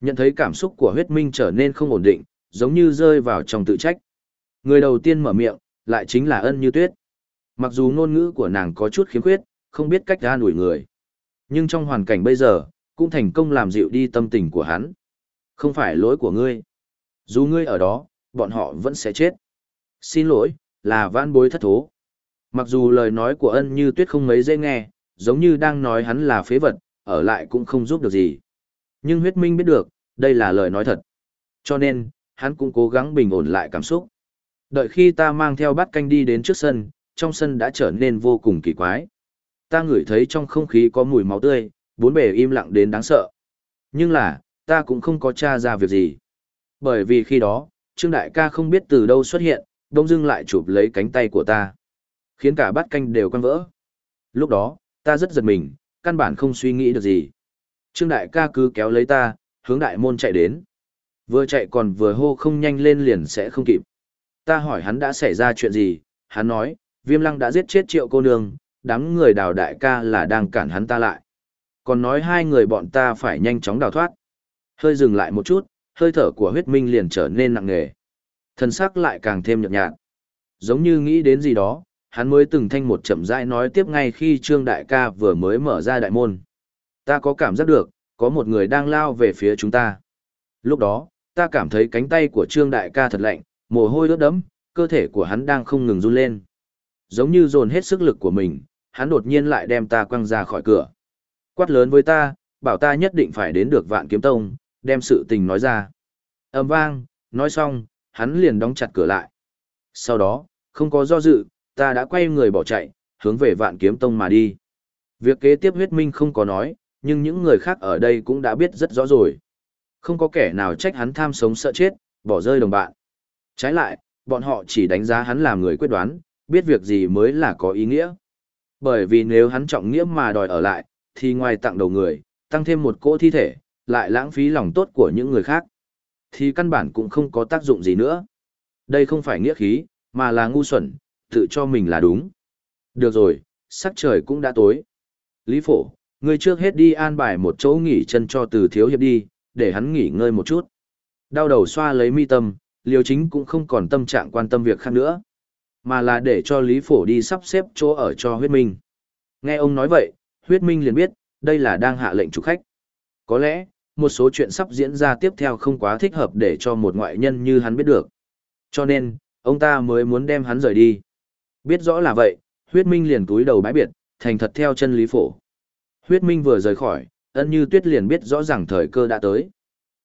Nhận thấy cảm xúc của huyết minh trở nên không ổn định, giống như rơi vào trong tự trách. Người đầu tiên mở miệng, lại chính là ân như tuyết. Mặc dù ngôn ngữ của nàng có chút khiếm khuyết, không biết cách ra đuổi người. Nhưng trong hoàn cảnh bây giờ, cũng thành công làm dịu đi tâm tình của hắn. Không phải lỗi của ngươi. Dù ngươi ở đó, bọn họ vẫn sẽ chết. Xin lỗi, là vãn bối thất thố. Mặc dù lời nói của ân như tuyết không mấy dễ nghe, giống như đang nói hắn là phế vật, ở lại cũng không giúp được gì. Nhưng huyết minh biết được, đây là lời nói thật. Cho nên, hắn cũng cố gắng bình ổn lại cảm xúc. Đợi khi ta mang theo bát canh đi đến trước sân, trong sân đã trở nên vô cùng kỳ quái. Ta ngửi thấy trong không khí có mùi máu tươi, bốn bề im lặng đến đáng sợ. Nhưng là, ta cũng không có tra ra việc gì. Bởi vì khi đó, Trương Đại ca không biết từ đâu xuất hiện, đông dưng lại chụp lấy cánh tay của ta. Khiến cả bát canh đều quăng vỡ. Lúc đó, ta rất giật mình, căn bản không suy nghĩ được gì. Trương Đại ca cứ kéo lấy ta, hướng đại môn chạy đến. Vừa chạy còn vừa hô không nhanh lên liền sẽ không kịp. Ta hỏi hắn đã xảy ra chuyện gì, hắn nói, viêm lăng đã giết chết triệu cô nương, đám người đào đại ca là đang cản hắn ta lại. Còn nói hai người bọn ta phải nhanh chóng đào thoát. Hơi dừng lại một chút, hơi thở của huyết minh liền trở nên nặng nề. Thân sắc lại càng thêm nhợt nhạt. Giống như nghĩ đến gì đó, hắn mới từng thanh một chậm rãi nói tiếp ngay khi Trương Đại ca vừa mới mở ra đại môn. Ta có cảm giác được, có một người đang lao về phía chúng ta. Lúc đó, ta cảm thấy cánh tay của Trương Đại ca thật lạnh, mồ hôi ướt đẫm, cơ thể của hắn đang không ngừng run lên. Giống như dồn hết sức lực của mình, hắn đột nhiên lại đem ta quăng ra khỏi cửa. Quát lớn với ta, bảo ta nhất định phải đến được vạn kiếm tông, đem sự tình nói ra. ầm vang, nói xong, hắn liền đóng chặt cửa lại. Sau đó, không có do dự, ta đã quay người bỏ chạy, hướng về vạn kiếm tông mà đi. Việc kế tiếp huyết minh không có nói, nhưng những người khác ở đây cũng đã biết rất rõ rồi. Không có kẻ nào trách hắn tham sống sợ chết, bỏ rơi đồng bạn. Trái lại, bọn họ chỉ đánh giá hắn làm người quyết đoán, biết việc gì mới là có ý nghĩa. Bởi vì nếu hắn trọng nghĩa mà đòi ở lại, thì ngoài tặng đầu người, tăng thêm một cỗ thi thể, lại lãng phí lòng tốt của những người khác. Thì căn bản cũng không có tác dụng gì nữa. Đây không phải nghĩa khí, mà là ngu xuẩn, tự cho mình là đúng. Được rồi, sắc trời cũng đã tối. Lý phổ, ngươi trước hết đi an bài một chỗ nghỉ chân cho từ thiếu hiệp đi, để hắn nghỉ ngơi một chút. Đau đầu xoa lấy mi tâm, liều chính cũng không còn tâm trạng quan tâm việc khác nữa, mà là để cho Lý Phổ đi sắp xếp chỗ ở cho huyết minh. Nghe ông nói vậy, huyết minh liền biết, đây là đang hạ lệnh chủ khách. Có lẽ, một số chuyện sắp diễn ra tiếp theo không quá thích hợp để cho một ngoại nhân như hắn biết được. Cho nên, ông ta mới muốn đem hắn rời đi. Biết rõ là vậy, huyết minh liền túi đầu bãi biệt, thành thật theo chân Lý Phổ. Huyết minh vừa rời khỏi, ân như tuyết liền biết rõ ràng thời cơ đã tới.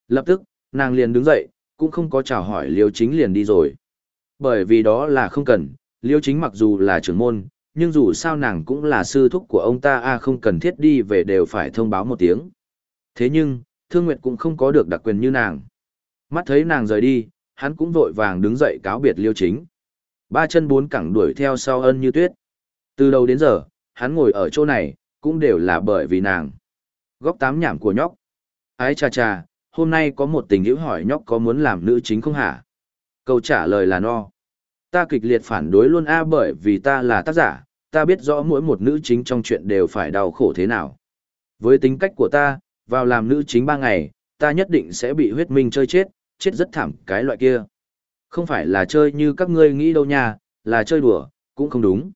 Lập tức, nàng liền đứng dậy, cũng không có chào hỏi liêu chính liền đi rồi. Bởi vì đó là không cần, liêu chính mặc dù là trưởng môn, nhưng dù sao nàng cũng là sư thúc của ông ta a không cần thiết đi về đều phải thông báo một tiếng. Thế nhưng, Thương Nguyệt cũng không có được đặc quyền như nàng. Mắt thấy nàng rời đi, hắn cũng vội vàng đứng dậy cáo biệt liêu chính. Ba chân bốn cẳng đuổi theo sau ân như tuyết. Từ đầu đến giờ, hắn ngồi ở chỗ này, cũng đều là bởi vì nàng. Góc tám nhảm của nhóc. Ái cha cha, hôm nay có một tình hữu hỏi nhóc có muốn làm nữ chính không hả? Câu trả lời là no. Ta kịch liệt phản đối luôn a bởi vì ta là tác giả, ta biết rõ mỗi một nữ chính trong chuyện đều phải đau khổ thế nào. Với tính cách của ta, vào làm nữ chính ba ngày, ta nhất định sẽ bị huyết minh chơi chết, chết rất thảm cái loại kia. Không phải là chơi như các ngươi nghĩ đâu nha, là chơi đùa, cũng không đúng.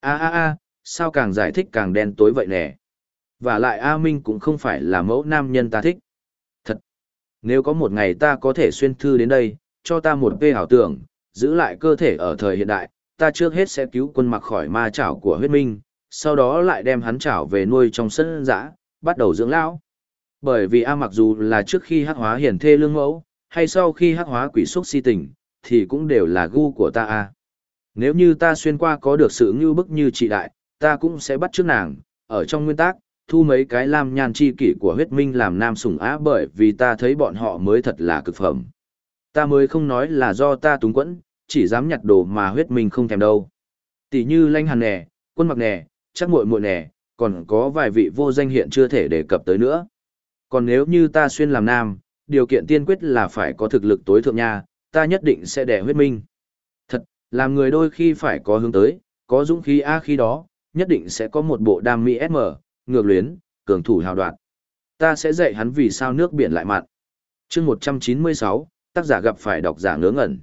A a a, sao càng giải thích càng đen tối vậy nè. Và lại A Minh cũng không phải là mẫu nam nhân ta thích. Thật. Nếu có một ngày ta có thể xuyên thư đến đây, cho ta một vê ảo tưởng, giữ lại cơ thể ở thời hiện đại, ta trước hết sẽ cứu quân mặc khỏi ma chảo của huyết minh, sau đó lại đem hắn chảo về nuôi trong sân giã, bắt đầu dưỡng lão. Bởi vì A mặc dù là trước khi hắc hóa hiển thê lương mẫu, hay sau khi hắc hóa quỷ xúc si tình, thì cũng đều là gu của ta A. Nếu như ta xuyên qua có được sự ngưu bức như chị đại, ta cũng sẽ bắt trước nàng, ở trong nguyên tắc, thu mấy cái lam nhan chi kỷ của huyết minh làm nam sủng á bởi vì ta thấy bọn họ mới thật là cực phẩm. Ta mới không nói là do ta túng quẫn, chỉ dám nhặt đồ mà huyết minh không thèm đâu. Tỷ như lanh hàn nè, quân mặc nè, chắc muội muội nè, còn có vài vị vô danh hiện chưa thể đề cập tới nữa. Còn nếu như ta xuyên làm nam, điều kiện tiên quyết là phải có thực lực tối thượng nha, ta nhất định sẽ đẻ huyết minh. Thật, làm người đôi khi phải có hướng tới, có dũng khí A khi đó, nhất định sẽ có một bộ đam mỹ SM, ngược luyến, cường thủ hào đoạn. Ta sẽ dạy hắn vì sao nước biển lại mặn. chương 196, tác giả gặp phải độc giả ngớ ngẩn.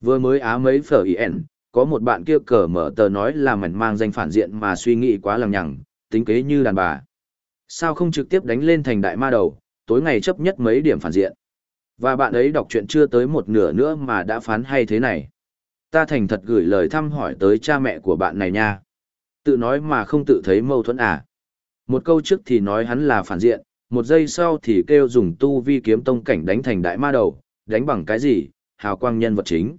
Vừa mới á mấy phở IN, có một bạn kia cờ mở tờ nói là mảnh mang danh phản diện mà suy nghĩ quá lằng nhằng, tính kế như đàn bà. Sao không trực tiếp đánh lên thành đại ma đầu, tối ngày chấp nhất mấy điểm phản diện. Và bạn ấy đọc chuyện chưa tới một nửa nữa mà đã phán hay thế này. Ta thành thật gửi lời thăm hỏi tới cha mẹ của bạn này nha. Tự nói mà không tự thấy mâu thuẫn à. Một câu trước thì nói hắn là phản diện, một giây sau thì kêu dùng tu vi kiếm tông cảnh đánh thành đại ma đầu, đánh bằng cái gì, hào quang nhân vật chính.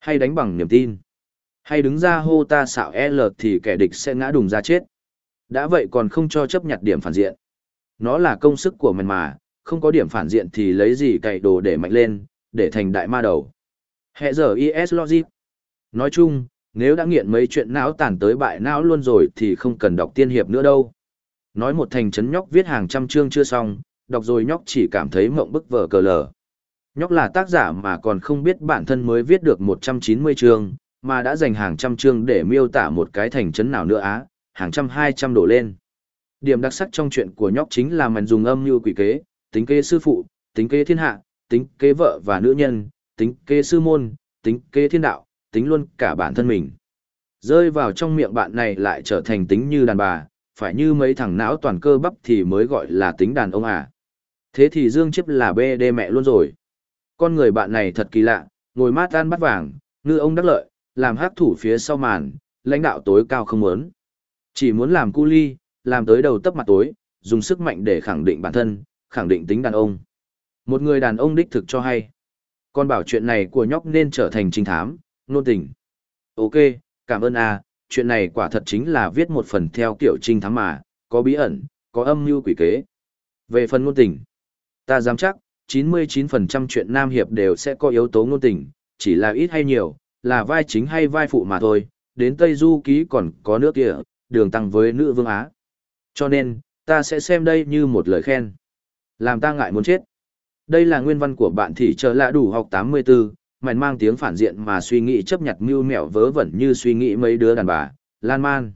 Hay đánh bằng niềm tin. Hay đứng ra hô ta xạo L thì kẻ địch sẽ ngã đùng ra chết. Đã vậy còn không cho chấp nhặt điểm phản diện. Nó là công sức của mình mà, không có điểm phản diện thì lấy gì cậy đồ để mạnh lên, để thành đại ma đầu. Hệ giờ IS Logic. Nói chung, nếu đã nghiện mấy chuyện não tàn tới bại não luôn rồi thì không cần đọc tiên hiệp nữa đâu. Nói một thành chấn nhóc viết hàng trăm chương chưa xong, đọc rồi nhóc chỉ cảm thấy mộng bức vở cờ lờ. Nhóc là tác giả mà còn không biết bản thân mới viết được 190 chương, mà đã dành hàng trăm chương để miêu tả một cái thành chấn nào nữa á, hàng trăm hai trăm đổ lên. Điểm đặc sắc trong chuyện của nhóc chính là màn dùng âm như quỷ kế, tính kế sư phụ, tính kế thiên hạ, tính kế vợ và nữ nhân, tính kế sư môn, tính kế thiên đạo, tính luôn cả bản thân mình. Rơi vào trong miệng bạn này lại trở thành tính như đàn bà, phải như mấy thằng não toàn cơ bắp thì mới gọi là tính đàn ông à. Thế thì Dương Chiếp là bê đê mẹ luôn rồi. Con người bạn này thật kỳ lạ, ngồi mát ăn bắt vàng, ngư ông đắc lợi, làm hát thủ phía sau màn, lãnh đạo tối cao không muốn. Chỉ muốn làm cu ly, làm tới đầu tấp mặt tối, dùng sức mạnh để khẳng định bản thân, khẳng định tính đàn ông. Một người đàn ông đích thực cho hay. Con bảo chuyện này của nhóc nên trở thành trinh thám, nôn tình. Ok, cảm ơn a chuyện này quả thật chính là viết một phần theo kiểu trinh thám mà, có bí ẩn, có âm mưu quỷ kế. Về phần ngôn tình, ta dám chắc, 99% chuyện nam hiệp đều sẽ có yếu tố ngôn tình, chỉ là ít hay nhiều, là vai chính hay vai phụ mà thôi, đến Tây Du Ký còn có nước kia, đường tăng với nữ vương Á. Cho nên, ta sẽ xem đây như một lời khen. Làm ta ngại muốn chết. Đây là nguyên văn của bạn thị trở lạ đủ học 84, mảnh mang tiếng phản diện mà suy nghĩ chấp nhặt mưu mẹo vớ vẩn như suy nghĩ mấy đứa đàn bà, lan man.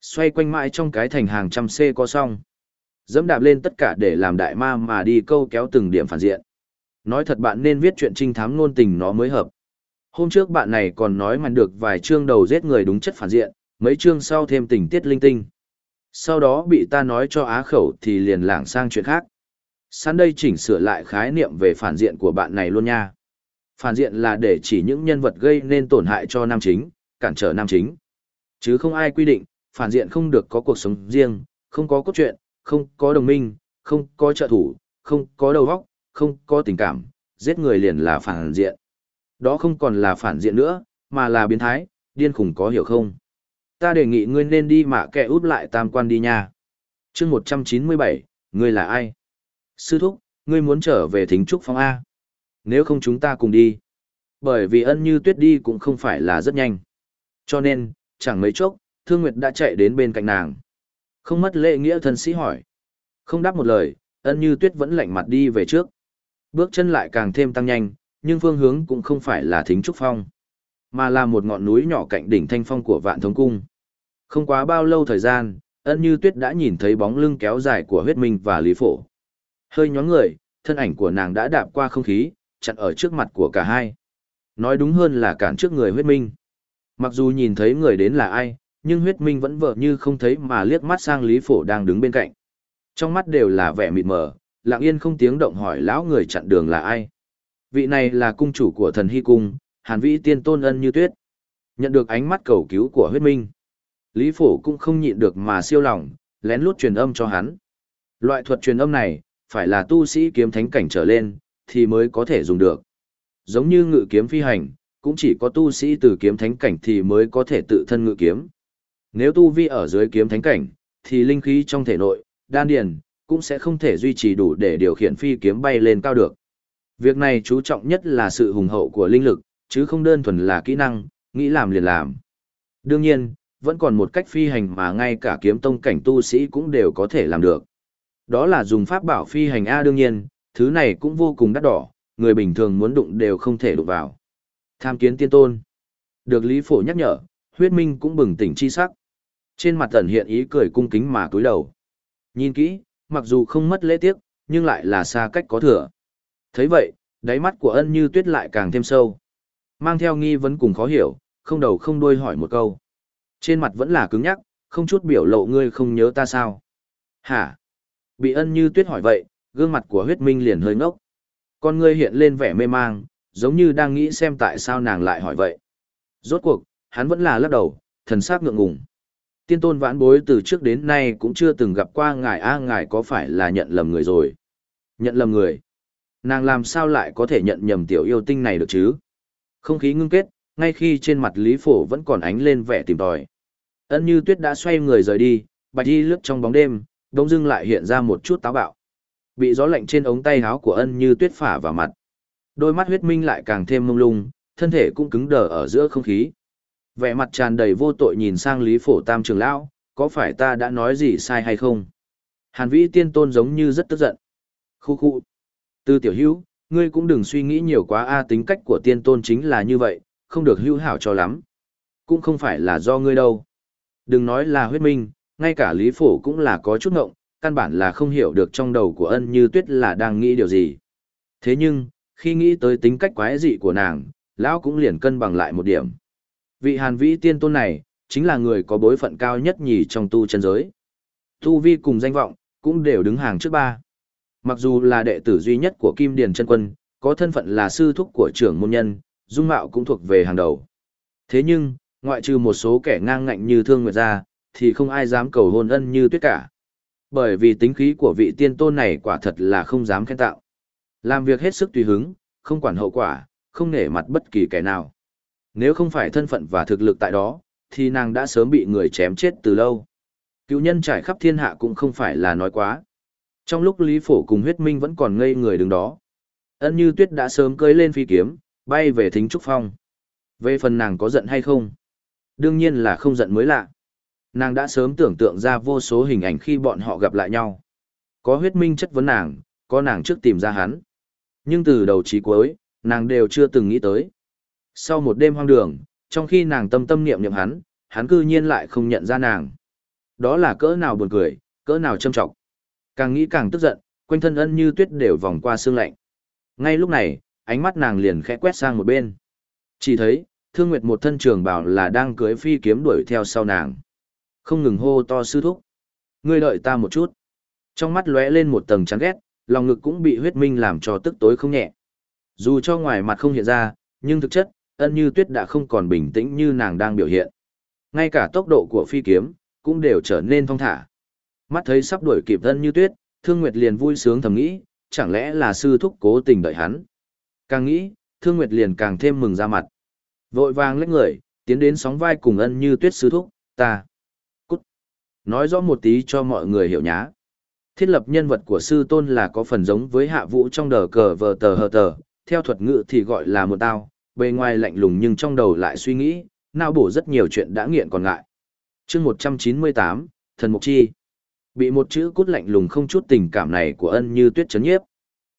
Xoay quanh mãi trong cái thành hàng trăm C có xong. Dẫm đạp lên tất cả để làm đại ma mà đi câu kéo từng điểm phản diện. Nói thật bạn nên viết chuyện trinh thám ngôn tình nó mới hợp. Hôm trước bạn này còn nói mà được vài chương đầu giết người đúng chất phản diện, mấy chương sau thêm tình tiết linh tinh. Sau đó bị ta nói cho á khẩu thì liền lảng sang chuyện khác. Sẵn đây chỉnh sửa lại khái niệm về phản diện của bạn này luôn nha. Phản diện là để chỉ những nhân vật gây nên tổn hại cho nam chính, cản trở nam chính. Chứ không ai quy định, phản diện không được có cuộc sống riêng, không có cốt truyện, không có đồng minh, không có trợ thủ, không có đầu óc, không có tình cảm, giết người liền là phản diện. Đó không còn là phản diện nữa, mà là biến thái, điên khủng có hiểu không? Ta đề nghị ngươi nên đi mạ kẻ út lại tam quan đi nha. chương 197, ngươi là ai? Sư thúc, ngươi muốn trở về thính trúc phong A. Nếu không chúng ta cùng đi. Bởi vì ân như tuyết đi cũng không phải là rất nhanh. Cho nên, chẳng mấy chốc, Thương Nguyệt đã chạy đến bên cạnh nàng. Không mất lễ nghĩa thân sĩ hỏi. Không đáp một lời, ân như tuyết vẫn lạnh mặt đi về trước. Bước chân lại càng thêm tăng nhanh, nhưng phương hướng cũng không phải là thính trúc phong, mà là một ngọn núi nhỏ cạnh đỉnh thanh phong của vạn thống cung. Không quá bao lâu thời gian, ân như tuyết đã nhìn thấy bóng lưng kéo dài của huyết minh và lý phổ. Hơi nhóng người, thân ảnh của nàng đã đạp qua không khí, chặn ở trước mặt của cả hai. Nói đúng hơn là cản trước người huyết minh. Mặc dù nhìn thấy người đến là ai, nhưng huyết minh vẫn vợ như không thấy mà liếc mắt sang Lý Phổ đang đứng bên cạnh. Trong mắt đều là vẻ mịt mờ, lặng yên không tiếng động hỏi lão người chặn đường là ai. Vị này là cung chủ của thần hy cung, hàn vĩ tiên tôn ân như tuyết. Nhận được ánh mắt cầu cứu của huyết minh. Lý Phổ cũng không nhịn được mà siêu lòng, lén lút truyền âm cho hắn. Loại thuật truyền âm này, phải là tu sĩ kiếm thánh cảnh trở lên, thì mới có thể dùng được. Giống như ngự kiếm phi hành, cũng chỉ có tu sĩ từ kiếm thánh cảnh thì mới có thể tự thân ngự kiếm. Nếu tu vi ở dưới kiếm thánh cảnh, thì linh khí trong thể nội, đan điền, cũng sẽ không thể duy trì đủ để điều khiển phi kiếm bay lên cao được. Việc này chú trọng nhất là sự hùng hậu của linh lực, chứ không đơn thuần là kỹ năng, nghĩ làm liền làm. Đương nhiên, vẫn còn một cách phi hành mà ngay cả kiếm tông cảnh tu sĩ cũng đều có thể làm được. Đó là dùng pháp bảo phi hành A đương nhiên, thứ này cũng vô cùng đắt đỏ, người bình thường muốn đụng đều không thể đụng vào. Tham kiến tiên tôn. Được Lý Phổ nhắc nhở, huyết minh cũng bừng tỉnh chi sắc. Trên mặt tẩn hiện ý cười cung kính mà cúi đầu. Nhìn kỹ, mặc dù không mất lễ tiếc, nhưng lại là xa cách có thừa. thấy vậy, đáy mắt của ân như tuyết lại càng thêm sâu. Mang theo nghi vấn cùng khó hiểu, không đầu không đuôi hỏi một câu. Trên mặt vẫn là cứng nhắc, không chút biểu lộ ngươi không nhớ ta sao. Hả? Bị ân như tuyết hỏi vậy, gương mặt của huyết minh liền hơi ngốc. Con ngươi hiện lên vẻ mê mang, giống như đang nghĩ xem tại sao nàng lại hỏi vậy. Rốt cuộc, hắn vẫn là lắc đầu, thần sắc ngượng ngùng. Tiên tôn vãn bối từ trước đến nay cũng chưa từng gặp qua ngài a ngài có phải là nhận lầm người rồi. Nhận lầm người. Nàng làm sao lại có thể nhận nhầm tiểu yêu tinh này được chứ? Không khí ngưng kết, ngay khi trên mặt Lý Phổ vẫn còn ánh lên vẻ tìm tòi. Ân như tuyết đã xoay người rời đi, bạch đi lướt trong bóng đêm, đông dưng lại hiện ra một chút táo bạo. Bị gió lạnh trên ống tay áo của ân như tuyết phả vào mặt. Đôi mắt huyết minh lại càng thêm mông lung, thân thể cũng cứng đờ ở giữa không khí. Vẻ mặt tràn đầy vô tội nhìn sang Lý Phổ Tam trường lão, có phải ta đã nói gì sai hay không? Hàn Vĩ Tiên Tôn giống như rất tức giận. Khu khu. Tư tiểu hữu, ngươi cũng đừng suy nghĩ nhiều quá a tính cách của Tiên Tôn chính là như vậy, không được hữu hảo cho lắm. Cũng không phải là do ngươi đâu. Đừng nói là huyết minh, ngay cả Lý Phổ cũng là có chút ngộng, căn bản là không hiểu được trong đầu của ân như tuyết là đang nghĩ điều gì. Thế nhưng, khi nghĩ tới tính cách quái dị của nàng, lão cũng liền cân bằng lại một điểm. Vị hàn vĩ tiên tôn này, chính là người có bối phận cao nhất nhì trong tu chân giới. Tu vi cùng danh vọng, cũng đều đứng hàng trước ba. Mặc dù là đệ tử duy nhất của Kim Điền chân quân, có thân phận là sư thúc của trưởng môn nhân, dung mạo cũng thuộc về hàng đầu. Thế nhưng, ngoại trừ một số kẻ ngang ngạnh như thương nguyệt ra, thì không ai dám cầu hôn ân như tuyết cả. Bởi vì tính khí của vị tiên tôn này quả thật là không dám khen tạo. Làm việc hết sức tùy hứng, không quản hậu quả, không nể mặt bất kỳ kẻ nào. Nếu không phải thân phận và thực lực tại đó, thì nàng đã sớm bị người chém chết từ lâu. Cựu nhân trải khắp thiên hạ cũng không phải là nói quá. Trong lúc Lý Phổ cùng huyết minh vẫn còn ngây người đứng đó. Ân như tuyết đã sớm cưới lên phi kiếm, bay về thính trúc phong. Về phần nàng có giận hay không? Đương nhiên là không giận mới lạ. Nàng đã sớm tưởng tượng ra vô số hình ảnh khi bọn họ gặp lại nhau. Có huyết minh chất vấn nàng, có nàng trước tìm ra hắn. Nhưng từ đầu chí cuối, nàng đều chưa từng nghĩ tới. Sau một đêm hoang đường, trong khi nàng tâm tâm niệm niệm hắn, hắn cư nhiên lại không nhận ra nàng. Đó là cỡ nào buồn cười, cỡ nào châm trọng. Càng nghĩ càng tức giận, quanh thân ân như tuyết đều vòng qua xương lạnh. Ngay lúc này, ánh mắt nàng liền khẽ quét sang một bên. Chỉ thấy, Thương Nguyệt một thân trường bảo là đang cưới phi kiếm đuổi theo sau nàng. Không ngừng hô to sư thúc. Ngươi đợi ta một chút. Trong mắt lóe lên một tầng chán ghét, lòng ngực cũng bị huyết minh làm cho tức tối không nhẹ. Dù cho ngoài mặt không hiện ra, nhưng thực chất, ân như tuyết đã không còn bình tĩnh như nàng đang biểu hiện. Ngay cả tốc độ của phi kiếm, cũng đều trở nên thong thả. Mắt thấy sắp đuổi kịp ân như tuyết, Thương Nguyệt liền vui sướng thầm nghĩ, chẳng lẽ là sư thúc cố tình đợi hắn. Càng nghĩ, Thương Nguyệt liền càng thêm mừng ra mặt. Vội vàng lách người, tiến đến sóng vai cùng ân như tuyết sư thúc, ta. Nói rõ một tí cho mọi người hiểu nhá. Thiết lập nhân vật của sư tôn là có phần giống với hạ vũ trong đờ cờ vờ tờ hờ tờ, theo thuật ngữ thì gọi là một tao, bề ngoài lạnh lùng nhưng trong đầu lại suy nghĩ, nào bổ rất nhiều chuyện đã nghiện còn ngại. chương 198, Thần Mục Chi. Bị một chữ cút lạnh lùng không chút tình cảm này của ân như tuyết chấn nhiếp.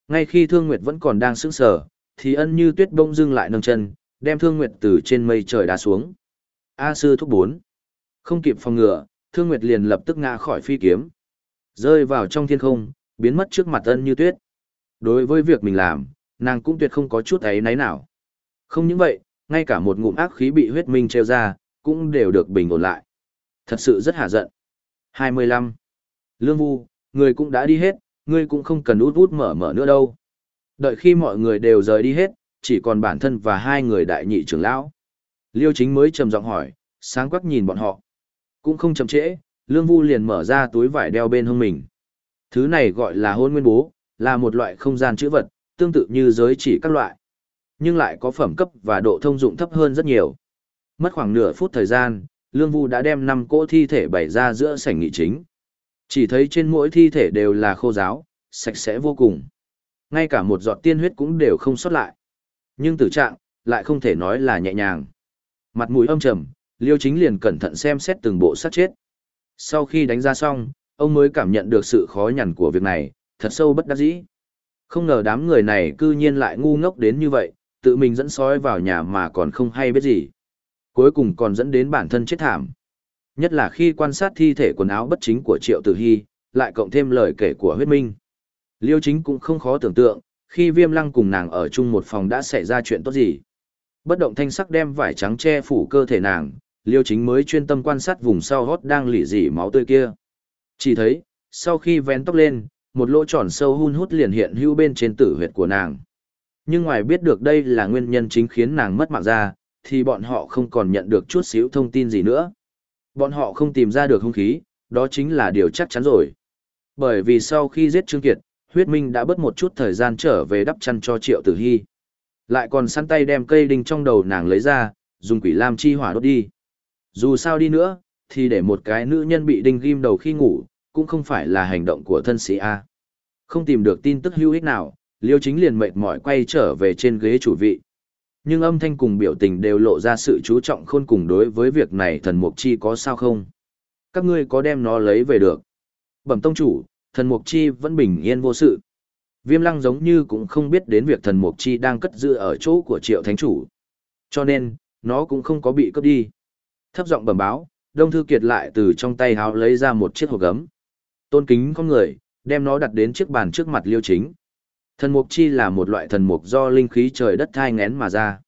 Ngay khi Thương Nguyệt vẫn còn đang sững sờ, thì ân như tuyết bỗng dưng lại nâng chân, đem Thương Nguyệt từ trên mây trời đá xuống. A sư thúc bốn. Không kịp phòng ngừa, Thương Nguyệt liền lập tức ngã khỏi phi kiếm. Rơi vào trong thiên không, biến mất trước mặt ân như tuyết. Đối với việc mình làm, nàng cũng tuyệt không có chút ấy náy nào. Không những vậy, ngay cả một ngụm ác khí bị huyết minh treo ra, cũng đều được bình ổn lại. Thật sự rất hạ giận. 25. Lương Vu, người cũng đã đi hết, ngươi cũng không cần út út mở mở nữa đâu. Đợi khi mọi người đều rời đi hết, chỉ còn bản thân và hai người đại nhị trưởng lão. Liêu chính mới trầm giọng hỏi, sáng quắc nhìn bọn họ. Cũng không chậm trễ, Lương Vu liền mở ra túi vải đeo bên hông mình. Thứ này gọi là hôn nguyên bố, là một loại không gian chữ vật, tương tự như giới chỉ các loại. Nhưng lại có phẩm cấp và độ thông dụng thấp hơn rất nhiều. Mất khoảng nửa phút thời gian, Lương Vu đã đem năm cỗ thi thể bày ra giữa sảnh nghị chính. Chỉ thấy trên mỗi thi thể đều là khô giáo, sạch sẽ vô cùng. Ngay cả một giọt tiên huyết cũng đều không sót lại. Nhưng tử trạng, lại không thể nói là nhẹ nhàng. Mặt mũi âm trầm, Liêu Chính liền cẩn thận xem xét từng bộ sát chết. Sau khi đánh ra xong, ông mới cảm nhận được sự khó nhằn của việc này, thật sâu bất đắc dĩ. Không ngờ đám người này cư nhiên lại ngu ngốc đến như vậy, tự mình dẫn sói vào nhà mà còn không hay biết gì. Cuối cùng còn dẫn đến bản thân chết thảm. Nhất là khi quan sát thi thể quần áo bất chính của Triệu Tử Hy, lại cộng thêm lời kể của huyết minh. Liêu chính cũng không khó tưởng tượng, khi viêm lăng cùng nàng ở chung một phòng đã xảy ra chuyện tốt gì. Bất động thanh sắc đem vải trắng che phủ cơ thể nàng, liêu chính mới chuyên tâm quan sát vùng sau hót đang lỉ dỉ máu tươi kia. Chỉ thấy, sau khi vén tóc lên, một lỗ tròn sâu hun hút liền hiện hữu bên trên tử huyệt của nàng. Nhưng ngoài biết được đây là nguyên nhân chính khiến nàng mất mạng ra, thì bọn họ không còn nhận được chút xíu thông tin gì nữa. Bọn họ không tìm ra được hung khí, đó chính là điều chắc chắn rồi. Bởi vì sau khi giết Trương Kiệt, huyết minh đã bớt một chút thời gian trở về đắp chăn cho Triệu Tử Hy. Lại còn săn tay đem cây đinh trong đầu nàng lấy ra, dùng quỷ lam chi hỏa đốt đi. Dù sao đi nữa, thì để một cái nữ nhân bị đinh ghim đầu khi ngủ, cũng không phải là hành động của thân sĩ A. Không tìm được tin tức hữu ích nào, Liêu Chính liền mệt mỏi quay trở về trên ghế chủ vị. Nhưng âm thanh cùng biểu tình đều lộ ra sự chú trọng khôn cùng đối với việc này thần mục chi có sao không? Các ngươi có đem nó lấy về được? Bẩm tông chủ, thần mục chi vẫn bình yên vô sự. Viêm lăng giống như cũng không biết đến việc thần mục chi đang cất giữ ở chỗ của triệu thánh chủ. Cho nên, nó cũng không có bị cướp đi. Thấp giọng bẩm báo, Đông Thư Kiệt lại từ trong tay háo lấy ra một chiếc hộp gấm. Tôn kính con người, đem nó đặt đến chiếc bàn trước mặt liêu chính. Thần mục chi là một loại thần mục do linh khí trời đất thai ngén mà ra.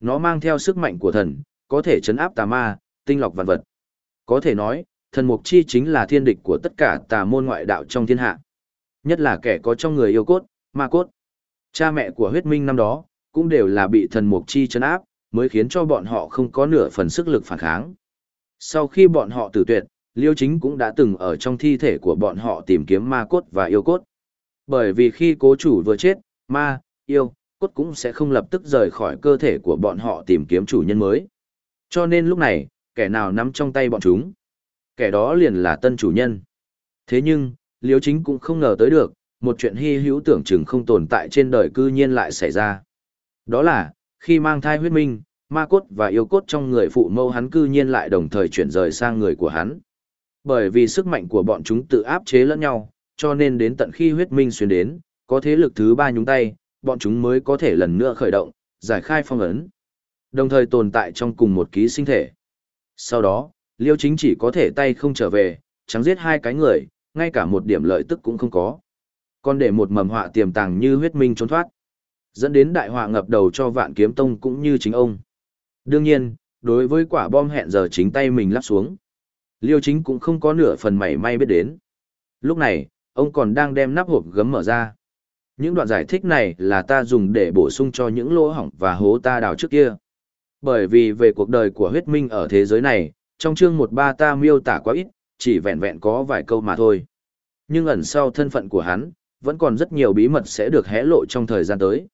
Nó mang theo sức mạnh của thần, có thể chấn áp tà ma, tinh lọc vạn vật. Có thể nói, thần mục chi chính là thiên địch của tất cả tà môn ngoại đạo trong thiên hạ. Nhất là kẻ có trong người yêu cốt, ma cốt. Cha mẹ của huyết minh năm đó, cũng đều là bị thần mục chi chấn áp, mới khiến cho bọn họ không có nửa phần sức lực phản kháng. Sau khi bọn họ tử tuyệt, Liêu Chính cũng đã từng ở trong thi thể của bọn họ tìm kiếm ma cốt và yêu cốt. Bởi vì khi cố chủ vừa chết, ma, yêu, cốt cũng sẽ không lập tức rời khỏi cơ thể của bọn họ tìm kiếm chủ nhân mới. Cho nên lúc này, kẻ nào nắm trong tay bọn chúng, kẻ đó liền là tân chủ nhân. Thế nhưng, Liêu Chính cũng không ngờ tới được, một chuyện hy hữu tưởng chừng không tồn tại trên đời cư nhiên lại xảy ra. Đó là, khi mang thai huyết minh, ma cốt và yêu cốt trong người phụ mâu hắn cư nhiên lại đồng thời chuyển rời sang người của hắn. Bởi vì sức mạnh của bọn chúng tự áp chế lẫn nhau, cho nên đến tận khi huyết minh xuyên đến, có thế lực thứ ba nhúng tay, bọn chúng mới có thể lần nữa khởi động, giải khai phong ấn. Đồng thời tồn tại trong cùng một ký sinh thể. Sau đó, Liêu Chính chỉ có thể tay không trở về, trắng giết hai cái người, ngay cả một điểm lợi tức cũng không có. Còn để một mầm họa tiềm tàng như huyết minh trốn thoát. Dẫn đến đại họa ngập đầu cho vạn kiếm tông cũng như chính ông. Đương nhiên, đối với quả bom hẹn giờ chính tay mình lắp xuống. Liêu chính cũng không có nửa phần mảy may biết đến. Lúc này, ông còn đang đem nắp hộp gấm mở ra. Những đoạn giải thích này là ta dùng để bổ sung cho những lỗ hỏng và hố ta đào trước kia. Bởi vì về cuộc đời của huyết minh ở thế giới này, trong chương một ba ta miêu tả quá ít, chỉ vẹn vẹn có vài câu mà thôi. Nhưng ẩn sau thân phận của hắn, vẫn còn rất nhiều bí mật sẽ được hé lộ trong thời gian tới.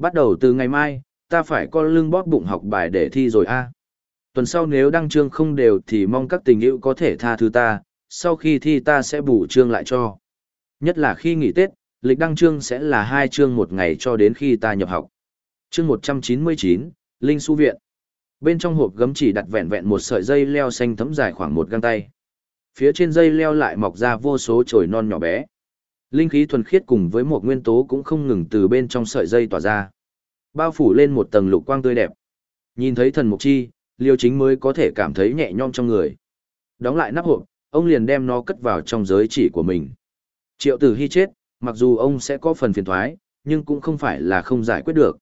Bắt đầu từ ngày mai, ta phải con lưng bóp bụng học bài để thi rồi a. Tuần sau nếu đăng chương không đều thì mong các tình hữu có thể tha thứ ta, sau khi thi ta sẽ bù chương lại cho. Nhất là khi nghỉ Tết, lịch đăng chương sẽ là hai chương một ngày cho đến khi ta nhập học. Chương 199, Linh Su Viện. Bên trong hộp gấm chỉ đặt vẹn vẹn một sợi dây leo xanh thấm dài khoảng một găng tay. Phía trên dây leo lại mọc ra vô số chồi non nhỏ bé. Linh khí thuần khiết cùng với một nguyên tố cũng không ngừng từ bên trong sợi dây tỏa ra. Bao phủ lên một tầng lục quang tươi đẹp. Nhìn thấy thần mục chi, liêu chính mới có thể cảm thấy nhẹ nhõm trong người. Đóng lại nắp hộp, ông liền đem nó cất vào trong giới chỉ của mình. Triệu tử hy chết, mặc dù ông sẽ có phần phiền thoái, nhưng cũng không phải là không giải quyết được.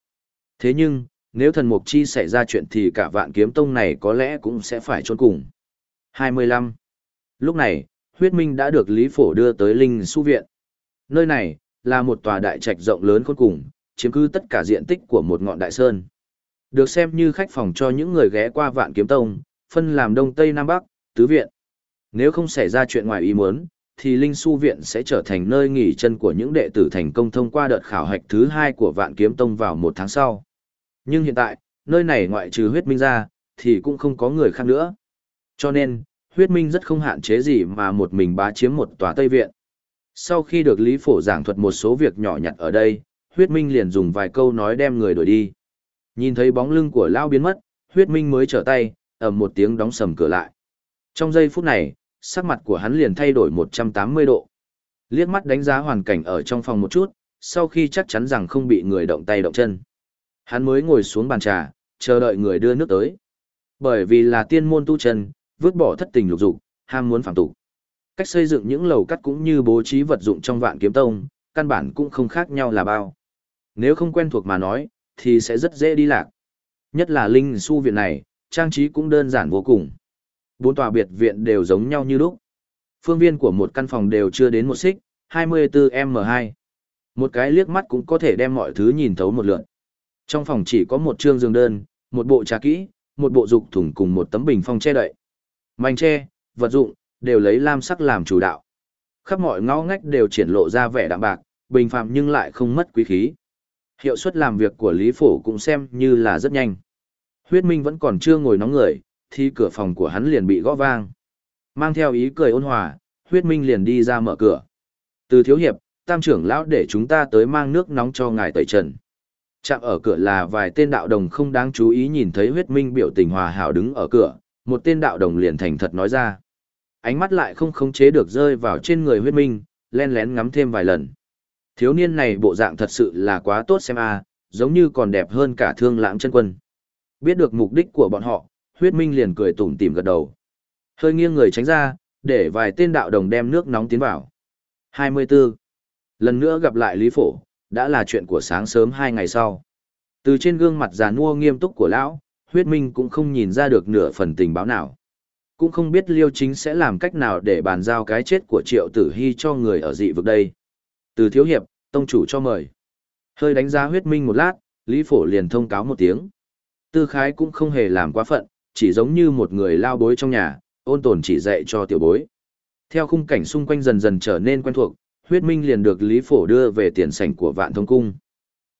Thế nhưng, nếu thần mục chi xảy ra chuyện thì cả vạn kiếm tông này có lẽ cũng sẽ phải trốn cùng. 25. Lúc này, huyết minh đã được Lý Phổ đưa tới Linh Su Viện. Nơi này, là một tòa đại trạch rộng lớn khôn cùng, chiếm cứ tất cả diện tích của một ngọn đại sơn. Được xem như khách phòng cho những người ghé qua vạn kiếm tông, phân làm đông tây nam bắc, tứ viện. Nếu không xảy ra chuyện ngoài ý muốn, thì Linh Su Viện sẽ trở thành nơi nghỉ chân của những đệ tử thành công thông qua đợt khảo hạch thứ hai của Vạn Kiếm Tông vào một tháng sau. Nhưng hiện tại, nơi này ngoại trừ huyết minh ra, thì cũng không có người khác nữa. Cho nên, huyết minh rất không hạn chế gì mà một mình bá chiếm một tòa Tây Viện. Sau khi được Lý Phổ giảng thuật một số việc nhỏ nhặt ở đây, huyết minh liền dùng vài câu nói đem người đuổi đi. Nhìn thấy bóng lưng của Lao biến mất, huyết minh mới trở tay, ầm một tiếng đóng sầm cửa lại. Trong giây phút này, sắc mặt của hắn liền thay đổi 180 độ. Liếc mắt đánh giá hoàn cảnh ở trong phòng một chút, sau khi chắc chắn rằng không bị người động tay động chân. Hắn mới ngồi xuống bàn trà, chờ đợi người đưa nước tới. Bởi vì là tiên môn tu chân, vứt bỏ thất tình lục dục, ham muốn phạm tục. Cách xây dựng những lầu cắt cũng như bố trí vật dụng trong vạn kiếm tông, căn bản cũng không khác nhau là bao. Nếu không quen thuộc mà nói, thì sẽ rất dễ đi lạc. Nhất là linh su viện này, trang trí cũng đơn giản vô cùng. Bốn tòa biệt viện đều giống nhau như lúc. Phương viên của một căn phòng đều chưa đến một xích, 24M2. Một cái liếc mắt cũng có thể đem mọi thứ nhìn thấu một lượt. Trong phòng chỉ có một trương giường đơn, một bộ trà kỹ, một bộ dục thùng cùng một tấm bình phong che đậy. Mảnh che, vật dụng, đều lấy lam sắc làm chủ đạo. Khắp mọi ngõ ngách đều triển lộ ra vẻ đạm bạc, bình phạm nhưng lại không mất quý khí. Hiệu suất làm việc của Lý Phổ cũng xem như là rất nhanh. Huyết Minh vẫn còn chưa ngồi nóng người, thì cửa phòng của hắn liền bị gõ vang. Mang theo ý cười ôn hòa, Huyết Minh liền đi ra mở cửa. Từ thiếu hiệp, tam trưởng lão để chúng ta tới mang nước nóng cho ngài tẩy trần. Chạm ở cửa là vài tên đạo đồng không đáng chú ý nhìn thấy huyết minh biểu tình hòa hảo đứng ở cửa, một tên đạo đồng liền thành thật nói ra. Ánh mắt lại không khống chế được rơi vào trên người huyết minh, len lén ngắm thêm vài lần. Thiếu niên này bộ dạng thật sự là quá tốt xem a, giống như còn đẹp hơn cả thương lãng chân quân. Biết được mục đích của bọn họ, huyết minh liền cười tủm tỉm gật đầu. Hơi nghiêng người tránh ra, để vài tên đạo đồng đem nước nóng tiến vào. 24. Lần nữa gặp lại Lý Phổ, đã là chuyện của sáng sớm hai ngày sau. Từ trên gương mặt già nua nghiêm túc của lão, huyết minh cũng không nhìn ra được nửa phần tình báo nào. Cũng không biết liêu chính sẽ làm cách nào để bàn giao cái chết của triệu tử hy cho người ở dị vực đây. Từ thiếu hiệp, tông chủ cho mời. Hơi đánh giá huyết minh một lát, Lý Phổ liền thông cáo một tiếng. Tư khái cũng không hề làm quá phận, chỉ giống như một người lao bối trong nhà, ôn tồn chỉ dạy cho tiểu bối. Theo khung cảnh xung quanh dần dần trở nên quen thuộc, huyết minh liền được Lý Phổ đưa về tiền sảnh của vạn thông cung.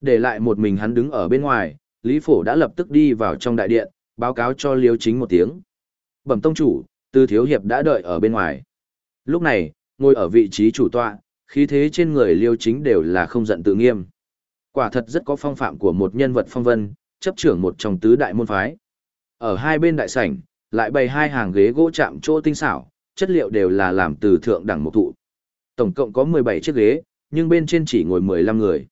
Để lại một mình hắn đứng ở bên ngoài, Lý Phổ đã lập tức đi vào trong đại điện, báo cáo cho Liêu Chính một tiếng. Bẩm tông chủ, Tư Thiếu Hiệp đã đợi ở bên ngoài. Lúc này, ngồi ở vị trí chủ tọa, khí thế trên người Liêu Chính đều là không giận tự nghiêm. Quả thật rất có phong phạm của một nhân vật phong vân, chấp trưởng một trong tứ đại môn phái. Ở hai bên đại sảnh, lại bày hai hàng ghế gỗ chạm chỗ tinh xảo, chất liệu đều là làm từ thượng đẳng mục thụ. Tổng cộng có 17 chiếc ghế, nhưng bên trên chỉ ngồi 15 người.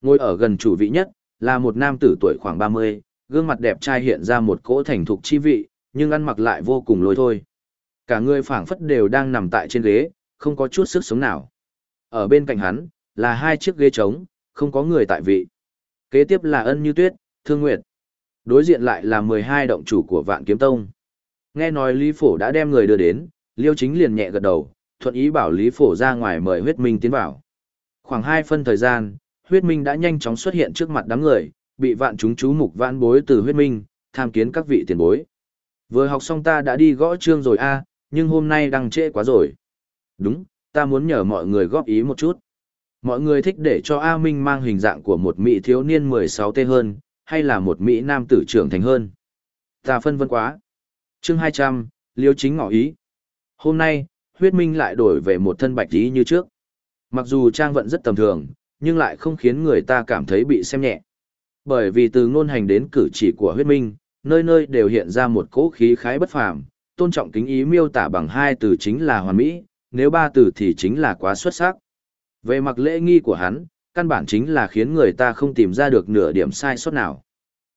Ngồi ở gần chủ vị nhất, là một nam tử tuổi khoảng 30, gương mặt đẹp trai hiện ra một cỗ thành thục chi vị, nhưng ăn mặc lại vô cùng lôi thôi. Cả người phảng phất đều đang nằm tại trên ghế, không có chút sức sống nào. Ở bên cạnh hắn, là hai chiếc ghế trống, không có người tại vị. Kế tiếp là ân như tuyết, thương nguyệt. Đối diện lại là 12 động chủ của vạn kiếm tông. Nghe nói Lý Phổ đã đem người đưa đến, Liêu Chính liền nhẹ gật đầu, thuận ý bảo Lý Phổ ra ngoài mời huyết minh tiến vào. Khoảng 2 phân thời gian, huyết minh đã nhanh chóng xuất hiện trước mặt đám người, bị vạn chúng chú mục vãn bối từ huyết minh, tham kiến các vị tiền bối. Vừa học xong ta đã đi gõ chương rồi a, nhưng hôm nay đang trễ quá rồi. Đúng, ta muốn nhờ mọi người góp ý một chút. Mọi người thích để cho A Minh mang hình dạng của một mỹ thiếu niên 16 tê hơn, hay là một mỹ nam tử trưởng thành hơn. Ta phân vân quá. Chương 200, Liêu chính ngỏ ý. Hôm nay, huyết minh lại đổi về một thân bạch ý như trước. Mặc dù trang vận rất tầm thường, nhưng lại không khiến người ta cảm thấy bị xem nhẹ. Bởi vì từ ngôn hành đến cử chỉ của huyết minh, nơi nơi đều hiện ra một cỗ khí khái bất phàm, tôn trọng kính ý miêu tả bằng hai từ chính là hoàn mỹ, nếu ba từ thì chính là quá xuất sắc. Về mặt lễ nghi của hắn, căn bản chính là khiến người ta không tìm ra được nửa điểm sai sót nào.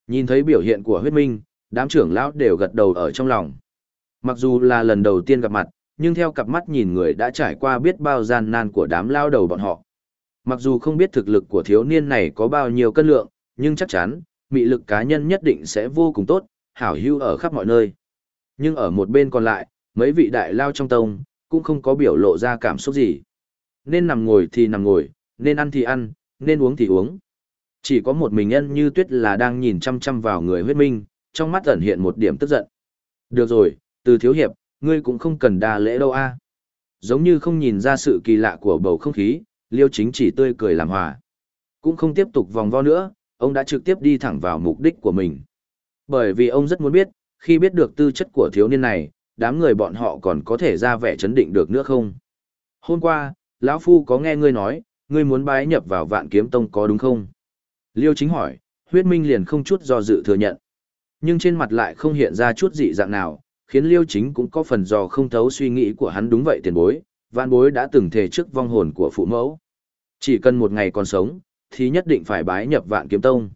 Nhìn thấy biểu hiện của huyết minh, đám trưởng lão đều gật đầu ở trong lòng. Mặc dù là lần đầu tiên gặp mặt, nhưng theo cặp mắt nhìn người đã trải qua biết bao gian nan của đám lao đầu bọn họ. Mặc dù không biết thực lực của thiếu niên này có bao nhiêu cân lượng, nhưng chắc chắn, mị lực cá nhân nhất định sẽ vô cùng tốt, hảo hưu ở khắp mọi nơi. Nhưng ở một bên còn lại, mấy vị đại lao trong tông, cũng không có biểu lộ ra cảm xúc gì. Nên nằm ngồi thì nằm ngồi, nên ăn thì ăn, nên uống thì uống. Chỉ có một mình nhân như tuyết là đang nhìn chăm chăm vào người huyết minh, trong mắt ẩn hiện một điểm tức giận. Được rồi, từ thiếu hiệp, ngươi cũng không cần đa lễ đâu a. À. Giống như không nhìn ra sự kỳ lạ của bầu không khí, liêu chính chỉ tươi cười làm hòa. Cũng không tiếp tục vòng vo nữa, ông đã trực tiếp đi thẳng vào mục đích của mình. Bởi vì ông rất muốn biết, khi biết được tư chất của thiếu niên này, đám người bọn họ còn có thể ra vẻ chấn định được nữa không? Hôm qua, lão Phu có nghe ngươi nói, ngươi muốn bái nhập vào vạn kiếm tông có đúng không? Liêu chính hỏi, huyết minh liền không chút do dự thừa nhận. Nhưng trên mặt lại không hiện ra chút dị dạng nào, khiến liêu chính cũng có phần dò không thấu suy nghĩ của hắn đúng vậy tiền bối, vạn bối đã từng thề trước vong hồn của phụ mẫu. Chỉ cần một ngày còn sống, thì nhất định phải bái nhập vạn kiếm tông.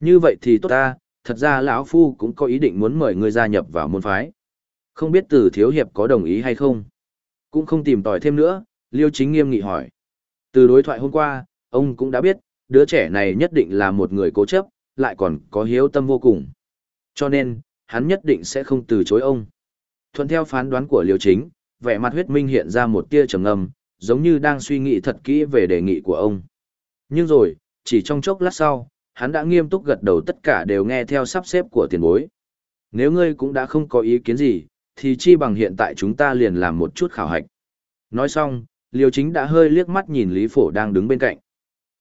Như vậy thì tốt ta, thật ra lão phu cũng có ý định muốn mời ngươi gia nhập vào môn phái. Không biết từ thiếu hiệp có đồng ý hay không? Cũng không tìm tòi thêm nữa, liêu chính nghiêm nghị hỏi. Từ đối thoại hôm qua, ông cũng đã biết, đứa trẻ này nhất định là một người cố chấp, lại còn có hiếu tâm vô cùng. Cho nên, hắn nhất định sẽ không từ chối ông. Thuận theo phán đoán của Liêu Chính, vẻ mặt huyết minh hiện ra một tia trầm ngâm, giống như đang suy nghĩ thật kỹ về đề nghị của ông. Nhưng rồi, chỉ trong chốc lát sau, hắn đã nghiêm túc gật đầu tất cả đều nghe theo sắp xếp của tiền bối. Nếu ngươi cũng đã không có ý kiến gì, thì chi bằng hiện tại chúng ta liền làm một chút khảo hạch. Nói xong, Liêu Chính đã hơi liếc mắt nhìn Lý Phổ đang đứng bên cạnh.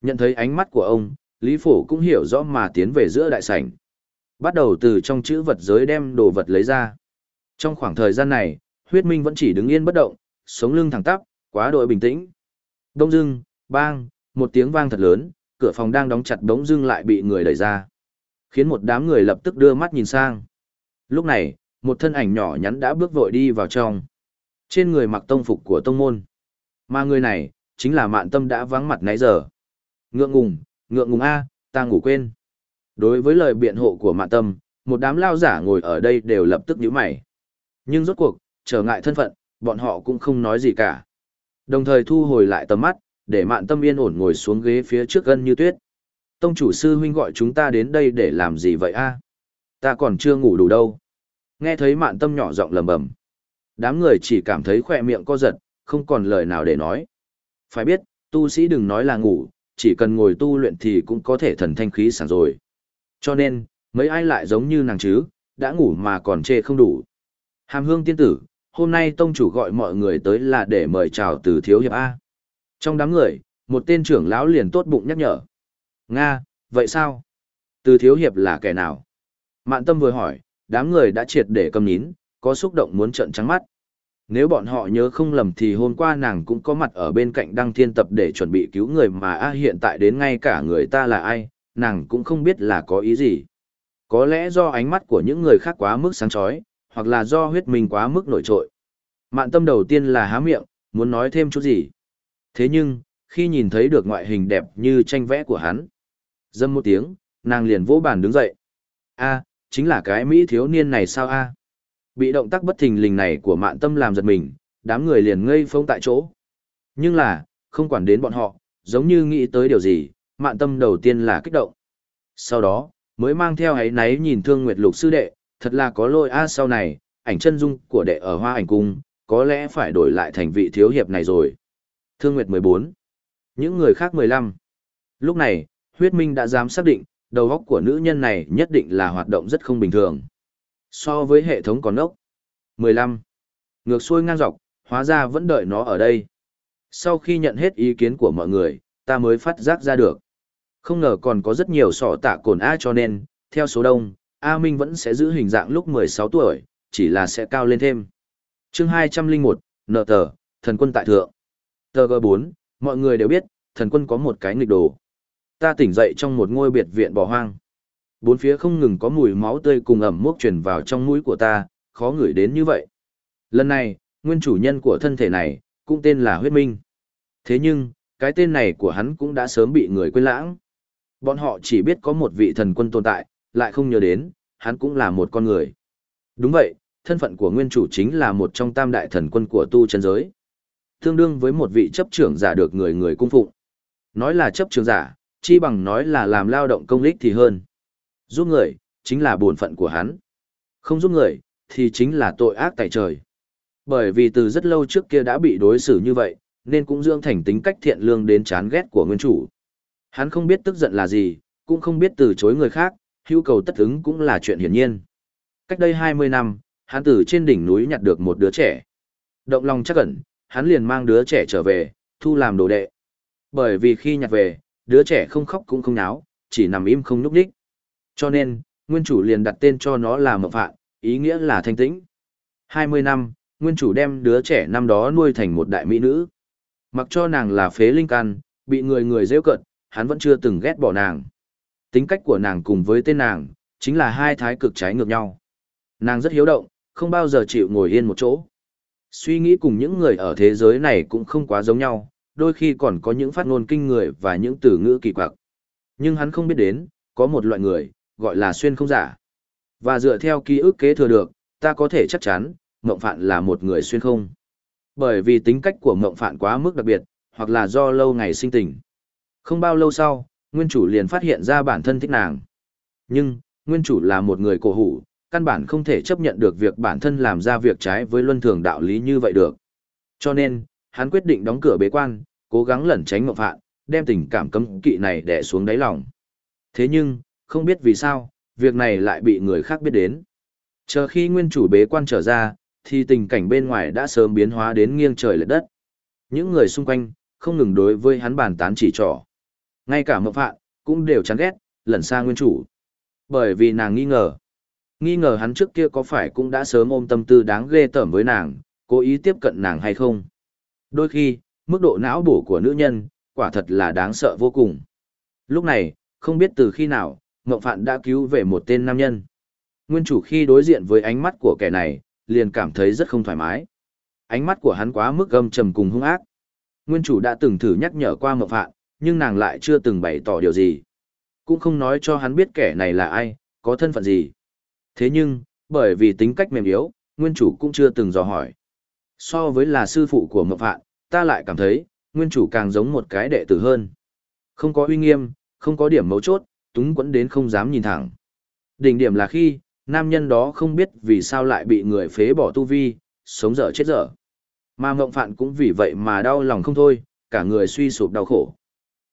Nhận thấy ánh mắt của ông, Lý Phổ cũng hiểu rõ mà tiến về giữa đại sảnh. Bắt đầu từ trong chữ vật giới đem đồ vật lấy ra. Trong khoảng thời gian này, huyết minh vẫn chỉ đứng yên bất động, sống lưng thẳng tắp, quá đội bình tĩnh. Đông dưng, bang, một tiếng vang thật lớn, cửa phòng đang đóng chặt bỗng dưng lại bị người đẩy ra. Khiến một đám người lập tức đưa mắt nhìn sang. Lúc này, một thân ảnh nhỏ nhắn đã bước vội đi vào trong. Trên người mặc tông phục của tông môn. Mà người này, chính là mạn tâm đã vắng mặt nãy giờ. Ngượng ngùng, ngượng ngùng A, ta ngủ quên. Đối với lời biện hộ của mạn tâm, một đám lao giả ngồi ở đây đều lập tức nhíu mày. Nhưng rốt cuộc, trở ngại thân phận, bọn họ cũng không nói gì cả. Đồng thời thu hồi lại tầm mắt, để mạn tâm yên ổn ngồi xuống ghế phía trước gân như tuyết. Tông chủ sư huynh gọi chúng ta đến đây để làm gì vậy a? Ta còn chưa ngủ đủ đâu. Nghe thấy mạn tâm nhỏ giọng lầm bầm. Đám người chỉ cảm thấy khỏe miệng co giật, không còn lời nào để nói. Phải biết, tu sĩ đừng nói là ngủ, chỉ cần ngồi tu luyện thì cũng có thể thần thanh khí sảng rồi. Cho nên, mấy ai lại giống như nàng chứ, đã ngủ mà còn chê không đủ. Hàm hương tiên tử, hôm nay tông chủ gọi mọi người tới là để mời chào từ thiếu hiệp A. Trong đám người, một tên trưởng lão liền tốt bụng nhắc nhở. Nga, vậy sao? Từ thiếu hiệp là kẻ nào? Mạn tâm vừa hỏi, đám người đã triệt để cầm nín, có xúc động muốn trợn trắng mắt. Nếu bọn họ nhớ không lầm thì hôm qua nàng cũng có mặt ở bên cạnh đăng thiên tập để chuẩn bị cứu người mà a hiện tại đến ngay cả người ta là ai, nàng cũng không biết là có ý gì. Có lẽ do ánh mắt của những người khác quá mức sáng chói, hoặc là do huyết mình quá mức nổi trội. Mạn tâm đầu tiên là há miệng, muốn nói thêm chút gì. Thế nhưng, khi nhìn thấy được ngoại hình đẹp như tranh vẽ của hắn, dâm một tiếng, nàng liền vỗ bàn đứng dậy. a chính là cái Mỹ thiếu niên này sao a Bị động tác bất thình lình này của mạn tâm làm giật mình, đám người liền ngây phông tại chỗ. Nhưng là, không quản đến bọn họ, giống như nghĩ tới điều gì, mạn tâm đầu tiên là kích động. Sau đó, mới mang theo ấy náy nhìn thương nguyệt lục sư đệ, thật là có lỗi a sau này, ảnh chân dung của đệ ở hoa ảnh cung, có lẽ phải đổi lại thành vị thiếu hiệp này rồi. Thương Nguyệt 14. Những người khác 15. Lúc này, huyết minh đã dám xác định, đầu óc của nữ nhân này nhất định là hoạt động rất không bình thường. So với hệ thống còn ốc. 15. Ngược xuôi ngang dọc, hóa ra vẫn đợi nó ở đây. Sau khi nhận hết ý kiến của mọi người, ta mới phát giác ra được. Không ngờ còn có rất nhiều sọ tạ cồn A cho nên, theo số đông, A Minh vẫn sẽ giữ hình dạng lúc 16 tuổi, chỉ là sẽ cao lên thêm. chương 201, nợ tờ, thần quân tại thượng. Tờ G4, mọi người đều biết, thần quân có một cái nghịch đồ. Ta tỉnh dậy trong một ngôi biệt viện bỏ hoang. Bốn phía không ngừng có mùi máu tươi cùng ẩm mốc truyền vào trong mũi của ta, khó ngửi đến như vậy. Lần này, nguyên chủ nhân của thân thể này, cũng tên là huyết minh. Thế nhưng, cái tên này của hắn cũng đã sớm bị người quên lãng. Bọn họ chỉ biết có một vị thần quân tồn tại, lại không nhớ đến, hắn cũng là một con người. Đúng vậy, thân phận của nguyên chủ chính là một trong tam đại thần quân của tu chân giới. Tương đương với một vị chấp trưởng giả được người người cung phụng. Nói là chấp trưởng giả, chi bằng nói là làm lao động công lích thì hơn. Giúp người, chính là bổn phận của hắn. Không giúp người, thì chính là tội ác tại trời. Bởi vì từ rất lâu trước kia đã bị đối xử như vậy, nên cũng dưỡng thành tính cách thiện lương đến chán ghét của nguyên chủ. Hắn không biết tức giận là gì, cũng không biết từ chối người khác, hữu cầu tất ứng cũng là chuyện hiển nhiên. Cách đây 20 năm, hắn từ trên đỉnh núi nhặt được một đứa trẻ. Động lòng chắc ẩn, hắn liền mang đứa trẻ trở về, thu làm đồ đệ. Bởi vì khi nhặt về, đứa trẻ không khóc cũng không náo, chỉ nằm im không nhúc đích. Cho nên, nguyên chủ liền đặt tên cho nó là Mộng Phạn, ý nghĩa là thanh tĩnh. 20 năm, nguyên chủ đem đứa trẻ năm đó nuôi thành một đại mỹ nữ. Mặc cho nàng là phế linh căn, bị người người rêu cận, hắn vẫn chưa từng ghét bỏ nàng. Tính cách của nàng cùng với tên nàng, chính là hai thái cực trái ngược nhau. Nàng rất hiếu động, không bao giờ chịu ngồi yên một chỗ. Suy nghĩ cùng những người ở thế giới này cũng không quá giống nhau, đôi khi còn có những phát ngôn kinh người và những từ ngữ kỳ quặc. Nhưng hắn không biết đến, có một loại người, gọi là xuyên không giả. Và dựa theo ký ức kế thừa được, ta có thể chắc chắn, Mộng Phạn là một người xuyên không. Bởi vì tính cách của Mộng Phạn quá mức đặc biệt, hoặc là do lâu ngày sinh tình. Không bao lâu sau, nguyên chủ liền phát hiện ra bản thân thích nàng. Nhưng, nguyên chủ là một người cổ hủ, căn bản không thể chấp nhận được việc bản thân làm ra việc trái với luân thường đạo lý như vậy được. Cho nên, hắn quyết định đóng cửa bế quan, cố gắng lẩn tránh mộng phạn, đem tình cảm cấm kỵ này đè xuống đáy lòng. Thế nhưng, không biết vì sao, việc này lại bị người khác biết đến. Chờ khi nguyên chủ bế quan trở ra, thì tình cảnh bên ngoài đã sớm biến hóa đến nghiêng trời lệch đất. Những người xung quanh, không ngừng đối với hắn bàn tán chỉ trỏ. Ngay cả mộng phạn, cũng đều chán ghét, lẩn xa nguyên chủ. Bởi vì nàng nghi ngờ. Nghi ngờ hắn trước kia có phải cũng đã sớm ôm tâm tư đáng ghê tởm với nàng, cố ý tiếp cận nàng hay không. Đôi khi, mức độ não bổ của nữ nhân, quả thật là đáng sợ vô cùng. Lúc này, không biết từ khi nào, Ngộng Phạn đã cứu về một tên nam nhân. Nguyên chủ khi đối diện với ánh mắt của kẻ này, liền cảm thấy rất không thoải mái. Ánh mắt của hắn quá mức gâm trầm cùng hung ác. Nguyên chủ đã từng thử nhắc nhở qua Ngộng Phạn, nhưng nàng lại chưa từng bày tỏ điều gì. Cũng không nói cho hắn biết kẻ này là ai, có thân phận gì. Thế nhưng, bởi vì tính cách mềm yếu, nguyên chủ cũng chưa từng dò hỏi. So với là sư phụ của Mộc Phạn, ta lại cảm thấy, nguyên chủ càng giống một cái đệ tử hơn. Không có uy nghiêm, không có điểm mấu chốt, túng quẫn đến không dám nhìn thẳng. Đỉnh điểm là khi, nam nhân đó không biết vì sao lại bị người phế bỏ tu vi, sống dở chết dở. Mà mộng phạn cũng vì vậy mà đau lòng không thôi, cả người suy sụp đau khổ.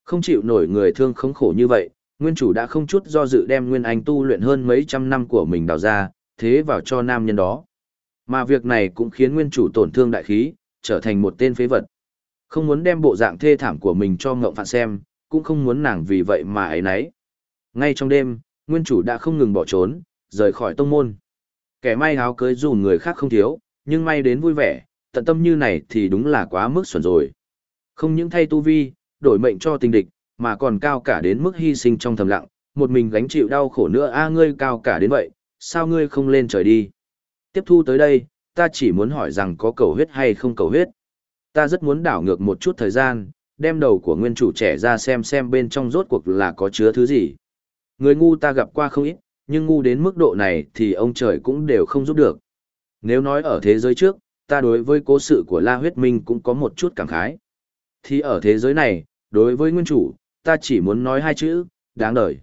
Không chịu nổi người thương không khổ như vậy, nguyên chủ đã không chút do dự đem nguyên anh tu luyện hơn mấy trăm năm của mình đào ra, thế vào cho nam nhân đó. Mà việc này cũng khiến nguyên chủ tổn thương đại khí, trở thành một tên phế vật. Không muốn đem bộ dạng thê thảm của mình cho ngộng phạn xem, cũng không muốn nàng vì vậy mà ấy nấy. Ngay trong đêm, nguyên chủ đã không ngừng bỏ trốn, rời khỏi tông môn. Kẻ may áo cưới dù người khác không thiếu, nhưng may đến vui vẻ, tận tâm như này thì đúng là quá mức xuẩn rồi. Không những thay tu vi, đổi mệnh cho tình địch, mà còn cao cả đến mức hy sinh trong thầm lặng, một mình gánh chịu đau khổ nữa a ngươi cao cả đến vậy, sao ngươi không lên trời đi? Tiếp thu tới đây, ta chỉ muốn hỏi rằng có cầu huyết hay không cầu huyết. Ta rất muốn đảo ngược một chút thời gian, đem đầu của nguyên chủ trẻ ra xem xem bên trong rốt cuộc là có chứa thứ gì. Người ngu ta gặp qua không ít, nhưng ngu đến mức độ này thì ông trời cũng đều không giúp được. Nếu nói ở thế giới trước, ta đối với cố sự của La Huyết Minh cũng có một chút cảm khái. Thì ở thế giới này, đối với nguyên chủ, ta chỉ muốn nói hai chữ, đáng đời.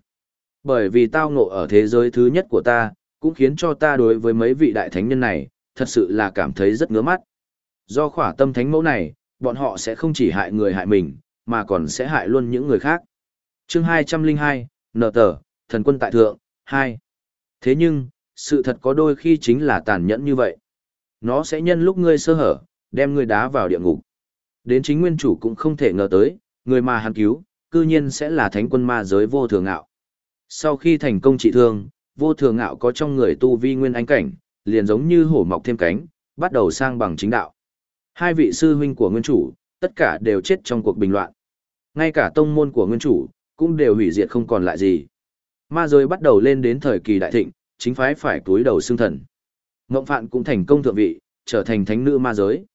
Bởi vì tao ngộ ở thế giới thứ nhất của ta, cũng khiến cho ta đối với mấy vị đại thánh nhân này, thật sự là cảm thấy rất ngứa mắt. Do khỏa tâm thánh mẫu này, bọn họ sẽ không chỉ hại người hại mình, mà còn sẽ hại luôn những người khác. chương 202, nợ tờ, thần quân tại thượng, 2. Thế nhưng, sự thật có đôi khi chính là tàn nhẫn như vậy. Nó sẽ nhân lúc ngươi sơ hở, đem ngươi đá vào địa ngục. Đến chính nguyên chủ cũng không thể ngờ tới, người mà hắn cứu, cư nhiên sẽ là thánh quân ma giới vô thường ngạo. Sau khi thành công trị thương, vô thường ngạo có trong người tu vi nguyên ánh cảnh, liền giống như hổ mọc thêm cánh, bắt đầu sang bằng chính đạo. Hai vị sư huynh của nguyên chủ, tất cả đều chết trong cuộc bình loạn. Ngay cả tông môn của nguyên chủ, cũng đều hủy diệt không còn lại gì. Ma giới bắt đầu lên đến thời kỳ đại thịnh, chính phái phải túi đầu xương thần. Ngộng Phạn cũng thành công thượng vị, trở thành thánh nữ ma giới.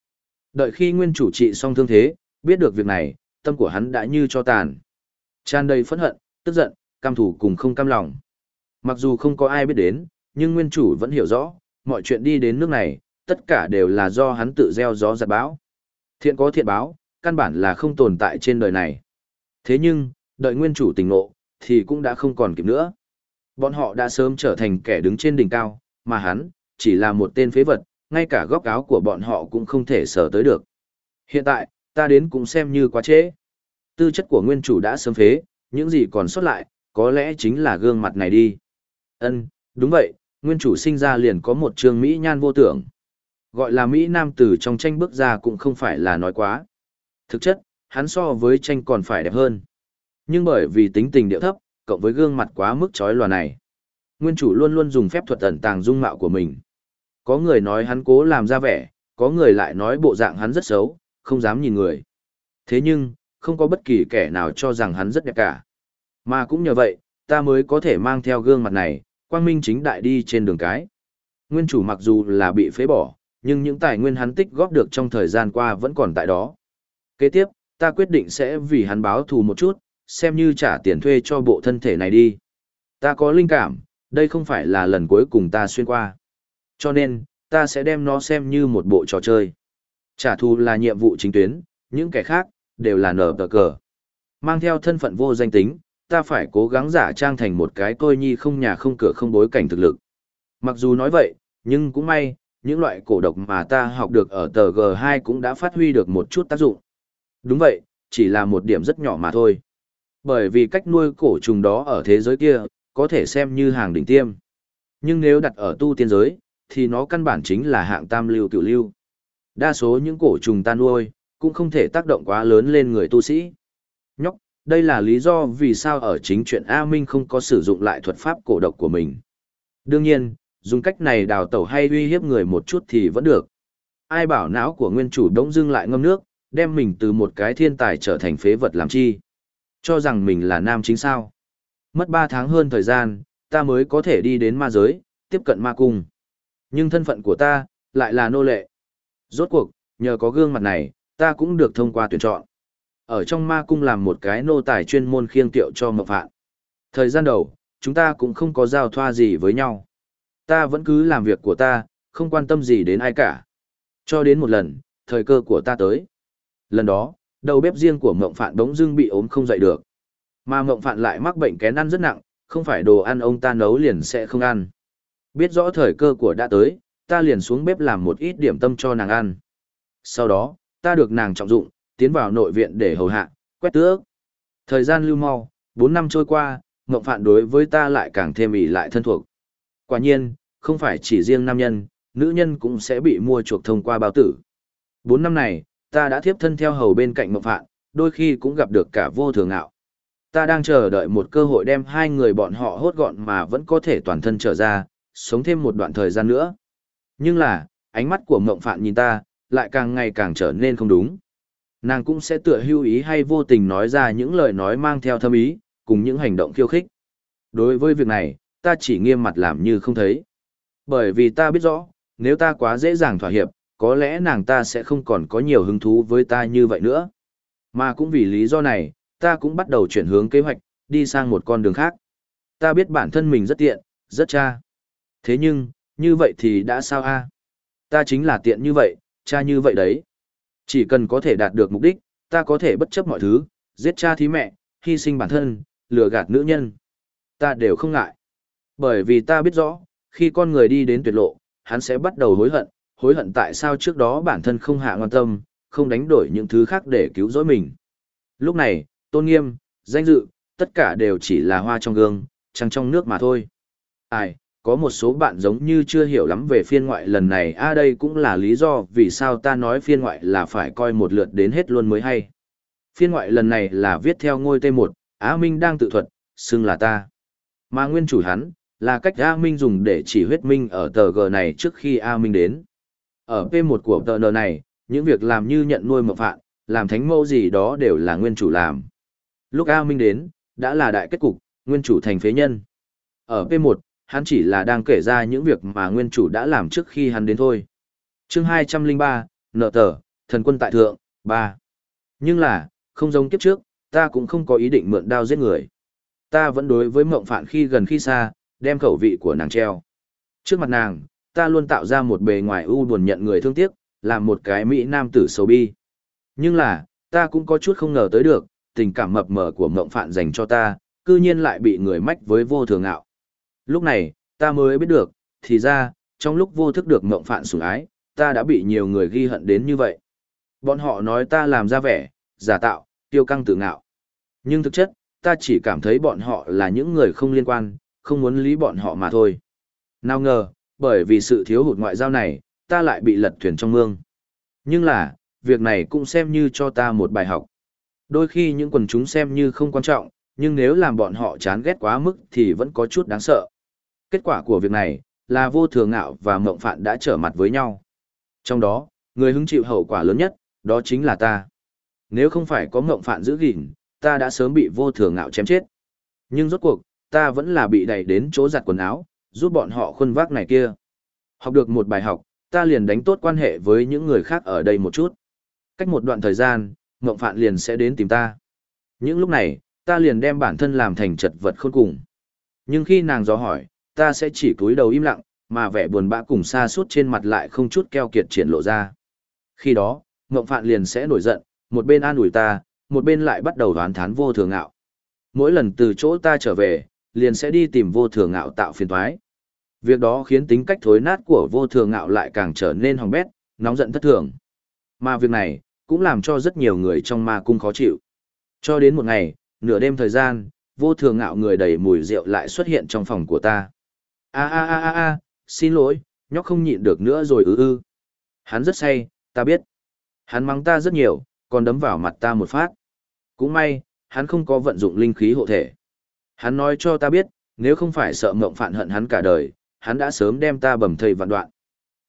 Đợi khi nguyên chủ trị xong thương thế, biết được việc này, tâm của hắn đã như cho tàn. Tràn đầy phẫn hận, tức giận, cam thủ cùng không cam lòng. Mặc dù không có ai biết đến, nhưng nguyên chủ vẫn hiểu rõ, mọi chuyện đi đến nước này, tất cả đều là do hắn tự gieo gió giật bão. Thiện có thiện báo, căn bản là không tồn tại trên đời này. Thế nhưng, đợi nguyên chủ tỉnh ngộ, thì cũng đã không còn kịp nữa. Bọn họ đã sớm trở thành kẻ đứng trên đỉnh cao, mà hắn, chỉ là một tên phế vật, ngay cả góc áo của bọn họ cũng không thể sở tới được. Hiện tại, ta đến cũng xem như quá trễ. Tư chất của nguyên chủ đã sớm phế, những gì còn sót lại, có lẽ chính là gương mặt này đi. Ân, đúng vậy, nguyên chủ sinh ra liền có một trường Mỹ nhan vô tưởng. Gọi là Mỹ Nam tử trong tranh bước ra cũng không phải là nói quá. Thực chất, hắn so với tranh còn phải đẹp hơn. Nhưng bởi vì tính tình điệu thấp, cộng với gương mặt quá mức chói lòa này. Nguyên chủ luôn luôn dùng phép thuật ẩn tàng dung mạo của mình. Có người nói hắn cố làm ra vẻ, có người lại nói bộ dạng hắn rất xấu, không dám nhìn người. Thế nhưng, không có bất kỳ kẻ nào cho rằng hắn rất đẹp cả. Mà cũng nhờ vậy, ta mới có thể mang theo gương mặt này, quang minh chính đại đi trên đường cái. Nguyên chủ mặc dù là bị phế bỏ, nhưng những tài nguyên hắn tích góp được trong thời gian qua vẫn còn tại đó. Kế tiếp, ta quyết định sẽ vì hắn báo thù một chút, xem như trả tiền thuê cho bộ thân thể này đi. Ta có linh cảm, đây không phải là lần cuối cùng ta xuyên qua. Cho nên, ta sẽ đem nó xem như một bộ trò chơi. Trả thù là nhiệm vụ chính tuyến, những kẻ khác, đều là nở tờ cờ. Mang theo thân phận vô danh tính, ta phải cố gắng giả trang thành một cái tôi nhi không nhà không cửa không bối cảnh thực lực. Mặc dù nói vậy, nhưng cũng may, những loại cổ độc mà ta học được ở tờ G2 cũng đã phát huy được một chút tác dụng. Đúng vậy, chỉ là một điểm rất nhỏ mà thôi. Bởi vì cách nuôi cổ trùng đó ở thế giới kia, có thể xem như hàng đỉnh tiêm. Nhưng nếu đặt ở tu tiên giới, thì nó căn bản chính là hạng tam lưu cựu lưu. Đa số những cổ trùng ta nuôi, cũng không thể tác động quá lớn lên người tu sĩ. Nhóc, đây là lý do vì sao ở chính chuyện A Minh không có sử dụng lại thuật pháp cổ độc của mình. Đương nhiên, dùng cách này đào tẩu hay uy hiếp người một chút thì vẫn được. Ai bảo não của nguyên chủ đống dưng lại ngâm nước, đem mình từ một cái thiên tài trở thành phế vật làm chi. Cho rằng mình là nam chính sao. Mất 3 tháng hơn thời gian, ta mới có thể đi đến ma giới, tiếp cận ma cung. Nhưng thân phận của ta, lại là nô lệ. Rốt cuộc, nhờ có gương mặt này, ta cũng được thông qua tuyển chọn. Ở trong ma cung làm một cái nô tài chuyên môn khiêng tiệu cho mộng phạn. Thời gian đầu, chúng ta cũng không có giao thoa gì với nhau. Ta vẫn cứ làm việc của ta, không quan tâm gì đến ai cả. Cho đến một lần, thời cơ của ta tới. Lần đó, đầu bếp riêng của mộng phạn đống dưng bị ốm không dậy được. Mà mộng phạn lại mắc bệnh kén ăn rất nặng, không phải đồ ăn ông ta nấu liền sẽ không ăn. Biết rõ thời cơ của đã tới, ta liền xuống bếp làm một ít điểm tâm cho nàng ăn. Sau đó, ta được nàng trọng dụng, tiến vào nội viện để hầu hạ, quét tước. Thời gian lưu mau, 4 năm trôi qua, mộng phạn đối với ta lại càng thêm ỉ lại thân thuộc. Quả nhiên, không phải chỉ riêng nam nhân, nữ nhân cũng sẽ bị mua chuộc thông qua bao tử. 4 năm này, ta đã thiếp thân theo hầu bên cạnh mộng phạn, đôi khi cũng gặp được cả vô thường ảo. Ta đang chờ đợi một cơ hội đem hai người bọn họ hốt gọn mà vẫn có thể toàn thân trở ra, sống thêm một đoạn thời gian nữa. Nhưng là, ánh mắt của mộng phạn nhìn ta, lại càng ngày càng trở nên không đúng. Nàng cũng sẽ tựa hưu ý hay vô tình nói ra những lời nói mang theo thâm ý, cùng những hành động khiêu khích. Đối với việc này, ta chỉ nghiêm mặt làm như không thấy. Bởi vì ta biết rõ, nếu ta quá dễ dàng thỏa hiệp, có lẽ nàng ta sẽ không còn có nhiều hứng thú với ta như vậy nữa. Mà cũng vì lý do này, ta cũng bắt đầu chuyển hướng kế hoạch, đi sang một con đường khác. Ta biết bản thân mình rất tiện, rất cha. Thế nhưng, như vậy thì đã sao a? Ta chính là tiện như vậy, cha như vậy đấy. Chỉ cần có thể đạt được mục đích, ta có thể bất chấp mọi thứ, giết cha thí mẹ, hy sinh bản thân, lừa gạt nữ nhân. Ta đều không ngại. Bởi vì ta biết rõ, khi con người đi đến tuyệt lộ, hắn sẽ bắt đầu hối hận, hối hận tại sao trước đó bản thân không hạ ngon tâm, không đánh đổi những thứ khác để cứu rỗi mình. Lúc này, tôn nghiêm, danh dự, tất cả đều chỉ là hoa trong gương, trăng trong nước mà thôi. Ai, có một số bạn giống như chưa hiểu lắm về phiên ngoại lần này a à đây cũng là lý do vì sao ta nói phiên ngoại là phải coi một lượt đến hết luôn mới hay. Phiên ngoại lần này là viết theo ngôi T1, Á Minh đang tự thuật, xưng là ta. Mà nguyên chủ hắn, là cách A Minh dùng để chỉ huyết minh ở tờ G này trước khi A Minh đến. Ở P1 của tờ N này, những việc làm như nhận nuôi mập phạn, làm thánh mẫu gì đó đều là nguyên chủ làm. Lúc A Minh đến, đã là đại kết cục, nguyên chủ thành phế nhân. Ở P1, hắn chỉ là đang kể ra những việc mà nguyên chủ đã làm trước khi hắn đến thôi. chương 203, nợ tờ, thần quân tại thượng, 3. Nhưng là, không giống kiếp trước, ta cũng không có ý định mượn đao giết người. Ta vẫn đối với mộng phạn khi gần khi xa, đem khẩu vị của nàng treo. Trước mặt nàng, ta luôn tạo ra một bề ngoài ưu buồn nhận người thương tiếc, làm một cái mỹ nam tử xấu bi. Nhưng là, ta cũng có chút không ngờ tới được, tình cảm mập mờ của mộng phạn dành cho ta, cư nhiên lại bị người mách với vô thường ảo. Lúc này, ta mới biết được, thì ra, trong lúc vô thức được mộng phạn sủng ái, ta đã bị nhiều người ghi hận đến như vậy. Bọn họ nói ta làm ra vẻ, giả tạo, tiêu căng tự ngạo. Nhưng thực chất, ta chỉ cảm thấy bọn họ là những người không liên quan, không muốn lý bọn họ mà thôi. Nào ngờ, bởi vì sự thiếu hụt ngoại giao này, ta lại bị lật thuyền trong mương. Nhưng là, việc này cũng xem như cho ta một bài học. Đôi khi những quần chúng xem như không quan trọng, nhưng nếu làm bọn họ chán ghét quá mức thì vẫn có chút đáng sợ. Kết quả của việc này, là vô thường ngạo và mộng phạn đã trở mặt với nhau. Trong đó, người hứng chịu hậu quả lớn nhất, đó chính là ta. Nếu không phải có mộng phạn giữ gìn, ta đã sớm bị vô thường ngạo chém chết. Nhưng rốt cuộc, ta vẫn là bị đẩy đến chỗ giặt quần áo, giúp bọn họ khuân vác này kia. Học được một bài học, ta liền đánh tốt quan hệ với những người khác ở đây một chút. Cách một đoạn thời gian, Ngộng Phạn liền sẽ đến tìm ta. Những lúc này, ta liền đem bản thân làm thành chật vật khôn cùng. Nhưng khi nàng dò hỏi, ta sẽ chỉ cúi đầu im lặng, mà vẻ buồn bã cùng xa suốt trên mặt lại không chút keo kiệt triển lộ ra. Khi đó, Ngộng Phạn liền sẽ nổi giận, một bên an ủi ta, một bên lại bắt đầu đoán thán vô thường ngạo. Mỗi lần từ chỗ ta trở về, liền sẽ đi tìm vô thường ngạo tạo phiền toái. Việc đó khiến tính cách thối nát của vô thường ngạo lại càng trở nên hỏng bét, nóng giận thất thường. Mà việc này, cũng làm cho rất nhiều người trong ma cung khó chịu. Cho đến một ngày, nửa đêm thời gian, vô thường ngạo người đầy mùi rượu lại xuất hiện trong phòng của ta. A a a a a, xin lỗi, nhóc không nhịn được nữa rồi ư ư. Hắn rất say, ta biết. Hắn mắng ta rất nhiều, còn đấm vào mặt ta một phát. Cũng may, hắn không có vận dụng linh khí hộ thể. Hắn nói cho ta biết, nếu không phải sợ mộng phản hận hắn cả đời, hắn đã sớm đem ta bầm thây vạn đoạn.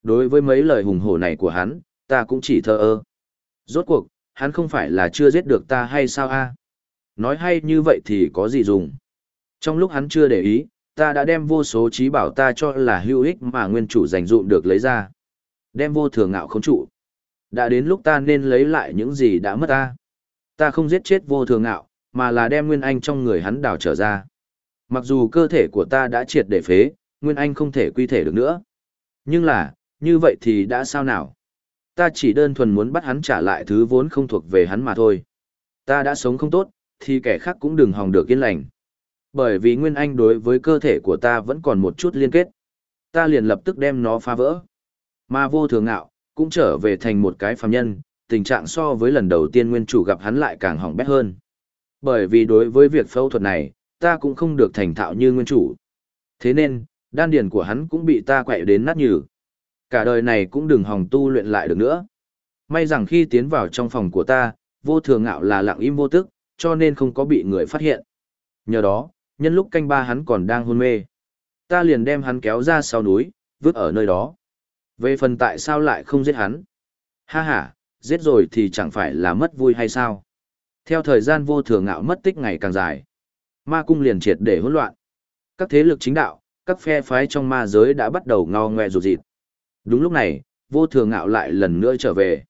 Đối với mấy lời hùng hổ này của hắn, ta cũng chỉ thờ ơ. Rốt cuộc, hắn không phải là chưa giết được ta hay sao a? Nói hay như vậy thì có gì dùng? Trong lúc hắn chưa để ý, ta đã đem vô số trí bảo ta cho là hữu ích mà nguyên chủ dành dụm được lấy ra. Đem vô thường ngạo không trụ. Đã đến lúc ta nên lấy lại những gì đã mất ta. Ta không giết chết vô thường ngạo, mà là đem nguyên anh trong người hắn đào trở ra. Mặc dù cơ thể của ta đã triệt để phế, nguyên anh không thể quy thể được nữa. Nhưng là, như vậy thì đã sao nào? Ta chỉ đơn thuần muốn bắt hắn trả lại thứ vốn không thuộc về hắn mà thôi. Ta đã sống không tốt, thì kẻ khác cũng đừng hòng được yên lành. Bởi vì nguyên anh đối với cơ thể của ta vẫn còn một chút liên kết. Ta liền lập tức đem nó phá vỡ. Mà vô thường ngạo, cũng trở về thành một cái phàm nhân, tình trạng so với lần đầu tiên nguyên chủ gặp hắn lại càng hỏng bét hơn. Bởi vì đối với việc phẫu thuật này, ta cũng không được thành thạo như nguyên chủ. Thế nên, đan điền của hắn cũng bị ta quậy đến nát nhừ. Cả đời này cũng đừng hòng tu luyện lại được nữa. May rằng khi tiến vào trong phòng của ta, vô thường ngạo là lặng im vô tức, cho nên không có bị người phát hiện. Nhờ đó, nhân lúc canh ba hắn còn đang hôn mê. Ta liền đem hắn kéo ra sau núi, vứt ở nơi đó. Về phần tại sao lại không giết hắn? Ha ha, giết rồi thì chẳng phải là mất vui hay sao? Theo thời gian vô thường ngạo mất tích ngày càng dài, ma cung liền triệt để hỗn loạn. Các thế lực chính đạo, các phe phái trong ma giới đã bắt đầu ngao ngoe rụt rịt. Đúng lúc này, vô thường ngạo lại lần nữa trở về.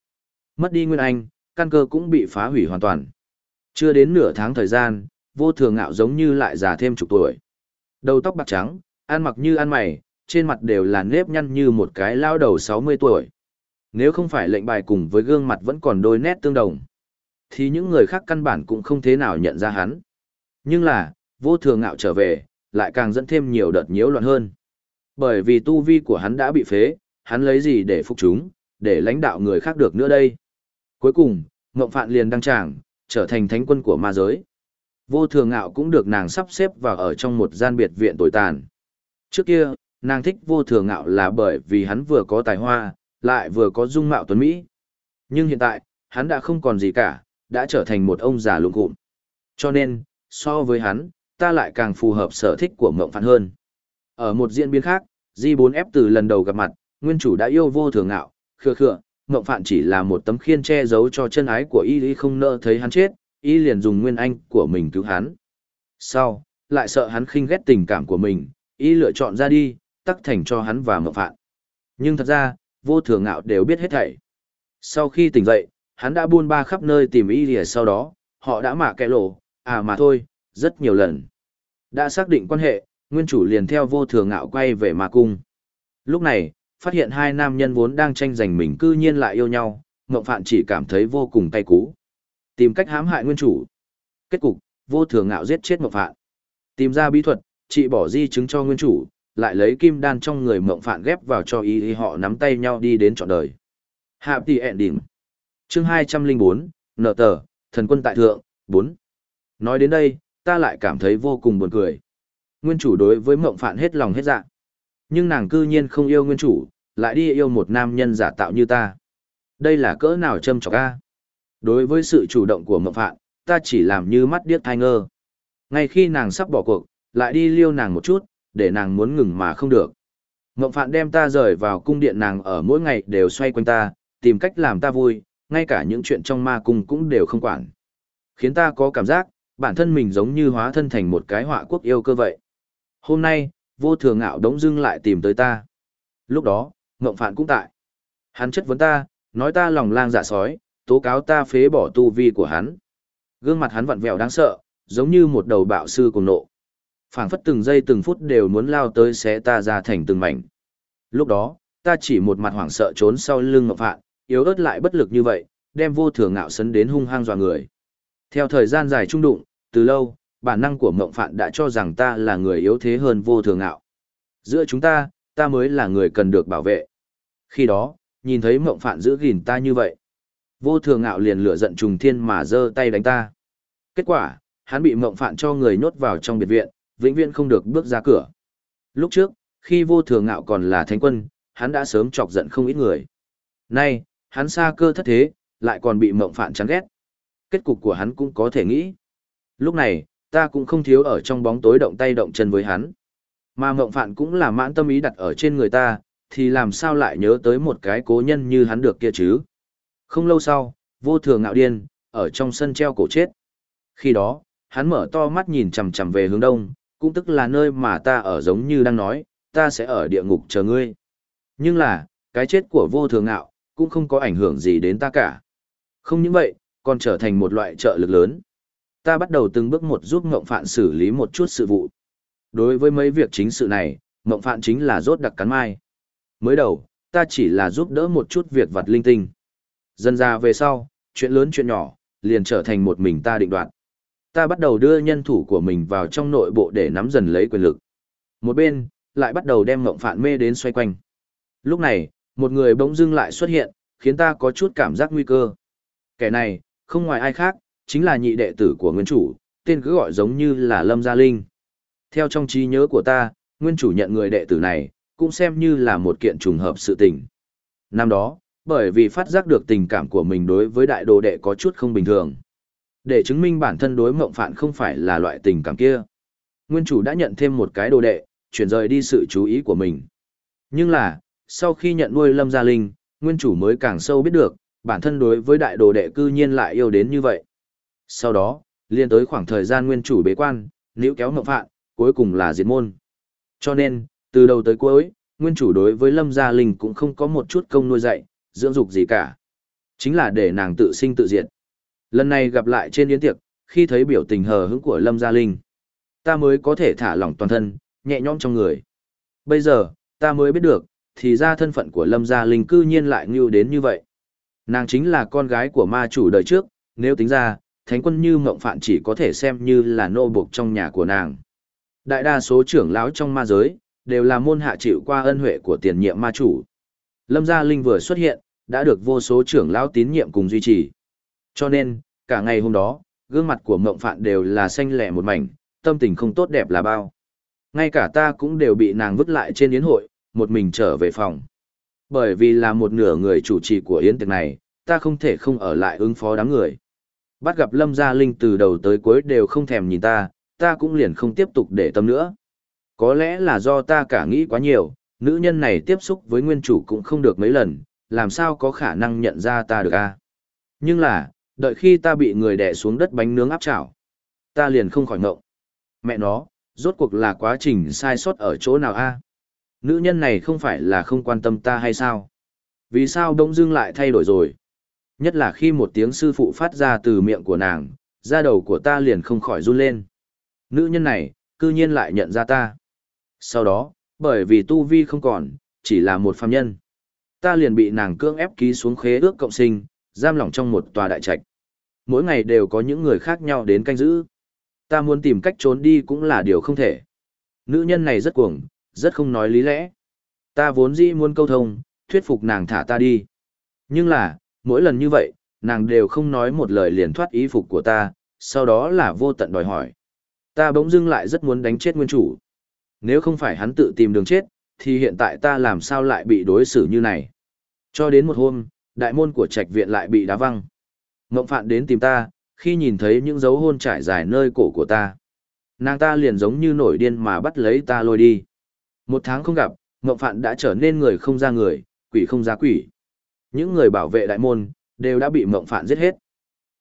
Mất đi Nguyên Anh, căn cơ cũng bị phá hủy hoàn toàn. Chưa đến nửa tháng thời gian, vô thường ngạo giống như lại già thêm chục tuổi. Đầu tóc bạc trắng, ăn mặc như ăn mày, trên mặt đều là nếp nhăn như một cái lao đầu 60 tuổi. Nếu không phải lệnh bài cùng với gương mặt vẫn còn đôi nét tương đồng, thì những người khác căn bản cũng không thế nào nhận ra hắn. Nhưng là, vô thường ngạo trở về, lại càng dẫn thêm nhiều đợt nhiễu loạn hơn. Bởi vì tu vi của hắn đã bị phế, hắn lấy gì để phục chúng, để lãnh đạo người khác được nữa đây. Cuối cùng, Ngộng Phạn liền đăng tràng, trở thành thánh quân của ma giới. Vô thường ngạo cũng được nàng sắp xếp vào ở trong một gian biệt viện tồi tàn. Trước kia, nàng thích vô thường ngạo là bởi vì hắn vừa có tài hoa, lại vừa có dung mạo tuấn Mỹ. Nhưng hiện tại, hắn đã không còn gì cả, đã trở thành một ông già lụng cụm. Cho nên, so với hắn, ta lại càng phù hợp sở thích của mộng phản hơn. Ở một diễn biến khác, G4F từ lần đầu gặp mặt, nguyên chủ đã yêu vô thường ngạo, khừa khừa, mộng phản chỉ là một tấm khiên che giấu cho chân ái của y y không nỡ thấy hắn chết, y liền dùng nguyên anh của mình cứu hắn. Sau, lại sợ hắn khinh ghét tình cảm của mình, y lựa chọn ra đi, tắc thành cho hắn và mộng phạn. Nhưng thật ra, vô thường ngạo đều biết hết thảy. Sau khi tỉnh dậy, hắn đã buôn ba khắp nơi tìm y lìa sau đó, họ đã mạ kẻ lộ, à mà thôi, rất nhiều lần. Đã xác định quan hệ, nguyên chủ liền theo vô thường ngạo quay về mà cung. Lúc này, phát hiện hai nam nhân vốn đang tranh giành mình cư nhiên lại yêu nhau, Ngộng Phạn chỉ cảm thấy vô cùng tay cú. Tìm cách hãm hại nguyên chủ. Kết cục, vô thường ngạo giết chết mộng Phạn. Tìm ra bí thuật, chị bỏ di chứng cho nguyên chủ, lại lấy kim đan trong người mộng Phạn ghép vào cho ý, ý họ nắm tay nhau đi đến trọn đời. Happy Ending Chương 204, Nợ tờ, Thần quân tại thượng, 4. Nói đến đây, ta lại cảm thấy vô cùng buồn cười. Nguyên chủ đối với mộng phạn hết lòng hết dạ. Nhưng nàng cư nhiên không yêu nguyên chủ, lại đi yêu một nam nhân giả tạo như ta. Đây là cỡ nào châm chọc a. Đối với sự chủ động của mộng phạn, ta chỉ làm như mắt điếc thai ngơ. Ngay khi nàng sắp bỏ cuộc, lại đi liêu nàng một chút, để nàng muốn ngừng mà không được. Mộng phạn đem ta rời vào cung điện nàng ở mỗi ngày đều xoay quanh ta, tìm cách làm ta vui, ngay cả những chuyện trong ma cung cũng đều không quản. Khiến ta có cảm giác, bản thân mình giống như hóa thân thành một cái họa quốc yêu cơ vậy. Hôm nay, vô thường ngạo đống dưng lại tìm tới ta. Lúc đó, Ngộng Phạn cũng tại. Hắn chất vấn ta, nói ta lòng lang dạ sói, tố cáo ta phế bỏ tu vi của hắn. Gương mặt hắn vặn vẹo đáng sợ, giống như một đầu bạo sư cùng nộ. phảng phất từng giây từng phút đều muốn lao tới xé ta ra thành từng mảnh. Lúc đó, ta chỉ một mặt hoảng sợ trốn sau lưng ngọc Phạn, yếu ớt lại bất lực như vậy, đem vô thường ngạo sấn đến hung hăng dọa người. Theo thời gian dài trung đụng, từ lâu, bản năng của mộng phạn đã cho rằng ta là người yếu thế hơn vô thường ngạo. Giữa chúng ta, ta mới là người cần được bảo vệ. Khi đó, nhìn thấy mộng phạn giữ gìn ta như vậy. Vô thường ngạo liền lửa giận trùng thiên mà giơ tay đánh ta. Kết quả, hắn bị mộng phạn cho người nhốt vào trong biệt viện, vĩnh viễn không được bước ra cửa. Lúc trước, khi vô thường ngạo còn là thánh quân, hắn đã sớm chọc giận không ít người. Nay, hắn xa cơ thất thế, lại còn bị mộng phạn chán ghét. Kết cục của hắn cũng có thể nghĩ. Lúc này, ta cũng không thiếu ở trong bóng tối động tay động chân với hắn. Mà mộng phạn cũng là mãn tâm ý đặt ở trên người ta, thì làm sao lại nhớ tới một cái cố nhân như hắn được kia chứ. Không lâu sau, vô thường ngạo điên, ở trong sân treo cổ chết. Khi đó, hắn mở to mắt nhìn chằm chằm về hướng đông, cũng tức là nơi mà ta ở giống như đang nói, ta sẽ ở địa ngục chờ ngươi. Nhưng là, cái chết của vô thường ngạo, cũng không có ảnh hưởng gì đến ta cả. Không những vậy, còn trở thành một loại trợ lực lớn. Ta bắt đầu từng bước một giúp Ngộng Phạn xử lý một chút sự vụ. Đối với mấy việc chính sự này, Ngộng Phạn chính là rốt đặc cắn mai. Mới đầu, ta chỉ là giúp đỡ một chút việc vặt linh tinh. Dần ra về sau, chuyện lớn chuyện nhỏ, liền trở thành một mình ta định đoạt. Ta bắt đầu đưa nhân thủ của mình vào trong nội bộ để nắm dần lấy quyền lực. Một bên, lại bắt đầu đem Ngộng phản mê đến xoay quanh. Lúc này, một người bỗng dưng lại xuất hiện, khiến ta có chút cảm giác nguy cơ. Kẻ này, không ngoài ai khác, chính là nhị đệ tử của nguyên chủ, tên cứ gọi giống như là Lâm Gia Linh. Theo trong trí nhớ của ta, nguyên chủ nhận người đệ tử này, cũng xem như là một kiện trùng hợp sự tình. Năm đó, bởi vì phát giác được tình cảm của mình đối với đại đồ đệ có chút không bình thường. Để chứng minh bản thân đối mộng phản không phải là loại tình cảm kia. Nguyên chủ đã nhận thêm một cái đồ đệ, chuyển rời đi sự chú ý của mình. Nhưng là, sau khi nhận nuôi Lâm Gia Linh, nguyên chủ mới càng sâu biết được, bản thân đối với đại đồ đệ cư nhiên lại yêu đến như vậy. Sau đó, liên tới khoảng thời gian nguyên chủ bế quan, liễu kéo mộng phạn, cuối cùng là diệt môn. Cho nên, từ đầu tới cuối, nguyên chủ đối với Lâm Gia Linh cũng không có một chút công nuôi dạy, dưỡng dục gì cả. Chính là để nàng tự sinh tự diệt. Lần này gặp lại trên yến tiệc, khi thấy biểu tình hờ hững của Lâm Gia Linh, ta mới có thể thả lỏng toàn thân, nhẹ nhõm trong người. Bây giờ, ta mới biết được, thì ra thân phận của Lâm Gia Linh cư nhiên lại ngưu đến như vậy. Nàng chính là con gái của ma chủ đời trước, nếu tính ra, thánh quân như mộng phạn chỉ có thể xem như là nô buộc trong nhà của nàng. Đại đa số trưởng lão trong ma giới, đều là môn hạ chịu qua ân huệ của tiền nhiệm ma chủ. Lâm Gia Linh vừa xuất hiện, đã được vô số trưởng lão tín nhiệm cùng duy trì. Cho nên, cả ngày hôm đó, gương mặt của mộng phạn đều là xanh lẻ một mảnh, tâm tình không tốt đẹp là bao. Ngay cả ta cũng đều bị nàng vứt lại trên yến hội, một mình trở về phòng. Bởi vì là một nửa người chủ trì của yến tiệc này, ta không thể không ở lại ứng phó đám người. Bắt gặp Lâm Gia Linh từ đầu tới cuối đều không thèm nhìn ta, ta cũng liền không tiếp tục để tâm nữa. Có lẽ là do ta cả nghĩ quá nhiều, nữ nhân này tiếp xúc với nguyên chủ cũng không được mấy lần, làm sao có khả năng nhận ra ta được a? Nhưng là, đợi khi ta bị người đè xuống đất bánh nướng áp chảo, ta liền không khỏi ngộng. Mẹ nó, rốt cuộc là quá trình sai sót ở chỗ nào a? Nữ nhân này không phải là không quan tâm ta hay sao? Vì sao đông dưng lại thay đổi rồi? Nhất là khi một tiếng sư phụ phát ra từ miệng của nàng, da đầu của ta liền không khỏi run lên. Nữ nhân này, cư nhiên lại nhận ra ta. Sau đó, bởi vì tu vi không còn, chỉ là một phàm nhân. Ta liền bị nàng cưỡng ép ký xuống khế ước cộng sinh, giam lỏng trong một tòa đại trạch. Mỗi ngày đều có những người khác nhau đến canh giữ. Ta muốn tìm cách trốn đi cũng là điều không thể. Nữ nhân này rất cuồng, rất không nói lý lẽ. Ta vốn dĩ muốn câu thông, thuyết phục nàng thả ta đi. Nhưng là, mỗi lần như vậy, nàng đều không nói một lời liền thoát ý phục của ta, sau đó là vô tận đòi hỏi. Ta bỗng dưng lại rất muốn đánh chết nguyên chủ. Nếu không phải hắn tự tìm đường chết, thì hiện tại ta làm sao lại bị đối xử như này. Cho đến một hôm, đại môn của trạch viện lại bị đá văng. Ngộng phạn đến tìm ta, khi nhìn thấy những dấu hôn trải dài nơi cổ của ta. Nàng ta liền giống như nổi điên mà bắt lấy ta lôi đi. Một tháng không gặp, Ngộng Phạn đã trở nên người không ra người, quỷ không ra quỷ. Những người bảo vệ đại môn, đều đã bị Ngộng Phạn giết hết.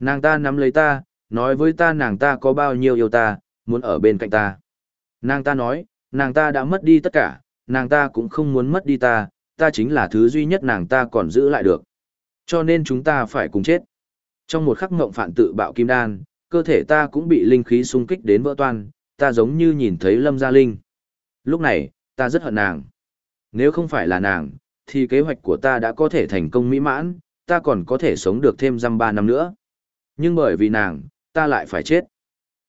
Nàng ta nắm lấy ta, nói với ta nàng ta có bao nhiêu yêu ta, muốn ở bên cạnh ta. Nàng ta nói, nàng ta đã mất đi tất cả, nàng ta cũng không muốn mất đi ta, ta chính là thứ duy nhất nàng ta còn giữ lại được. Cho nên chúng ta phải cùng chết. Trong một khắc ngộng phản tự bạo kim đan, cơ thể ta cũng bị linh khí xung kích đến vỡ toan, ta giống như nhìn thấy lâm gia linh. Lúc này, ta rất hận nàng. Nếu không phải là nàng, thì kế hoạch của ta đã có thể thành công mỹ mãn, ta còn có thể sống được thêm răm ba năm nữa. Nhưng bởi vì nàng, ta lại phải chết.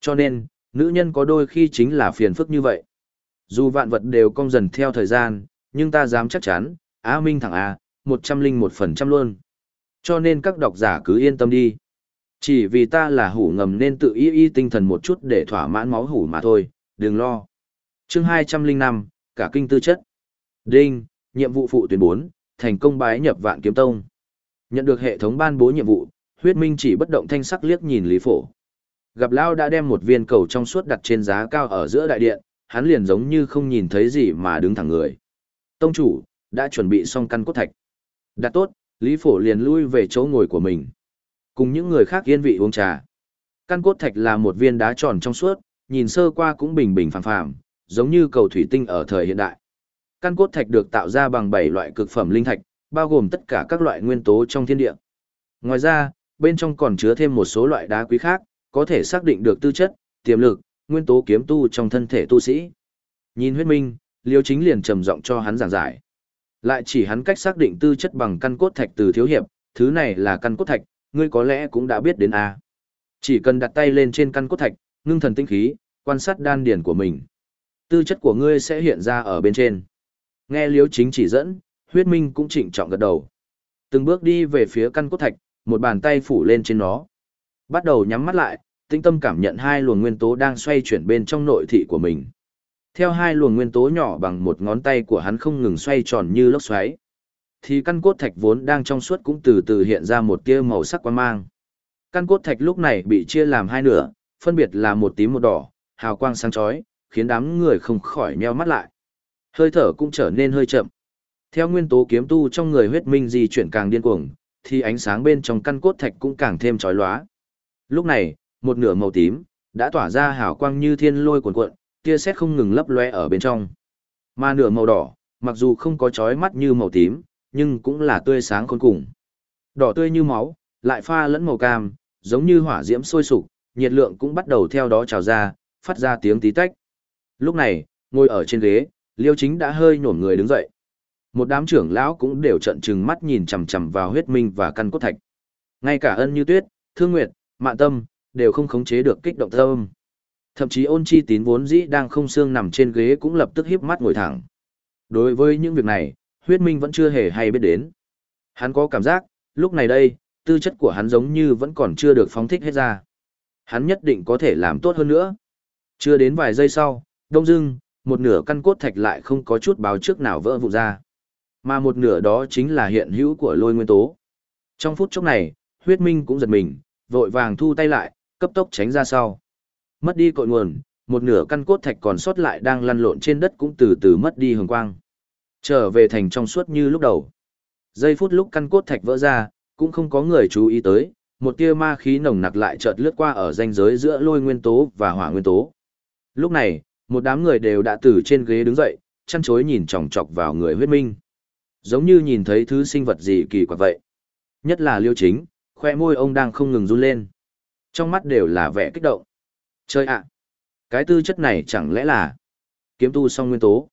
Cho nên, Nữ nhân có đôi khi chính là phiền phức như vậy. Dù vạn vật đều cong dần theo thời gian, nhưng ta dám chắc chắn, A Minh thẳng A, một trăm linh một phần trăm luôn. Cho nên các độc giả cứ yên tâm đi. Chỉ vì ta là hủ ngầm nên tự y y tinh thần một chút để thỏa mãn máu hủ mà thôi, đừng lo. chương hai trăm linh năm cả kinh tư chất. Đinh, nhiệm vụ phụ tuyến bốn thành công bái nhập vạn kiếm tông. Nhận được hệ thống ban bố nhiệm vụ, huyết minh chỉ bất động thanh sắc liếc nhìn Lý Phổ. Gặp Lao đã đem một viên cầu trong suốt đặt trên giá cao ở giữa đại điện, hắn liền giống như không nhìn thấy gì mà đứng thẳng người. Tông chủ, đã chuẩn bị xong căn cốt thạch. Đã tốt, Lý Phổ liền lui về chỗ ngồi của mình. Cùng những người khác yên vị uống trà. Căn cốt thạch là một viên đá tròn trong suốt, nhìn sơ qua cũng bình bình phàm phàm, giống như cầu thủy tinh ở thời hiện đại. Căn cốt thạch được tạo ra bằng 7 loại cực phẩm linh thạch, bao gồm tất cả các loại nguyên tố trong thiên địa. Ngoài ra, bên trong còn chứa thêm một số loại đá quý khác, có thể xác định được tư chất, tiềm lực, nguyên tố kiếm tu trong thân thể tu sĩ. Nhìn huyết minh, Liêu Chính liền trầm giọng cho hắn giảng giải. Lại chỉ hắn cách xác định tư chất bằng căn cốt thạch từ thiếu hiệp, thứ này là căn cốt thạch, ngươi có lẽ cũng đã biết đến a. Chỉ cần đặt tay lên trên căn cốt thạch, ngưng thần tinh khí, quan sát đan điển của mình. Tư chất của ngươi sẽ hiện ra ở bên trên. Nghe Liêu Chính chỉ dẫn, huyết minh cũng trịnh trọng gật đầu. Từng bước đi về phía căn cốt thạch, một bàn tay phủ lên trên nó. Bắt đầu nhắm mắt lại, tinh tâm cảm nhận hai luồng nguyên tố đang xoay chuyển bên trong nội thị của mình. Theo hai luồng nguyên tố nhỏ bằng một ngón tay của hắn không ngừng xoay tròn như lốc xoáy. Thì căn cốt thạch vốn đang trong suốt cũng từ từ hiện ra một tia màu sắc quang mang. Căn cốt thạch lúc này bị chia làm hai nửa, phân biệt là một tím một đỏ, hào quang sáng chói, khiến đám người không khỏi nheo mắt lại. Hơi thở cũng trở nên hơi chậm. Theo nguyên tố kiếm tu trong người huyết minh di chuyển càng điên cuồng, thì ánh sáng bên trong căn cốt thạch cũng càng thêm chói lóa. Lúc này, một nửa màu tím đã tỏa ra hào quang như thiên lôi cuồn cuộn, tia sét không ngừng lấp loe ở bên trong. Mà nửa màu đỏ, mặc dù không có chói mắt như màu tím, nhưng cũng là tươi sáng khôn cùng. Đỏ tươi như máu, lại pha lẫn màu cam, giống như hỏa diễm sôi sục, nhiệt lượng cũng bắt đầu theo đó trào ra, phát ra tiếng tí tách. Lúc này, ngồi ở trên ghế, Liêu Chính đã hơi nhổm người đứng dậy. Một đám trưởng lão cũng đều trợn trừng mắt nhìn chằm chằm vào huyết minh và căn cốt thạch. Ngay cả ân như tuyết, thương nguyệt, mạn tâm, đều không khống chế được kích động tâm. Thậm chí ôn chi tín vốn dĩ đang không xương nằm trên ghế cũng lập tức híp mắt ngồi thẳng. Đối với những việc này, huyết minh vẫn chưa hề hay biết đến. Hắn có cảm giác, lúc này đây, tư chất của hắn giống như vẫn còn chưa được phóng thích hết ra. Hắn nhất định có thể làm tốt hơn nữa. Chưa đến vài giây sau, đông dưng, một nửa căn cốt thạch lại không có chút báo trước nào vỡ vụn ra. Mà một nửa đó chính là hiện hữu của lôi nguyên tố. Trong phút chốc này, huyết minh cũng giật mình, vội vàng thu tay lại, cấp tốc tránh ra sau. Mất đi cội nguồn, một nửa căn cốt thạch còn sót lại đang lăn lộn trên đất cũng từ từ mất đi hồng quang. Trở về thành trong suốt như lúc đầu. Giây phút lúc căn cốt thạch vỡ ra, cũng không có người chú ý tới, một tia ma khí nồng nặc lại chợt lướt qua ở ranh giới giữa lôi nguyên tố và hỏa nguyên tố. Lúc này, một đám người đều đã từ trên ghế đứng dậy, chăn chối nhìn chòng chọc vào người huyết minh. Giống như nhìn thấy thứ sinh vật gì kỳ quặc vậy. Nhất là liêu chính, khoe môi ông đang không ngừng run lên. Trong mắt đều là vẻ kích động. Chơi ạ! cái tư chất này chẳng lẽ là kiếm tu song nguyên tố?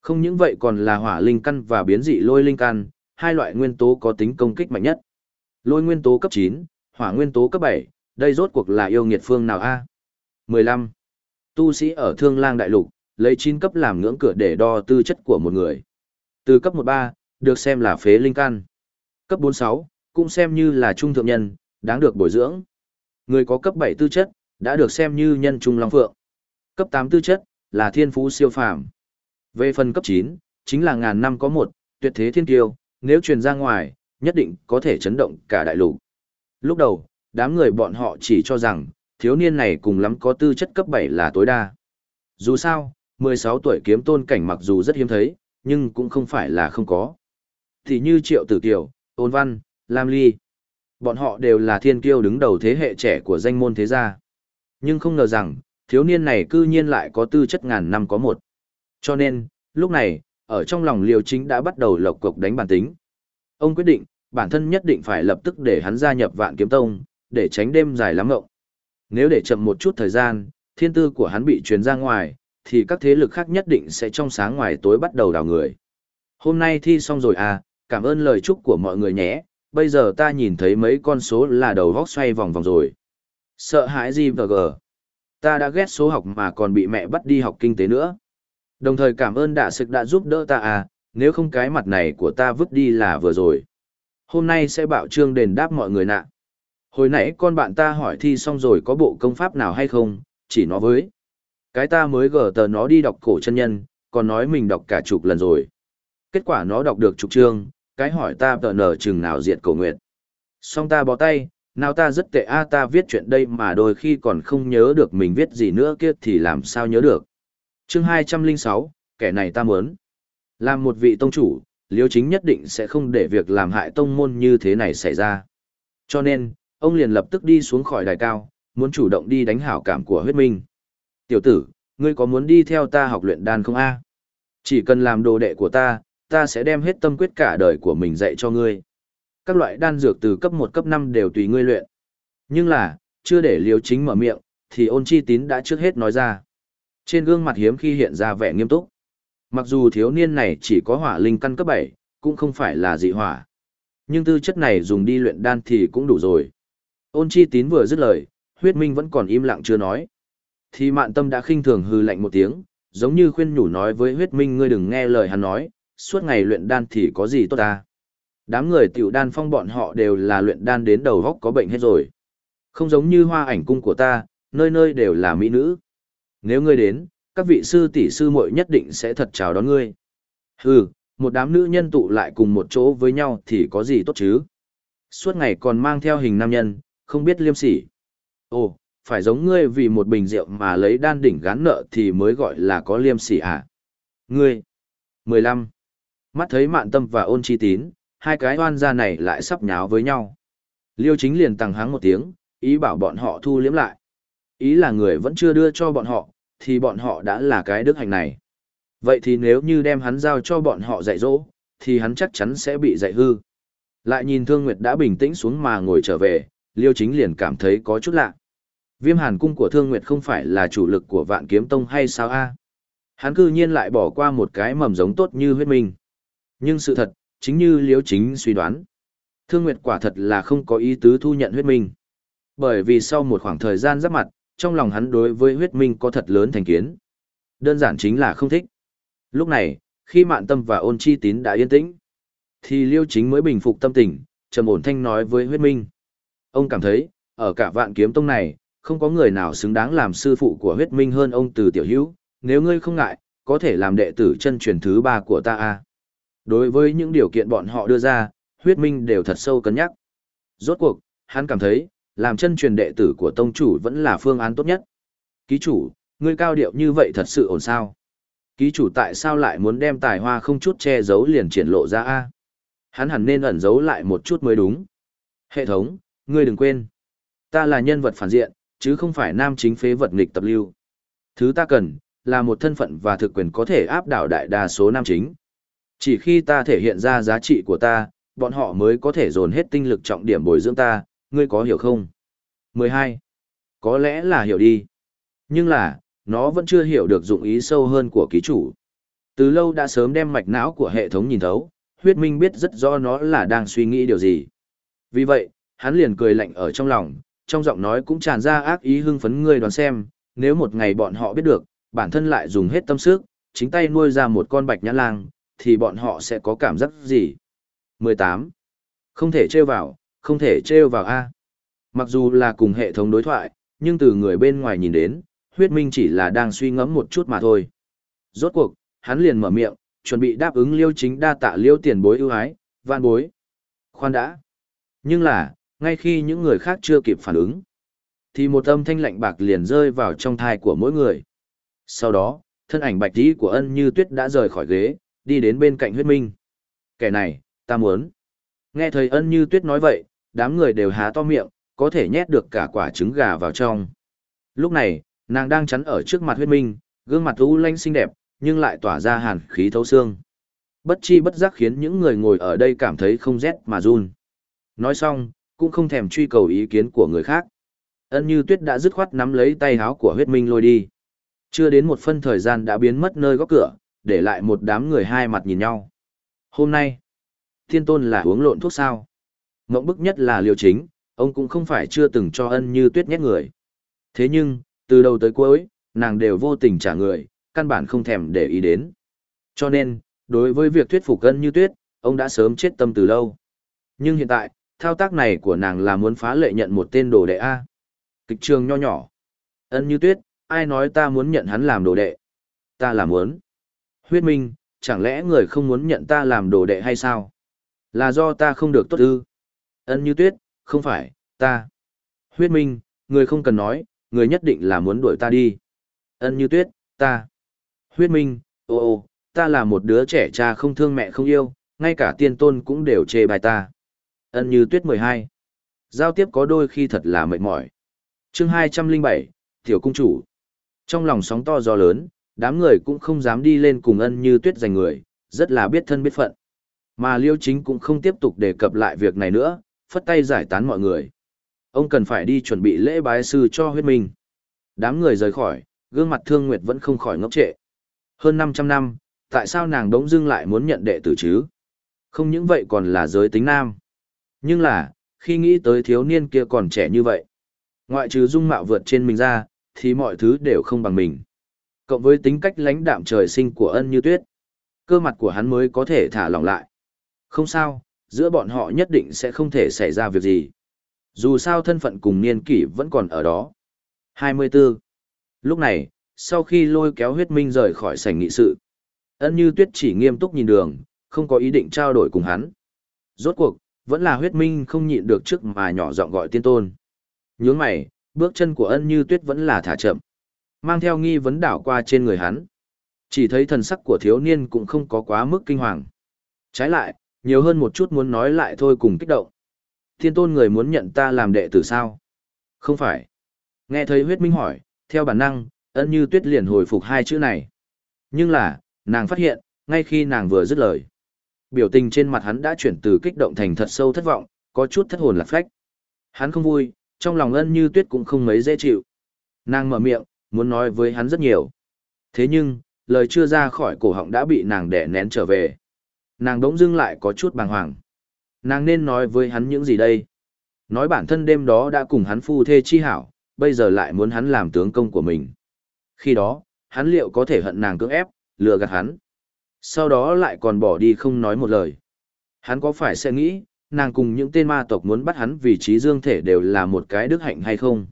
Không những vậy còn là hỏa linh căn và biến dị lôi linh căn, hai loại nguyên tố có tính công kích mạnh nhất. Lôi nguyên tố cấp 9, hỏa nguyên tố cấp 7, đây rốt cuộc là yêu nghiệt phương nào a? 15. Tu sĩ ở Thương Lang Đại Lục, lấy 9 cấp làm ngưỡng cửa để đo tư chất của một người. Từ cấp 13, được xem là phế linh căn. Cấp 46, cũng xem như là trung thượng nhân, đáng được bồi dưỡng. Người có cấp 7 tư chất, đã được xem như nhân trung long phượng. Cấp 8 tư chất, là thiên phú siêu phàm. Về phần cấp 9, chính là ngàn năm có một, tuyệt thế thiên kiêu, nếu truyền ra ngoài, nhất định có thể chấn động cả đại lục. Lúc đầu, đám người bọn họ chỉ cho rằng, thiếu niên này cùng lắm có tư chất cấp 7 là tối đa. Dù sao, 16 tuổi kiếm tôn cảnh mặc dù rất hiếm thấy, nhưng cũng không phải là không có. Thì như Triệu Tử Kiều, Ôn Văn, Lam Ly. Bọn họ đều là thiên kiêu đứng đầu thế hệ trẻ của danh môn thế gia. Nhưng không ngờ rằng, thiếu niên này cư nhiên lại có tư chất ngàn năm có một. Cho nên, lúc này, ở trong lòng liều chính đã bắt đầu lộc cục đánh bản tính. Ông quyết định, bản thân nhất định phải lập tức để hắn gia nhập vạn kiếm tông, để tránh đêm dài lắm ngộng. Nếu để chậm một chút thời gian, thiên tư của hắn bị truyền ra ngoài, thì các thế lực khác nhất định sẽ trong sáng ngoài tối bắt đầu đào người. Hôm nay thi xong rồi à, cảm ơn lời chúc của mọi người nhé, bây giờ ta nhìn thấy mấy con số là đầu vóc xoay vòng vòng rồi. Sợ hãi gì và gờ. Ta đã ghét số học mà còn bị mẹ bắt đi học kinh tế nữa. Đồng thời cảm ơn đạ sực đã giúp đỡ ta à, nếu không cái mặt này của ta vứt đi là vừa rồi. Hôm nay sẽ bảo trương đền đáp mọi người nạ. Hồi nãy con bạn ta hỏi thi xong rồi có bộ công pháp nào hay không, chỉ nó với. Cái ta mới gờ tờ nó đi đọc cổ chân nhân, còn nói mình đọc cả chục lần rồi. Kết quả nó đọc được chục chương, cái hỏi ta tờ nở chừng nào diệt cổ nguyệt. Xong ta bó tay, nào ta rất tệ a ta viết chuyện đây mà đôi khi còn không nhớ được mình viết gì nữa kia thì làm sao nhớ được. Chương 206, kẻ này ta muốn. Làm một vị tông chủ, liêu chính nhất định sẽ không để việc làm hại tông môn như thế này xảy ra. Cho nên, ông liền lập tức đi xuống khỏi đài cao, muốn chủ động đi đánh hảo cảm của huyết minh. Tiểu tử, ngươi có muốn đi theo ta học luyện đan không a? Chỉ cần làm đồ đệ của ta, ta sẽ đem hết tâm quyết cả đời của mình dạy cho ngươi. Các loại đan dược từ cấp 1 cấp 5 đều tùy ngươi luyện. Nhưng là, chưa để liêu chính mở miệng, thì ôn chi tín đã trước hết nói ra. Trên gương mặt hiếm khi hiện ra vẻ nghiêm túc. Mặc dù thiếu niên này chỉ có hỏa linh căn cấp 7, cũng không phải là dị hỏa. Nhưng tư chất này dùng đi luyện đan thì cũng đủ rồi. Ôn chi tín vừa dứt lời, huyết minh vẫn còn im lặng chưa nói. Thì mạn tâm đã khinh thường hư lạnh một tiếng, giống như khuyên nhủ nói với huyết minh ngươi đừng nghe lời hắn nói, suốt ngày luyện đan thì có gì tốt ta. Đám người tiểu đan phong bọn họ đều là luyện đan đến đầu góc có bệnh hết rồi. Không giống như hoa ảnh cung của ta, nơi nơi đều là mỹ nữ. Nếu ngươi đến, các vị sư tỷ sư muội nhất định sẽ thật chào đón ngươi. Hừ, một đám nữ nhân tụ lại cùng một chỗ với nhau thì có gì tốt chứ? Suốt ngày còn mang theo hình nam nhân, không biết liêm sỉ. Ồ, phải giống ngươi vì một bình rượu mà lấy đan đỉnh gán nợ thì mới gọi là có liêm sỉ à? Ngươi. 15. Mắt thấy mạn tâm và ôn chi tín, hai cái oan gia này lại sắp nháo với nhau. Liêu chính liền tăng háng một tiếng, ý bảo bọn họ thu liếm lại. Ý là người vẫn chưa đưa cho bọn họ, thì bọn họ đã là cái đức hành này. Vậy thì nếu như đem hắn giao cho bọn họ dạy dỗ, thì hắn chắc chắn sẽ bị dạy hư. Lại nhìn Thương Nguyệt đã bình tĩnh xuống mà ngồi trở về, Liêu Chính liền cảm thấy có chút lạ. Viêm hàn cung của Thương Nguyệt không phải là chủ lực của vạn kiếm tông hay sao a? Hắn cư nhiên lại bỏ qua một cái mầm giống tốt như huyết minh. Nhưng sự thật, chính như liễu Chính suy đoán. Thương Nguyệt quả thật là không có ý tứ thu nhận huyết minh. Bởi vì sau một khoảng thời gian giáp mặt, trong lòng hắn đối với huyết minh có thật lớn thành kiến. Đơn giản chính là không thích. Lúc này, khi mạn tâm và ôn chi tín đã yên tĩnh, thì liêu chính mới bình phục tâm tình, trầm ổn thanh nói với huyết minh. Ông cảm thấy, ở cả vạn kiếm tông này, không có người nào xứng đáng làm sư phụ của huyết minh hơn ông từ tiểu hữu, nếu ngươi không ngại, có thể làm đệ tử chân truyền thứ ba của ta a. Đối với những điều kiện bọn họ đưa ra, huyết minh đều thật sâu cân nhắc. Rốt cuộc, hắn cảm thấy, làm chân truyền đệ tử của tông chủ vẫn là phương án tốt nhất. Ký chủ, ngươi cao điệu như vậy thật sự ổn sao? Ký chủ tại sao lại muốn đem tài hoa không chút che giấu liền triển lộ ra a? Hắn hẳn nên ẩn giấu lại một chút mới đúng. Hệ thống, ngươi đừng quên. Ta là nhân vật phản diện, chứ không phải nam chính phế vật nghịch tập lưu. Thứ ta cần, là một thân phận và thực quyền có thể áp đảo đại đa số nam chính. Chỉ khi ta thể hiện ra giá trị của ta, bọn họ mới có thể dồn hết tinh lực trọng điểm bồi dưỡng ta, ngươi có hiểu không? 12. Có lẽ là hiểu đi. Nhưng là, nó vẫn chưa hiểu được dụng ý sâu hơn của ký chủ. Từ lâu đã sớm đem mạch não của hệ thống nhìn thấu, huyết minh biết rất rõ nó là đang suy nghĩ điều gì. Vì vậy, hắn liền cười lạnh ở trong lòng, trong giọng nói cũng tràn ra ác ý hưng phấn ngươi đoán xem, nếu một ngày bọn họ biết được, bản thân lại dùng hết tâm sức, chính tay nuôi ra một con bạch nhãn lang, thì bọn họ sẽ có cảm giác gì? 18. Không thể trêu vào, không thể trêu vào A. Mặc dù là cùng hệ thống đối thoại, nhưng từ người bên ngoài nhìn đến, huyết minh chỉ là đang suy ngẫm một chút mà thôi. Rốt cuộc, hắn liền mở miệng, chuẩn bị đáp ứng liêu chính đa tạ liêu tiền bối ưu ái, van bối. Khoan đã. Nhưng là, ngay khi những người khác chưa kịp phản ứng, thì một âm thanh lạnh bạc liền rơi vào trong thai của mỗi người. Sau đó, thân ảnh bạch tí của ân như tuyết đã rời khỏi ghế, đi đến bên cạnh huyết minh. Kẻ này, ta muốn. Nghe thời ân như tuyết nói vậy, đám người đều há to miệng, có thể nhét được cả quả trứng gà vào trong. Lúc này, nàng đang chắn ở trước mặt huyết minh, gương mặt u lanh xinh đẹp, nhưng lại tỏa ra hàn khí thấu xương. Bất chi bất giác khiến những người ngồi ở đây cảm thấy không rét mà run. Nói xong, cũng không thèm truy cầu ý kiến của người khác. Ân như tuyết đã dứt khoát nắm lấy tay háo của huyết minh lôi đi. Chưa đến một phân thời gian đã biến mất nơi góc cửa, để lại một đám người hai mặt nhìn nhau. Hôm nay, thiên tôn là uống lộn thuốc sao. Ngộng bức nhất là liều chính, ông cũng không phải chưa từng cho ân như tuyết nhét người. Thế nhưng, Từ đầu tới cuối, nàng đều vô tình trả người, căn bản không thèm để ý đến. Cho nên, đối với việc thuyết phục ân như tuyết, ông đã sớm chết tâm từ lâu. Nhưng hiện tại, thao tác này của nàng là muốn phá lệ nhận một tên đồ đệ A. Kịch trường nho nhỏ. Ân như tuyết, ai nói ta muốn nhận hắn làm đồ đệ? Ta là muốn. Huyết minh, chẳng lẽ người không muốn nhận ta làm đồ đệ hay sao? Là do ta không được tốt ư? Ân như tuyết, không phải, ta. Huyết minh, người không cần nói, người nhất định là muốn đuổi ta đi. Ân như tuyết, ta. Huyết minh, ô ô, ta là một đứa trẻ cha không thương mẹ không yêu, ngay cả tiên tôn cũng đều chê bài ta. Ân như tuyết 12. Giao tiếp có đôi khi thật là mệt mỏi. chương 207, Tiểu Cung Chủ. Trong lòng sóng to gió lớn, đám người cũng không dám đi lên cùng ân như tuyết giành người, rất là biết thân biết phận. Mà Liêu Chính cũng không tiếp tục đề cập lại việc này nữa, phất tay giải tán mọi người. Ông cần phải đi chuẩn bị lễ bái sư cho huyết minh. Đám người rời khỏi, gương mặt Thương Nguyệt vẫn không khỏi ngốc trệ. Hơn 500 năm, tại sao nàng đống dưng lại muốn nhận đệ tử chứ? Không những vậy còn là giới tính nam. Nhưng là, khi nghĩ tới thiếu niên kia còn trẻ như vậy, ngoại trừ dung mạo vượt trên mình ra, thì mọi thứ đều không bằng mình. Cộng với tính cách lãnh đạm trời sinh của ân như tuyết, cơ mặt của hắn mới có thể thả lỏng lại. Không sao, giữa bọn họ nhất định sẽ không thể xảy ra việc gì. Dù sao thân phận cùng niên kỷ vẫn còn ở đó. 24. Lúc này, sau khi lôi kéo huyết minh rời khỏi sảnh nghị sự, ân như tuyết chỉ nghiêm túc nhìn đường, không có ý định trao đổi cùng hắn. Rốt cuộc, vẫn là huyết minh không nhịn được trước mà nhỏ giọng gọi tiên tôn. Nhướng mày, bước chân của ân như tuyết vẫn là thả chậm. Mang theo nghi vấn đảo qua trên người hắn. Chỉ thấy thần sắc của thiếu niên cũng không có quá mức kinh hoàng. Trái lại, nhiều hơn một chút muốn nói lại thôi cùng kích động. Thiên tôn người muốn nhận ta làm đệ tử sao? Không phải. Nghe thấy huyết minh hỏi, theo bản năng, ân như tuyết liền hồi phục hai chữ này. Nhưng là, nàng phát hiện, ngay khi nàng vừa dứt lời. Biểu tình trên mặt hắn đã chuyển từ kích động thành thật sâu thất vọng, có chút thất hồn lạc phách. Hắn không vui, trong lòng ân như tuyết cũng không mấy dễ chịu. Nàng mở miệng, muốn nói với hắn rất nhiều. Thế nhưng, lời chưa ra khỏi cổ họng đã bị nàng đẻ nén trở về. Nàng đống dưng lại có chút bàng hoàng. Nàng nên nói với hắn những gì đây? Nói bản thân đêm đó đã cùng hắn phu thê chi hảo, bây giờ lại muốn hắn làm tướng công của mình. Khi đó, hắn liệu có thể hận nàng cưỡng ép, lừa gạt hắn. Sau đó lại còn bỏ đi không nói một lời. Hắn có phải sẽ nghĩ, nàng cùng những tên ma tộc muốn bắt hắn vì trí dương thể đều là một cái đức hạnh hay không?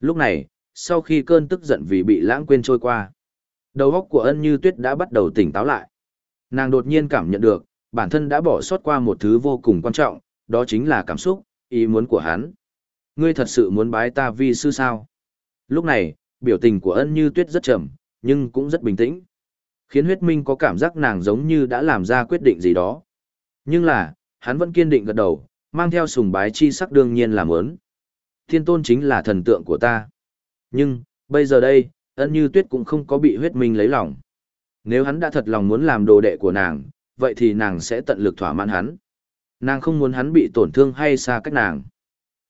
Lúc này, sau khi cơn tức giận vì bị lãng quên trôi qua, đầu óc của ân như tuyết đã bắt đầu tỉnh táo lại. Nàng đột nhiên cảm nhận được, bản thân đã bỏ sót qua một thứ vô cùng quan trọng, đó chính là cảm xúc, ý muốn của hắn. Ngươi thật sự muốn bái ta vi sư sao? Lúc này, biểu tình của ân như tuyết rất trầm, nhưng cũng rất bình tĩnh. Khiến huyết minh có cảm giác nàng giống như đã làm ra quyết định gì đó. Nhưng là, hắn vẫn kiên định gật đầu, mang theo sùng bái chi sắc đương nhiên là muốn. Thiên tôn chính là thần tượng của ta. Nhưng, bây giờ đây, ân như tuyết cũng không có bị huyết minh lấy lòng. Nếu hắn đã thật lòng muốn làm đồ đệ của nàng, vậy thì nàng sẽ tận lực thỏa mãn hắn. Nàng không muốn hắn bị tổn thương hay xa cách nàng.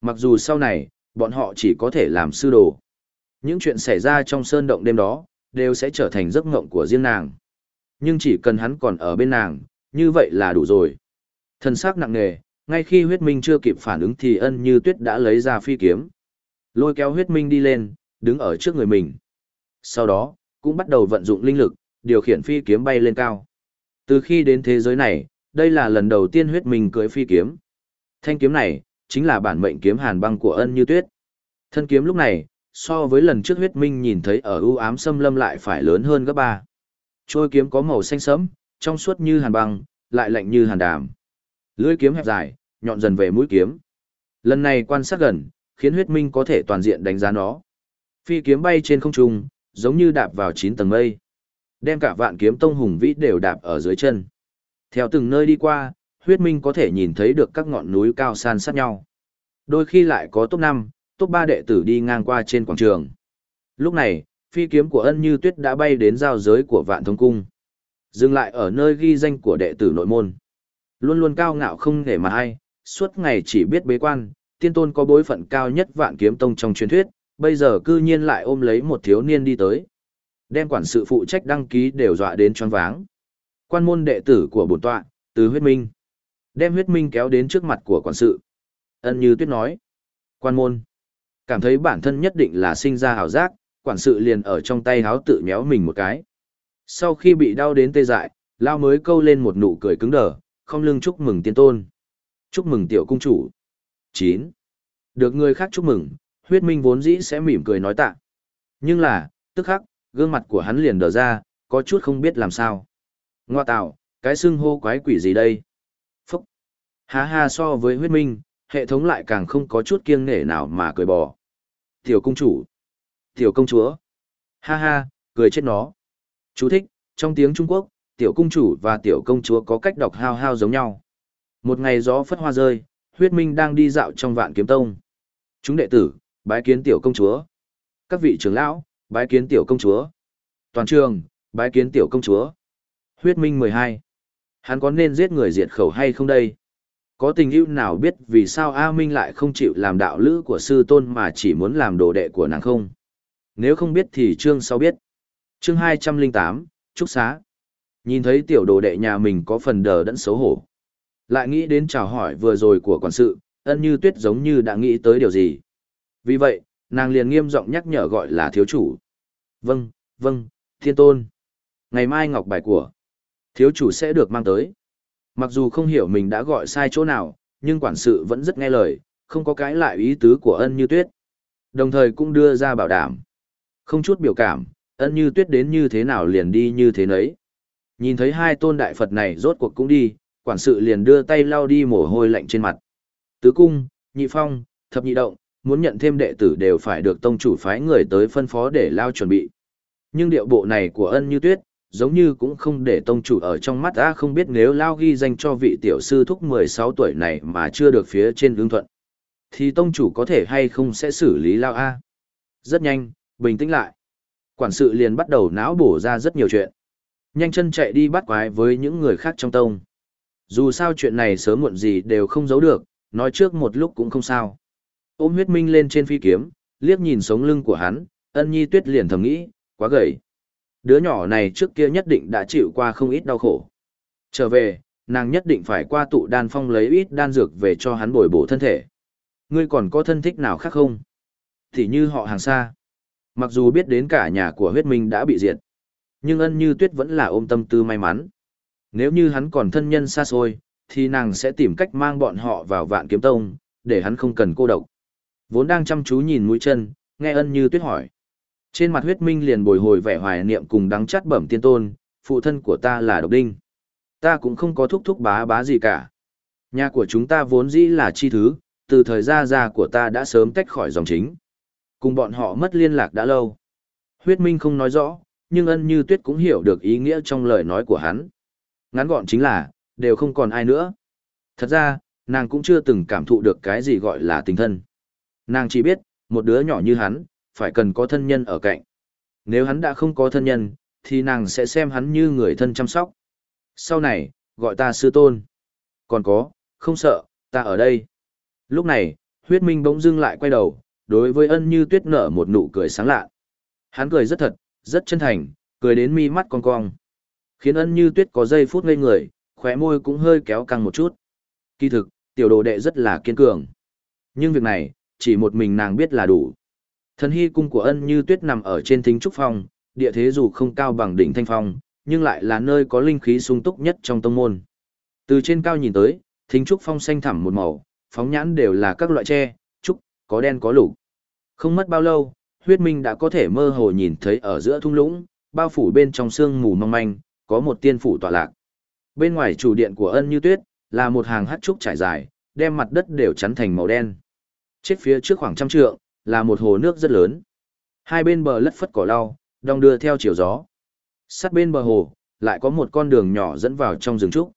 Mặc dù sau này, bọn họ chỉ có thể làm sư đồ. Những chuyện xảy ra trong sơn động đêm đó, đều sẽ trở thành giấc ngộng của riêng nàng. Nhưng chỉ cần hắn còn ở bên nàng, như vậy là đủ rồi. Thần sắc nặng nề, ngay khi huyết minh chưa kịp phản ứng thì ân như tuyết đã lấy ra phi kiếm. Lôi kéo huyết minh đi lên, đứng ở trước người mình. Sau đó, cũng bắt đầu vận dụng linh lực, điều khiển phi kiếm bay lên cao. Từ khi đến thế giới này, đây là lần đầu tiên huyết minh cưỡi phi kiếm. Thanh kiếm này, chính là bản mệnh kiếm hàn băng của ân như tuyết. Thân kiếm lúc này, so với lần trước huyết minh nhìn thấy ở ưu ám xâm lâm lại phải lớn hơn gấp ba. Trôi kiếm có màu xanh sẫm, trong suốt như hàn băng, lại lạnh như hàn đàm. Lưỡi kiếm hẹp dài, nhọn dần về mũi kiếm. Lần này quan sát gần, khiến huyết minh có thể toàn diện đánh giá nó. Phi kiếm bay trên không trung, giống như đạp vào chín tầng mây. Đem cả vạn kiếm tông hùng vĩ đều đạp ở dưới chân. Theo từng nơi đi qua, huyết minh có thể nhìn thấy được các ngọn núi cao san sát nhau. Đôi khi lại có top 5, top 3 đệ tử đi ngang qua trên quảng trường. Lúc này, phi kiếm của ân như tuyết đã bay đến giao giới của vạn thông cung. Dừng lại ở nơi ghi danh của đệ tử nội môn. Luôn luôn cao ngạo không để mà ai, suốt ngày chỉ biết bế quan, tiên tôn có bối phận cao nhất vạn kiếm tông trong truyền thuyết, bây giờ cư nhiên lại ôm lấy một thiếu niên đi tới. Đem quản sự phụ trách đăng ký đều dọa đến choáng váng. Quan môn đệ tử của bổn tọa, từ huyết minh. Đem huyết minh kéo đến trước mặt của quản sự. Ân như tuyết nói. Quan môn. Cảm thấy bản thân nhất định là sinh ra hào giác, quản sự liền ở trong tay háo tự méo mình một cái. Sau khi bị đau đến tê dại, Lao mới câu lên một nụ cười cứng đờ, không lưng chúc mừng tiên tôn. Chúc mừng tiểu cung chủ. 9. Được người khác chúc mừng, huyết minh vốn dĩ sẽ mỉm cười nói tạ. Nhưng là, tức khắc, gương mặt của hắn liền đờ ra, có chút không biết làm sao. Ngoa tạo, cái xưng hô quái quỷ gì đây? Phúc! Ha ha so với huyết minh, hệ thống lại càng không có chút kiêng nể nào mà cười bỏ. Tiểu công chủ! Tiểu công chúa! Ha ha, cười chết nó! Chú thích, trong tiếng Trung Quốc, tiểu cung chủ và tiểu công chúa có cách đọc hao hao giống nhau. Một ngày gió phất hoa rơi, huyết minh đang đi dạo trong vạn kiếm tông. Chúng đệ tử, bái kiến tiểu công chúa. Các vị trưởng lão, bái kiến tiểu công chúa. Toàn trường, bái kiến tiểu công chúa. Huyết minh 12. Hắn có nên giết người diệt khẩu hay không đây? Có tình yêu nào biết vì sao A Minh lại không chịu làm đạo lữ của sư tôn mà chỉ muốn làm đồ đệ của nàng không? Nếu không biết thì chương sau biết. Chương 208, Trúc Xá. Nhìn thấy tiểu đồ đệ nhà mình có phần đờ đẫn xấu hổ. Lại nghĩ đến chào hỏi vừa rồi của quản sự, ân như tuyết giống như đã nghĩ tới điều gì. Vì vậy, nàng liền nghiêm giọng nhắc nhở gọi là thiếu chủ. Vâng, vâng, thiên tôn. Ngày mai ngọc bài của thiếu chủ sẽ được mang tới. Mặc dù không hiểu mình đã gọi sai chỗ nào, nhưng quản sự vẫn rất nghe lời, không có cái lại ý tứ của ân như tuyết. Đồng thời cũng đưa ra bảo đảm. Không chút biểu cảm, ân như tuyết đến như thế nào liền đi như thế nấy. Nhìn thấy hai tôn đại Phật này rốt cuộc cũng đi, quản sự liền đưa tay lau đi mồ hôi lạnh trên mặt. Tứ cung, nhị phong, thập nhị động, muốn nhận thêm đệ tử đều phải được tông chủ phái người tới phân phó để lao chuẩn bị. Nhưng điệu bộ này của ân như tuyết, giống như cũng không để tông chủ ở trong mắt ta không biết nếu lao ghi danh cho vị tiểu sư thúc 16 tuổi này mà chưa được phía trên ứng thuận. Thì tông chủ có thể hay không sẽ xử lý lao A. Rất nhanh, bình tĩnh lại. Quản sự liền bắt đầu não bổ ra rất nhiều chuyện. Nhanh chân chạy đi bắt quái với những người khác trong tông. Dù sao chuyện này sớm muộn gì đều không giấu được, nói trước một lúc cũng không sao. Ôm huyết minh lên trên phi kiếm, liếc nhìn sống lưng của hắn, ân nhi tuyết liền thầm nghĩ, quá gầy. Đứa nhỏ này trước kia nhất định đã chịu qua không ít đau khổ. Trở về, nàng nhất định phải qua tụ đan phong lấy ít đan dược về cho hắn bồi bổ thân thể. Ngươi còn có thân thích nào khác không? Thì như họ hàng xa. Mặc dù biết đến cả nhà của huyết minh đã bị diệt, nhưng ân như tuyết vẫn là ôm tâm tư may mắn. Nếu như hắn còn thân nhân xa xôi, thì nàng sẽ tìm cách mang bọn họ vào vạn kiếm tông, để hắn không cần cô độc. Vốn đang chăm chú nhìn mũi chân, nghe ân như tuyết hỏi. Trên mặt huyết minh liền bồi hồi vẻ hoài niệm cùng đắng chát bẩm tiên tôn, phụ thân của ta là độc đinh. Ta cũng không có thúc thúc bá bá gì cả. Nhà của chúng ta vốn dĩ là chi thứ, từ thời gia gia của ta đã sớm tách khỏi dòng chính. Cùng bọn họ mất liên lạc đã lâu. Huyết minh không nói rõ, nhưng ân như tuyết cũng hiểu được ý nghĩa trong lời nói của hắn. Ngắn gọn chính là, đều không còn ai nữa. Thật ra, nàng cũng chưa từng cảm thụ được cái gì gọi là tình thân. Nàng chỉ biết, một đứa nhỏ như hắn, phải cần có thân nhân ở cạnh. Nếu hắn đã không có thân nhân, thì nàng sẽ xem hắn như người thân chăm sóc. Sau này, gọi ta sư tôn. Còn có, không sợ, ta ở đây. Lúc này, huyết minh bỗng dưng lại quay đầu, đối với ân như tuyết nở một nụ cười sáng lạ. Hắn cười rất thật, rất chân thành, cười đến mi mắt cong cong. Khiến ân như tuyết có giây phút ngây người, khóe môi cũng hơi kéo căng một chút. Kỳ thực, tiểu đồ đệ rất là kiên cường. Nhưng việc này, chỉ một mình nàng biết là đủ. Thần hy cung của ân như tuyết nằm ở trên thính trúc phong, địa thế dù không cao bằng đỉnh thanh phong, nhưng lại là nơi có linh khí sung túc nhất trong tông môn. Từ trên cao nhìn tới, thính trúc phong xanh thẳm một màu, phóng nhãn đều là các loại tre, trúc, có đen có lục. Không mất bao lâu, huyết minh đã có thể mơ hồ nhìn thấy ở giữa thung lũng, bao phủ bên trong sương mù mong manh, có một tiên phủ tọa lạc. Bên ngoài chủ điện của ân như tuyết, là một hàng hát trúc trải dài, đem mặt đất đều chắn thành màu đen. Chết phía trước khoảng trăm trượng, là một hồ nước rất lớn. Hai bên bờ lất phất cỏ lau, đong đưa theo chiều gió. Sát bên bờ hồ, lại có một con đường nhỏ dẫn vào trong rừng trúc.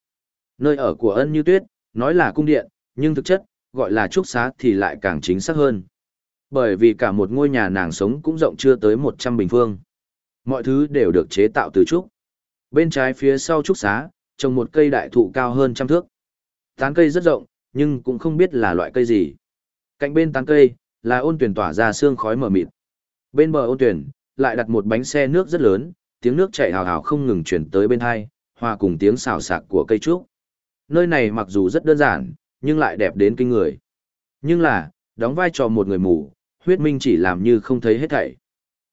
Nơi ở của ân như tuyết, nói là cung điện, nhưng thực chất, gọi là trúc xá thì lại càng chính xác hơn. Bởi vì cả một ngôi nhà nàng sống cũng rộng chưa tới 100 bình phương. Mọi thứ đều được chế tạo từ trúc. Bên trái phía sau trúc xá, trồng một cây đại thụ cao hơn trăm thước. Tán cây rất rộng, nhưng cũng không biết là loại cây gì. Cạnh bên tán cây, là ôn tuyển tỏa ra sương khói mờ mịt. Bên bờ ôn tuyển, lại đặt một bánh xe nước rất lớn, tiếng nước chảy hào hào không ngừng chuyển tới bên hai, hòa cùng tiếng xào xạc của cây trúc. Nơi này mặc dù rất đơn giản, nhưng lại đẹp đến kinh người. Nhưng là, đóng vai trò một người mù, huyết minh chỉ làm như không thấy hết thảy.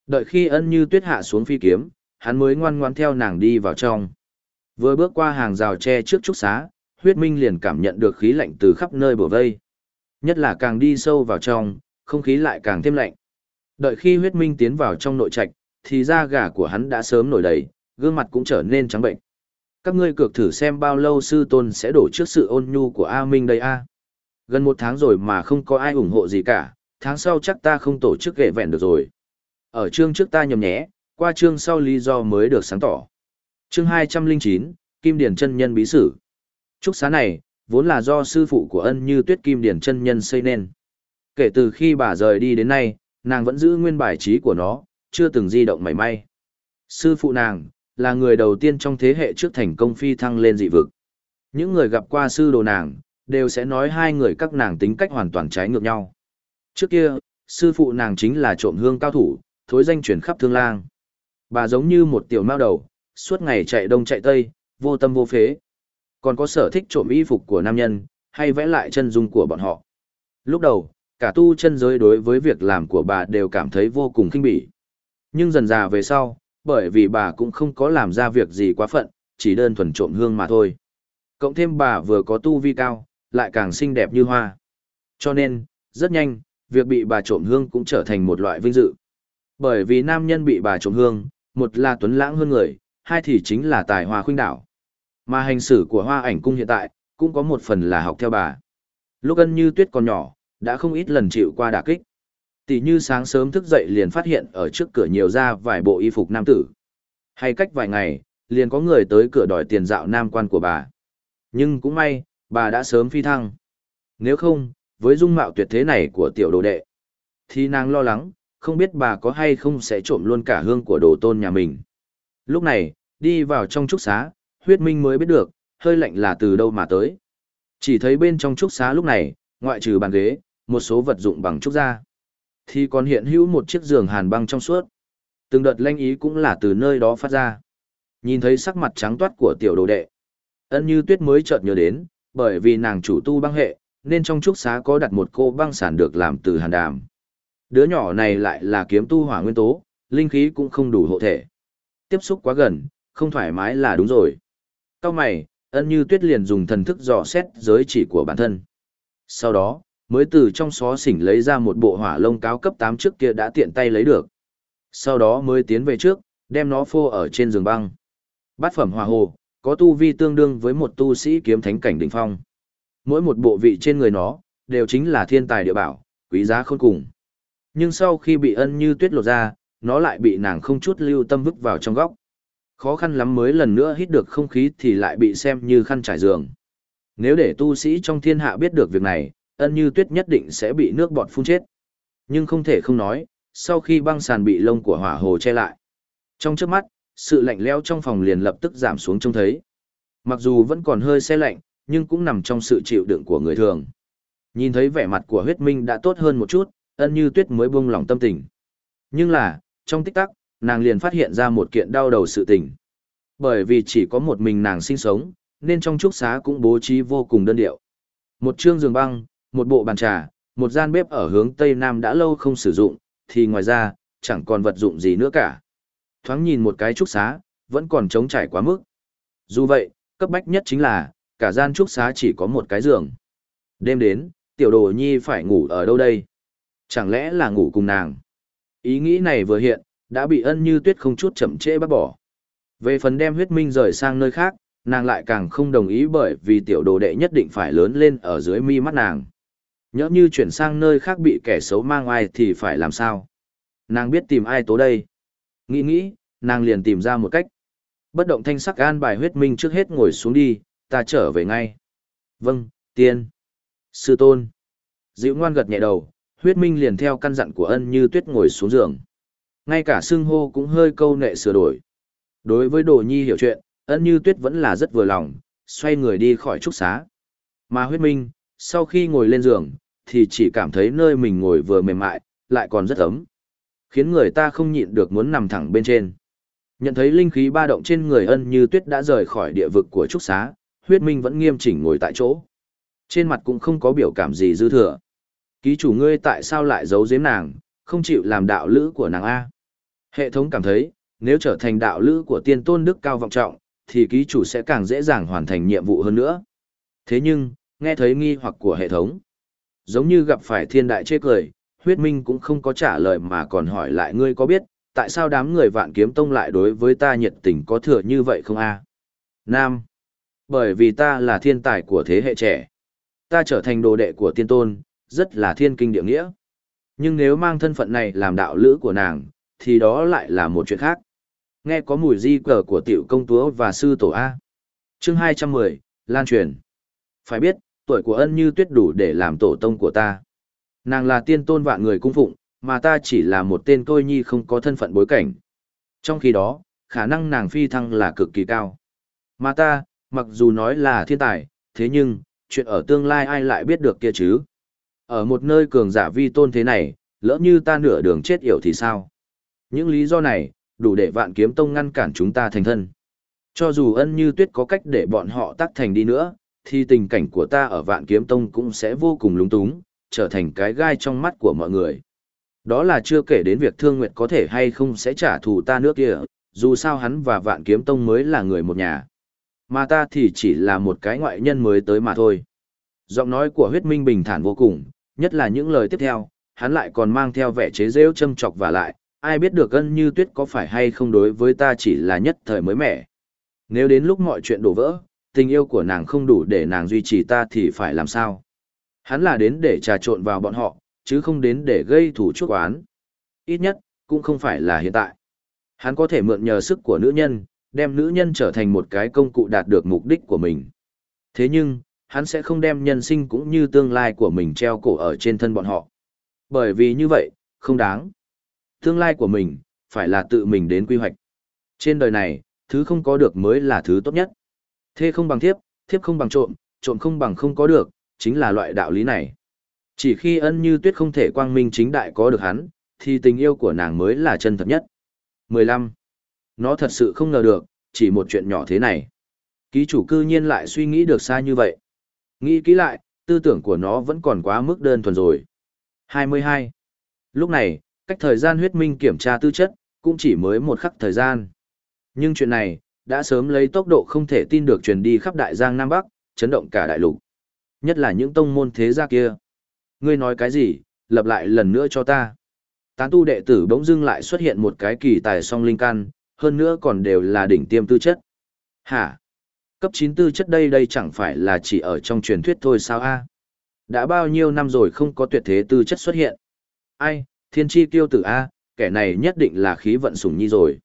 Đợi khi ân như tuyết hạ xuống phi kiếm, hắn mới ngoan ngoan theo nàng đi vào trong. Vừa bước qua hàng rào tre trước trúc xá, huyết minh liền cảm nhận được khí lạnh từ khắp nơi bờ vây. Nhất là càng đi sâu vào trong, không khí lại càng thêm lạnh. Đợi khi huyết minh tiến vào trong nội trạch, thì da gà của hắn đã sớm nổi đầy, gương mặt cũng trở nên trắng bệnh. Các ngươi cược thử xem bao lâu sư tôn sẽ đổ trước sự ôn nhu của A Minh đây a. Gần một tháng rồi mà không có ai ủng hộ gì cả, tháng sau chắc ta không tổ chức ghệ vẹn được rồi. Ở chương trước ta nhầm nhé, qua chương sau lý do mới được sáng tỏ. Chương 209, Kim Điển chân nhân bí sử. Trúc xá này, vốn là do sư phụ của ân như tuyết Kim Điển chân nhân xây nên. Kể từ khi bà rời đi đến nay, nàng vẫn giữ nguyên bài trí của nó, chưa từng di động mảy may. Sư phụ nàng, là người đầu tiên trong thế hệ trước thành công phi thăng lên dị vực. Những người gặp qua sư đồ nàng, đều sẽ nói hai người các nàng tính cách hoàn toàn trái ngược nhau. Trước kia, sư phụ nàng chính là trộm hương cao thủ, thối danh chuyển khắp thương lang. Bà giống như một tiểu mao đầu, suốt ngày chạy đông chạy tây, vô tâm vô phế. Còn có sở thích trộm y phục của nam nhân, hay vẽ lại chân dung của bọn họ. Lúc đầu, cả tu chân giới đối với việc làm của bà đều cảm thấy vô cùng kinh bỉ. Nhưng dần dà về sau, bởi vì bà cũng không có làm ra việc gì quá phận, chỉ đơn thuần trộm hương mà thôi. Cộng thêm bà vừa có tu vi cao, lại càng xinh đẹp như hoa. Cho nên, rất nhanh, việc bị bà trộm hương cũng trở thành một loại vinh dự. Bởi vì nam nhân bị bà trộm hương, một là tuấn lãng hơn người, hai thì chính là tài hoa khuynh đảo. Mà hành xử của hoa ảnh cung hiện tại, cũng có một phần là học theo bà. Lúc ân như tuyết còn nhỏ, đã không ít lần chịu qua đả kích. Tỷ như sáng sớm thức dậy liền phát hiện ở trước cửa nhiều ra vài bộ y phục nam tử. Hay cách vài ngày, liền có người tới cửa đòi tiền dạo nam quan của bà. Nhưng cũng may, bà đã sớm phi thăng. Nếu không, với dung mạo tuyệt thế này của tiểu đồ đệ, thì nàng lo lắng, không biết bà có hay không sẽ trộm luôn cả hương của đồ tôn nhà mình. Lúc này, đi vào trong trúc xá, huyết minh mới biết được, hơi lạnh là từ đâu mà tới. Chỉ thấy bên trong trúc xá lúc này, ngoại trừ bàn ghế, một số vật dụng bằng trúc ra. Thì còn hiện hữu một chiếc giường hàn băng trong suốt. Từng đợt lanh ý cũng là từ nơi đó phát ra. Nhìn thấy sắc mặt trắng toát của tiểu đồ đệ. Ân như tuyết mới chợt nhớ đến, bởi vì nàng chủ tu băng hệ, nên trong trúc xá có đặt một cô băng sản được làm từ hàn đàm. Đứa nhỏ này lại là kiếm tu hỏa nguyên tố, linh khí cũng không đủ hộ thể. Tiếp xúc quá gần, không thoải mái là đúng rồi. Cao mày, ân như tuyết liền dùng thần thức dò xét giới chỉ của bản thân. Sau đó, mới từ trong xó xỉnh lấy ra một bộ hỏa lông cáo cấp 8 trước kia đã tiện tay lấy được. Sau đó mới tiến về trước, đem nó phô ở trên giường băng. Bát phẩm hỏa hồ, có tu vi tương đương với một tu sĩ kiếm thánh cảnh đỉnh phong. Mỗi một bộ vị trên người nó, đều chính là thiên tài địa bảo, quý giá khôn cùng. Nhưng sau khi bị ân như tuyết lột ra, nó lại bị nàng không chút lưu tâm vứt vào trong góc. Khó khăn lắm mới lần nữa hít được không khí thì lại bị xem như khăn trải giường. Nếu để tu sĩ trong thiên hạ biết được việc này, ân như tuyết nhất định sẽ bị nước bọt phun chết. Nhưng không thể không nói, sau khi băng sàn bị lông của hỏa hồ che lại. Trong trước mắt, sự lạnh lẽo trong phòng liền lập tức giảm xuống trông thấy. Mặc dù vẫn còn hơi xe lạnh, nhưng cũng nằm trong sự chịu đựng của người thường. Nhìn thấy vẻ mặt của huyết minh đã tốt hơn một chút, ân như tuyết mới buông lòng tâm tình. Nhưng là, trong tích tắc, nàng liền phát hiện ra một kiện đau đầu sự tình. Bởi vì chỉ có một mình nàng sinh sống, nên trong trúc xá cũng bố trí vô cùng đơn điệu. Một chương giường băng, một bộ bàn trà, một gian bếp ở hướng Tây Nam đã lâu không sử dụng, thì ngoài ra, chẳng còn vật dụng gì nữa cả. Thoáng nhìn một cái trúc xá, vẫn còn trống trải quá mức. Dù vậy, cấp bách nhất chính là, cả gian trúc xá chỉ có một cái giường. Đêm đến, tiểu đồ nhi phải ngủ ở đâu đây? Chẳng lẽ là ngủ cùng nàng? Ý nghĩ này vừa hiện, đã bị ân như tuyết không chút chậm trễ bác bỏ. Về phần đem huyết minh rời sang nơi khác, nàng lại càng không đồng ý bởi vì tiểu đồ đệ nhất định phải lớn lên ở dưới mi mắt nàng. Nhỡ như chuyển sang nơi khác bị kẻ xấu mang ai thì phải làm sao? Nàng biết tìm ai tố đây? Nghĩ nghĩ, nàng liền tìm ra một cách. Bất động thanh sắc an bài huyết minh trước hết ngồi xuống đi, ta trở về ngay. Vâng, tiên. Sư tôn. Dịu ngoan gật nhẹ đầu, huyết minh liền theo căn dặn của ân như tuyết ngồi xuống giường. Ngay cả xưng hô cũng hơi câu nệ sửa đổi. Đối với đồ nhi hiểu chuyện, ân như tuyết vẫn là rất vừa lòng, xoay người đi khỏi trúc xá. Mà huyết minh, sau khi ngồi lên giường, thì chỉ cảm thấy nơi mình ngồi vừa mềm mại, lại còn rất ấm. Khiến người ta không nhịn được muốn nằm thẳng bên trên. Nhận thấy linh khí ba động trên người ân như tuyết đã rời khỏi địa vực của trúc xá, huyết minh vẫn nghiêm chỉnh ngồi tại chỗ. Trên mặt cũng không có biểu cảm gì dư thừa. Ký chủ ngươi tại sao lại giấu giếm nàng, không chịu làm đạo lữ của nàng A. Hệ thống cảm thấy, nếu trở thành đạo lữ của tiên tôn đức cao vọng trọng, thì ký chủ sẽ càng dễ dàng hoàn thành nhiệm vụ hơn nữa. Thế nhưng, nghe thấy nghi hoặc của hệ thống, giống như gặp phải thiên đại chê cười, huyết minh cũng không có trả lời mà còn hỏi lại ngươi có biết, tại sao đám người vạn kiếm tông lại đối với ta nhiệt tình có thừa như vậy không a? Nam. Bởi vì ta là thiên tài của thế hệ trẻ. Ta trở thành đồ đệ của tiên tôn, rất là thiên kinh địa nghĩa. Nhưng nếu mang thân phận này làm đạo lữ của nàng, thì đó lại là một chuyện khác. Nghe có mùi di cờ của tiểu công chúa và sư tổ A. chương 210, Lan truyền. Phải biết, tuổi của ân như tuyết đủ để làm tổ tông của ta. Nàng là tiên tôn vạn người cung phụng, mà ta chỉ là một tên tôi nhi không có thân phận bối cảnh. Trong khi đó, khả năng nàng phi thăng là cực kỳ cao. Mà ta, mặc dù nói là thiên tài, thế nhưng, chuyện ở tương lai ai lại biết được kia chứ? Ở một nơi cường giả vi tôn thế này, lỡ như ta nửa đường chết yểu thì sao? Những lý do này, đủ để vạn kiếm tông ngăn cản chúng ta thành thân. Cho dù ân như tuyết có cách để bọn họ tắc thành đi nữa, thì tình cảnh của ta ở vạn kiếm tông cũng sẽ vô cùng lúng túng, trở thành cái gai trong mắt của mọi người. Đó là chưa kể đến việc thương nguyệt có thể hay không sẽ trả thù ta nước kia, dù sao hắn và vạn kiếm tông mới là người một nhà. Mà ta thì chỉ là một cái ngoại nhân mới tới mà thôi. Giọng nói của huyết minh bình thản vô cùng, nhất là những lời tiếp theo, hắn lại còn mang theo vẻ chế rêu châm chọc và lại, ai biết được ân như tuyết có phải hay không đối với ta chỉ là nhất thời mới mẻ. Nếu đến lúc mọi chuyện đổ vỡ, tình yêu của nàng không đủ để nàng duy trì ta thì phải làm sao? Hắn là đến để trà trộn vào bọn họ, chứ không đến để gây thủ chuốc oán. Ít nhất, cũng không phải là hiện tại. Hắn có thể mượn nhờ sức của nữ nhân, đem nữ nhân trở thành một cái công cụ đạt được mục đích của mình. Thế nhưng, hắn sẽ không đem nhân sinh cũng như tương lai của mình treo cổ ở trên thân bọn họ. Bởi vì như vậy, không đáng. Tương lai của mình, phải là tự mình đến quy hoạch. Trên đời này, thứ không có được mới là thứ tốt nhất. Thê không bằng thiếp, thiếp không bằng trộm, trộm không bằng không có được, chính là loại đạo lý này. Chỉ khi ân như tuyết không thể quang minh chính đại có được hắn, thì tình yêu của nàng mới là chân thật nhất. 15. Nó thật sự không ngờ được, chỉ một chuyện nhỏ thế này. Ký chủ cư nhiên lại suy nghĩ được xa như vậy. Nghĩ kỹ lại, tư tưởng của nó vẫn còn quá mức đơn thuần rồi. 22. Lúc này, cách thời gian huyết minh kiểm tra tư chất, cũng chỉ mới một khắc thời gian. Nhưng chuyện này, đã sớm lấy tốc độ không thể tin được truyền đi khắp đại giang Nam Bắc, chấn động cả đại lục. Nhất là những tông môn thế gia kia. Ngươi nói cái gì, lập lại lần nữa cho ta. Tán tu đệ tử bỗng dưng lại xuất hiện một cái kỳ tài song linh căn, hơn nữa còn đều là đỉnh tiêm tư chất. Hả? Cấp 9 tư chất đây đây chẳng phải là chỉ ở trong truyền thuyết thôi sao a? Đã bao nhiêu năm rồi không có tuyệt thế tư chất xuất hiện. Ai, thiên chi tiêu tử a, kẻ này nhất định là khí vận sủng nhi rồi.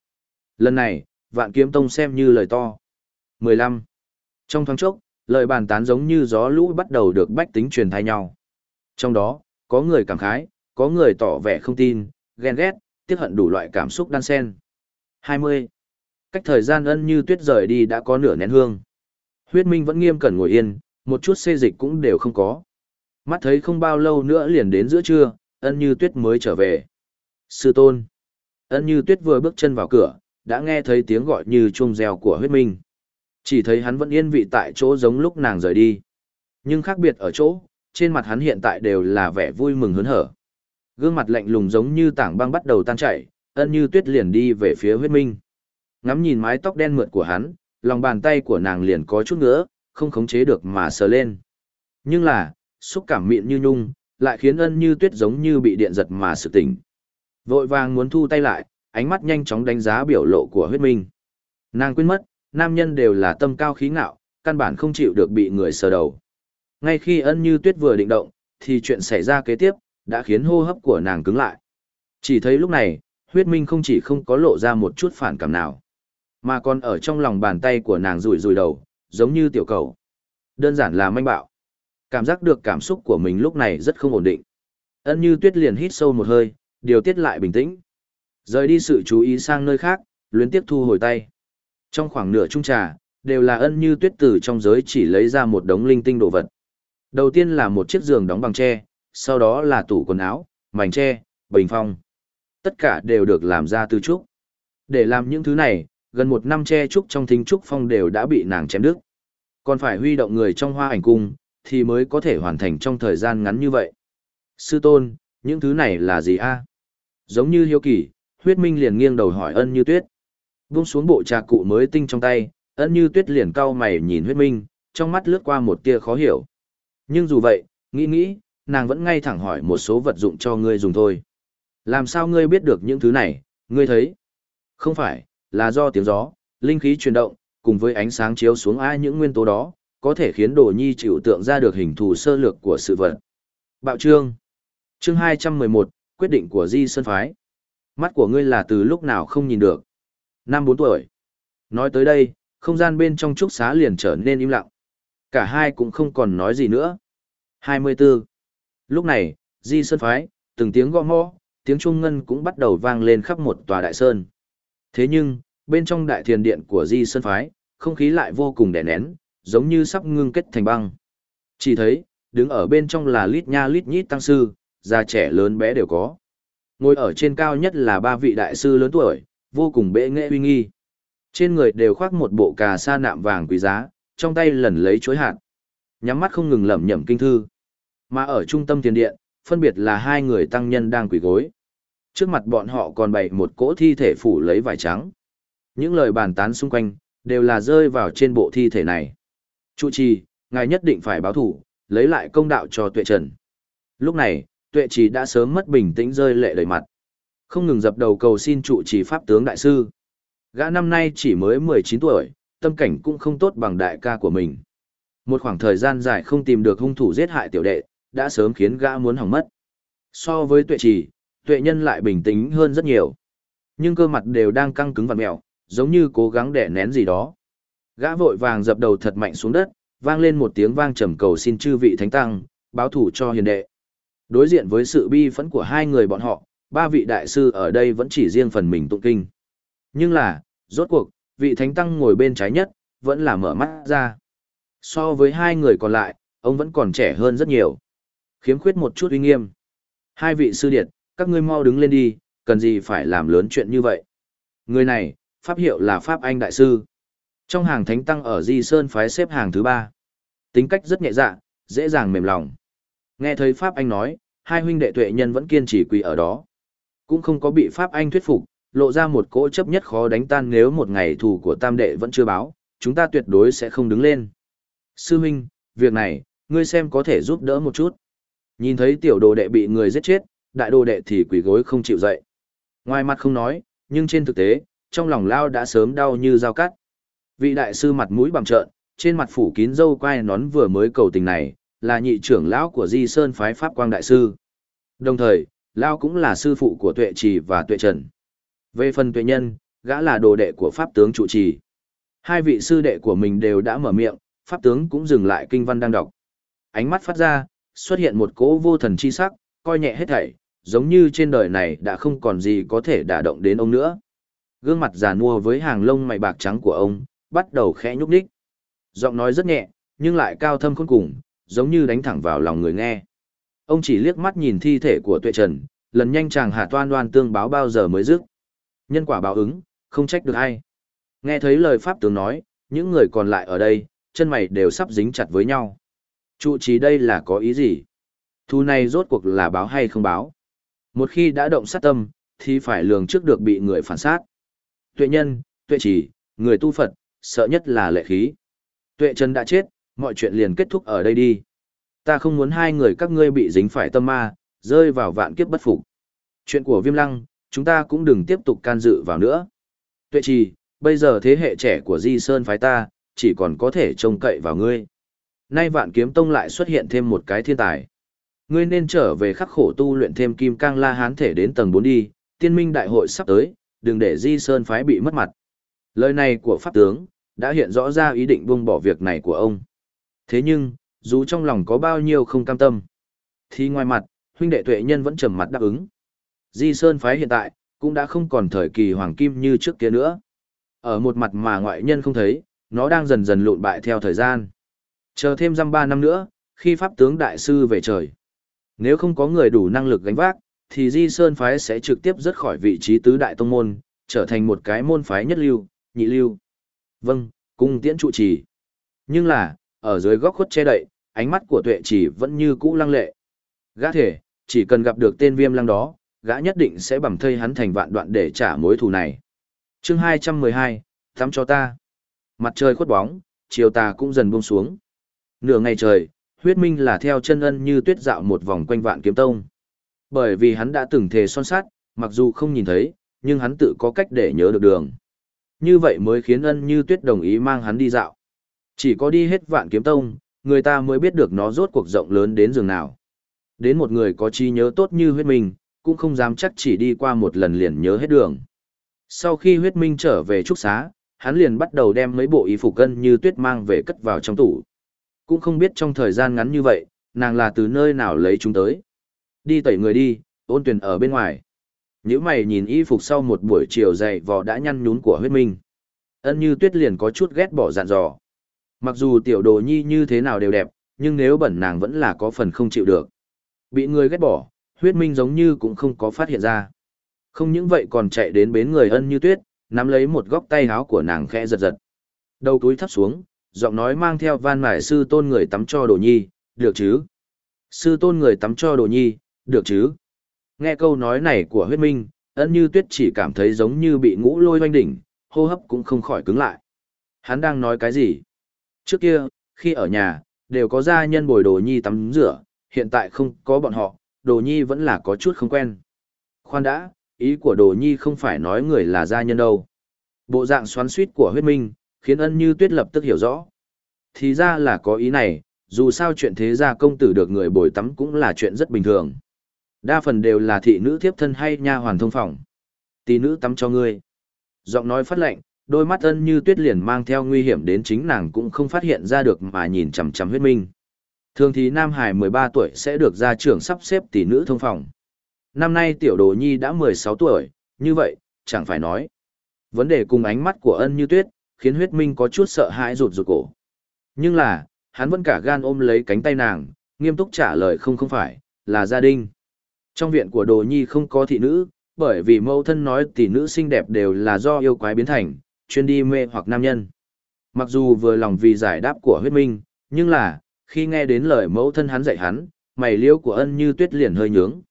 Lần này, vạn kiếm tông xem như lời to. 15. Trong thoáng chốc, lời bàn tán giống như gió lũ bắt đầu được bách tính truyền thay nhau. Trong đó, có người cảm khái, có người tỏ vẻ không tin, ghen ghét, tiếc hận đủ loại cảm xúc đan xen. 20. Cách thời gian ân như tuyết rời đi đã có nửa nén hương. Huyết Minh vẫn nghiêm cẩn ngồi yên, một chút xê dịch cũng đều không có. Mắt thấy không bao lâu nữa liền đến giữa trưa, ân như tuyết mới trở về. Sư tôn. Ân như tuyết vừa bước chân vào cửa, đã nghe thấy tiếng gọi như chuông reo của huyết minh. Chỉ thấy hắn vẫn yên vị tại chỗ giống lúc nàng rời đi. Nhưng khác biệt ở chỗ, trên mặt hắn hiện tại đều là vẻ vui mừng hớn hở. Gương mặt lạnh lùng giống như tảng băng bắt đầu tan chảy, ân như tuyết liền đi về phía huyết minh. Ngắm nhìn mái tóc đen mượt của hắn, lòng bàn tay của nàng liền có chút nữa, không khống chế được mà sờ lên. Nhưng là, xúc cảm mịn như nhung, lại khiến ân như tuyết giống như bị điện giật mà sự tỉnh. Vội vàng muốn thu tay lại, ánh mắt nhanh chóng đánh giá biểu lộ của huyết minh. Nàng quên mất, nam nhân đều là tâm cao khí ngạo, căn bản không chịu được bị người sờ đầu. Ngay khi ân như tuyết vừa định động, thì chuyện xảy ra kế tiếp, đã khiến hô hấp của nàng cứng lại. Chỉ thấy lúc này, huyết minh không chỉ không có lộ ra một chút phản cảm nào, mà còn ở trong lòng bàn tay của nàng rủi rủi đầu, giống như tiểu cầu. Đơn giản là manh bạo. Cảm giác được cảm xúc của mình lúc này rất không ổn định. Ân như tuyết liền hít sâu một hơi, điều tiết lại bình tĩnh. Rời đi sự chú ý sang nơi khác, luyến tiếp thu hồi tay. Trong khoảng nửa chung trà, đều là ân như tuyết tử trong giới chỉ lấy ra một đống linh tinh đồ vật. Đầu tiên là một chiếc giường đóng bằng tre, sau đó là tủ quần áo, mảnh tre, bình phong. Tất cả đều được làm ra từ trúc. Để làm những thứ này, gần một năm tre trúc trong thính trúc phong đều đã bị nàng chém đứt. Còn phải huy động người trong hoa ảnh cung, thì mới có thể hoàn thành trong thời gian ngắn như vậy. Sư tôn, những thứ này là gì a? Giống như hiếu kỳ, huyết minh liền nghiêng đầu hỏi ân như tuyết. Vung xuống bộ trà cụ mới tinh trong tay, ân như tuyết liền cau mày nhìn huyết minh, trong mắt lướt qua một tia khó hiểu. Nhưng dù vậy, nghĩ nghĩ, nàng vẫn ngay thẳng hỏi một số vật dụng cho ngươi dùng thôi. Làm sao ngươi biết được những thứ này, ngươi thấy? Không phải, là do tiếng gió, linh khí chuyển động, cùng với ánh sáng chiếu xuống ai những nguyên tố đó, có thể khiến đồ nhi chịu tượng ra được hình thù sơ lược của sự vật. Bạo trương. Chương 211, quyết định của Di Sơn Phái. Mắt của ngươi là từ lúc nào không nhìn được. Năm bốn tuổi. Nói tới đây, không gian bên trong trúc xá liền trở nên im lặng. Cả hai cũng không còn nói gì nữa. 24. Lúc này, Di Sơn Phái, từng tiếng gõ mõ, tiếng trung ngân cũng bắt đầu vang lên khắp một tòa đại sơn. Thế nhưng, bên trong đại thiền điện của Di Sơn Phái, không khí lại vô cùng đè nén, giống như sắp ngưng kết thành băng. Chỉ thấy, đứng ở bên trong là lít nha lít nhít tăng sư, già trẻ lớn bé đều có. Ngồi ở trên cao nhất là ba vị đại sư lớn tuổi, vô cùng bệ nghệ uy nghi. Trên người đều khoác một bộ cà sa nạm vàng quý giá, trong tay lần lấy chuối hạt. Nhắm mắt không ngừng lẩm nhẩm kinh thư. Mà ở trung tâm tiền điện, phân biệt là hai người tăng nhân đang quỳ gối. Trước mặt bọn họ còn bày một cỗ thi thể phủ lấy vải trắng. Những lời bàn tán xung quanh, đều là rơi vào trên bộ thi thể này. Chủ trì, ngài nhất định phải báo thủ, lấy lại công đạo cho tuệ trần. Lúc này, tuệ trì đã sớm mất bình tĩnh rơi lệ đầy mặt. Không ngừng dập đầu cầu xin trụ trì pháp tướng đại sư. Gã năm nay chỉ mới 19 tuổi, tâm cảnh cũng không tốt bằng đại ca của mình. Một khoảng thời gian dài không tìm được hung thủ giết hại tiểu đệ, đã sớm khiến gã muốn hỏng mất. So với tuệ trì, tuệ nhân lại bình tĩnh hơn rất nhiều. Nhưng cơ mặt đều đang căng cứng và mẹo, giống như cố gắng đẻ nén gì đó. Gã vội vàng dập đầu thật mạnh xuống đất, vang lên một tiếng vang trầm cầu xin chư vị thánh tăng, báo thủ cho hiền đệ. Đối diện với sự bi phẫn của hai người bọn họ, ba vị đại sư ở đây vẫn chỉ riêng phần mình tụng kinh. Nhưng là, rốt cuộc, vị thánh tăng ngồi bên trái nhất, vẫn là mở mắt ra. So với hai người còn lại, ông vẫn còn trẻ hơn rất nhiều. Khiếm khuyết một chút uy nghiêm. Hai vị sư điệt, các ngươi mau đứng lên đi, cần gì phải làm lớn chuyện như vậy. Người này, pháp hiệu là Pháp Anh Đại Sư. Trong hàng thánh tăng ở Di Sơn phái xếp hàng thứ ba. Tính cách rất nhẹ dạ, dễ dàng mềm lòng. Nghe thấy Pháp Anh nói, hai huynh đệ tuệ nhân vẫn kiên trì quỳ ở đó. Cũng không có bị Pháp Anh thuyết phục, lộ ra một cỗ chấp nhất khó đánh tan nếu một ngày thù của tam đệ vẫn chưa báo, chúng ta tuyệt đối sẽ không đứng lên. Sư huynh, việc này, ngươi xem có thể giúp đỡ một chút. Nhìn thấy tiểu đồ đệ bị người giết chết, đại đồ đệ thì quỳ gối không chịu dậy. Ngoài mặt không nói, nhưng trên thực tế, trong lòng lao đã sớm đau như dao cắt. Vị đại sư mặt mũi bằng trợn, trên mặt phủ kín dâu quai nón vừa mới cầu tình này, là nhị trưởng lão của Di Sơn phái Pháp Quang Đại Sư. Đồng thời, Lao cũng là sư phụ của Tuệ Trì và Tuệ Trần. Về phần Tuệ Nhân, gã là đồ đệ của Pháp tướng trụ trì. Hai vị sư đệ của mình đều đã mở miệng, Pháp tướng cũng dừng lại kinh văn đang đọc. Ánh mắt phát ra, xuất hiện một cỗ vô thần chi sắc, coi nhẹ hết thảy, giống như trên đời này đã không còn gì có thể đả động đến ông nữa. Gương mặt già nua với hàng lông mày bạc trắng của ông, bắt đầu khẽ nhúc nhích. Giọng nói rất nhẹ, nhưng lại cao thâm khôn cùng, giống như đánh thẳng vào lòng người nghe. Ông chỉ liếc mắt nhìn thi thể của tuệ trần, lần nhanh chàng hạ toan đoan tương báo bao giờ mới dứt. Nhân quả báo ứng, không trách được ai. Nghe thấy lời Pháp tướng nói, những người còn lại ở đây, chân mày đều sắp dính chặt với nhau. Trụ trì đây là có ý gì? Thu này rốt cuộc là báo hay không báo? Một khi đã động sát tâm, thì phải lường trước được bị người phản sát. Tuệ nhân, tuệ trì, người tu Phật, sợ nhất là lệ khí. Tuệ Trần đã chết, mọi chuyện liền kết thúc ở đây đi. Ta không muốn hai người các ngươi bị dính phải tâm ma, rơi vào vạn kiếp bất phục. Chuyện của Viêm Lăng, chúng ta cũng đừng tiếp tục can dự vào nữa. Tuệ trì, bây giờ thế hệ trẻ của Di Sơn phái ta, chỉ còn có thể trông cậy vào ngươi. Nay vạn kiếm tông lại xuất hiện thêm một cái thiên tài. Ngươi nên trở về khắc khổ tu luyện thêm kim cang la hán thể đến tầng 4 đi, tiên minh đại hội sắp tới, đừng để Di Sơn phái bị mất mặt. Lời này của Pháp tướng, đã hiện rõ ra ý định buông bỏ việc này của ông. Thế nhưng, dù trong lòng có bao nhiêu không cam tâm, thì ngoài mặt, huynh đệ tuệ nhân vẫn trầm mặt đáp ứng. Di Sơn phái hiện tại, cũng đã không còn thời kỳ hoàng kim như trước kia nữa. Ở một mặt mà ngoại nhân không thấy, nó đang dần dần lụn bại theo thời gian. Chờ thêm răm ba năm nữa, khi Pháp tướng đại sư về trời. Nếu không có người đủ năng lực gánh vác, thì Di Sơn phái sẽ trực tiếp rớt khỏi vị trí tứ đại tông môn, trở thành một cái môn phái nhất lưu, nhị lưu. Vâng, cung tiễn trụ trì. Nhưng là, ở dưới góc khuất che đậy, ánh mắt của tuệ Chỉ vẫn như cũ lăng lệ. Gã thể, chỉ cần gặp được tên viêm lăng đó, gã nhất định sẽ bầm thây hắn thành vạn đoạn để trả mối thù này. chương 212, tắm cho ta. Mặt trời khuất bóng, chiều tà cũng dần buông xuống. Nửa ngày trời, huyết minh là theo chân ân như tuyết dạo một vòng quanh vạn kiếm tông. Bởi vì hắn đã từng thề son sát, mặc dù không nhìn thấy, nhưng hắn tự có cách để nhớ được đường. Như vậy mới khiến ân như tuyết đồng ý mang hắn đi dạo. Chỉ có đi hết vạn kiếm tông, người ta mới biết được nó rốt cuộc rộng lớn đến giường nào. Đến một người có trí nhớ tốt như huyết minh, cũng không dám chắc chỉ đi qua một lần liền nhớ hết đường. Sau khi huyết minh trở về trúc xá, hắn liền bắt đầu đem mấy bộ y phục cân như tuyết mang về cất vào trong tủ. Cũng không biết trong thời gian ngắn như vậy, nàng là từ nơi nào lấy chúng tới. Đi tẩy người đi, ôn tuyển ở bên ngoài. Nếu mày nhìn y phục sau một buổi chiều dày vò đã nhăn nhún của huyết minh. Ân như tuyết liền có chút ghét bỏ dặn dò. Mặc dù tiểu đồ nhi như thế nào đều đẹp, nhưng nếu bẩn nàng vẫn là có phần không chịu được. Bị người ghét bỏ, huyết minh giống như cũng không có phát hiện ra. Không những vậy còn chạy đến bến người ân như tuyết, nắm lấy một góc tay áo của nàng khẽ giật giật. Đầu túi thấp xuống, giọng nói mang theo van mải sư tôn người tắm cho đồ nhi, được chứ? Sư tôn người tắm cho đồ nhi, được chứ? Nghe câu nói này của huyết minh, ân như tuyết chỉ cảm thấy giống như bị ngũ lôi hoanh đỉnh, hô hấp cũng không khỏi cứng lại. Hắn đang nói cái gì? Trước kia, khi ở nhà, đều có gia nhân bồi đồ nhi tắm rửa, hiện tại không có bọn họ, đồ nhi vẫn là có chút không quen. Khoan đã, ý của đồ nhi không phải nói người là gia nhân đâu. Bộ dạng xoắn suýt của huyết minh, khiến ân như tuyết lập tức hiểu rõ. Thì ra là có ý này, dù sao chuyện thế gia công tử được người bồi tắm cũng là chuyện rất bình thường. Đa phần đều là thị nữ thiếp thân hay nha hoàn thông phòng. Tỷ nữ tắm cho ngươi. Giọng nói phát lệnh, đôi mắt ân như tuyết liền mang theo nguy hiểm đến chính nàng cũng không phát hiện ra được mà nhìn chằm chằm huyết minh. Thường thì Nam Hải 13 tuổi sẽ được ra trưởng sắp xếp tỷ nữ thông phòng. Năm nay tiểu đồ nhi đã 16 tuổi, như vậy, chẳng phải nói. Vấn đề cùng ánh mắt của ân như tuyết, khiến huyết minh có chút sợ hãi rụt rụt cổ. Nhưng là, hắn vẫn cả gan ôm lấy cánh tay nàng, nghiêm túc trả lời không không phải, là gia đình. Trong viện của đồ nhi không có thị nữ, bởi vì mẫu thân nói tỷ nữ xinh đẹp đều là do yêu quái biến thành, chuyên đi mê hoặc nam nhân. Mặc dù vừa lòng vì giải đáp của huyết minh, nhưng là, khi nghe đến lời mẫu thân hắn dạy hắn, mày liêu của ân như tuyết liền hơi nhướng.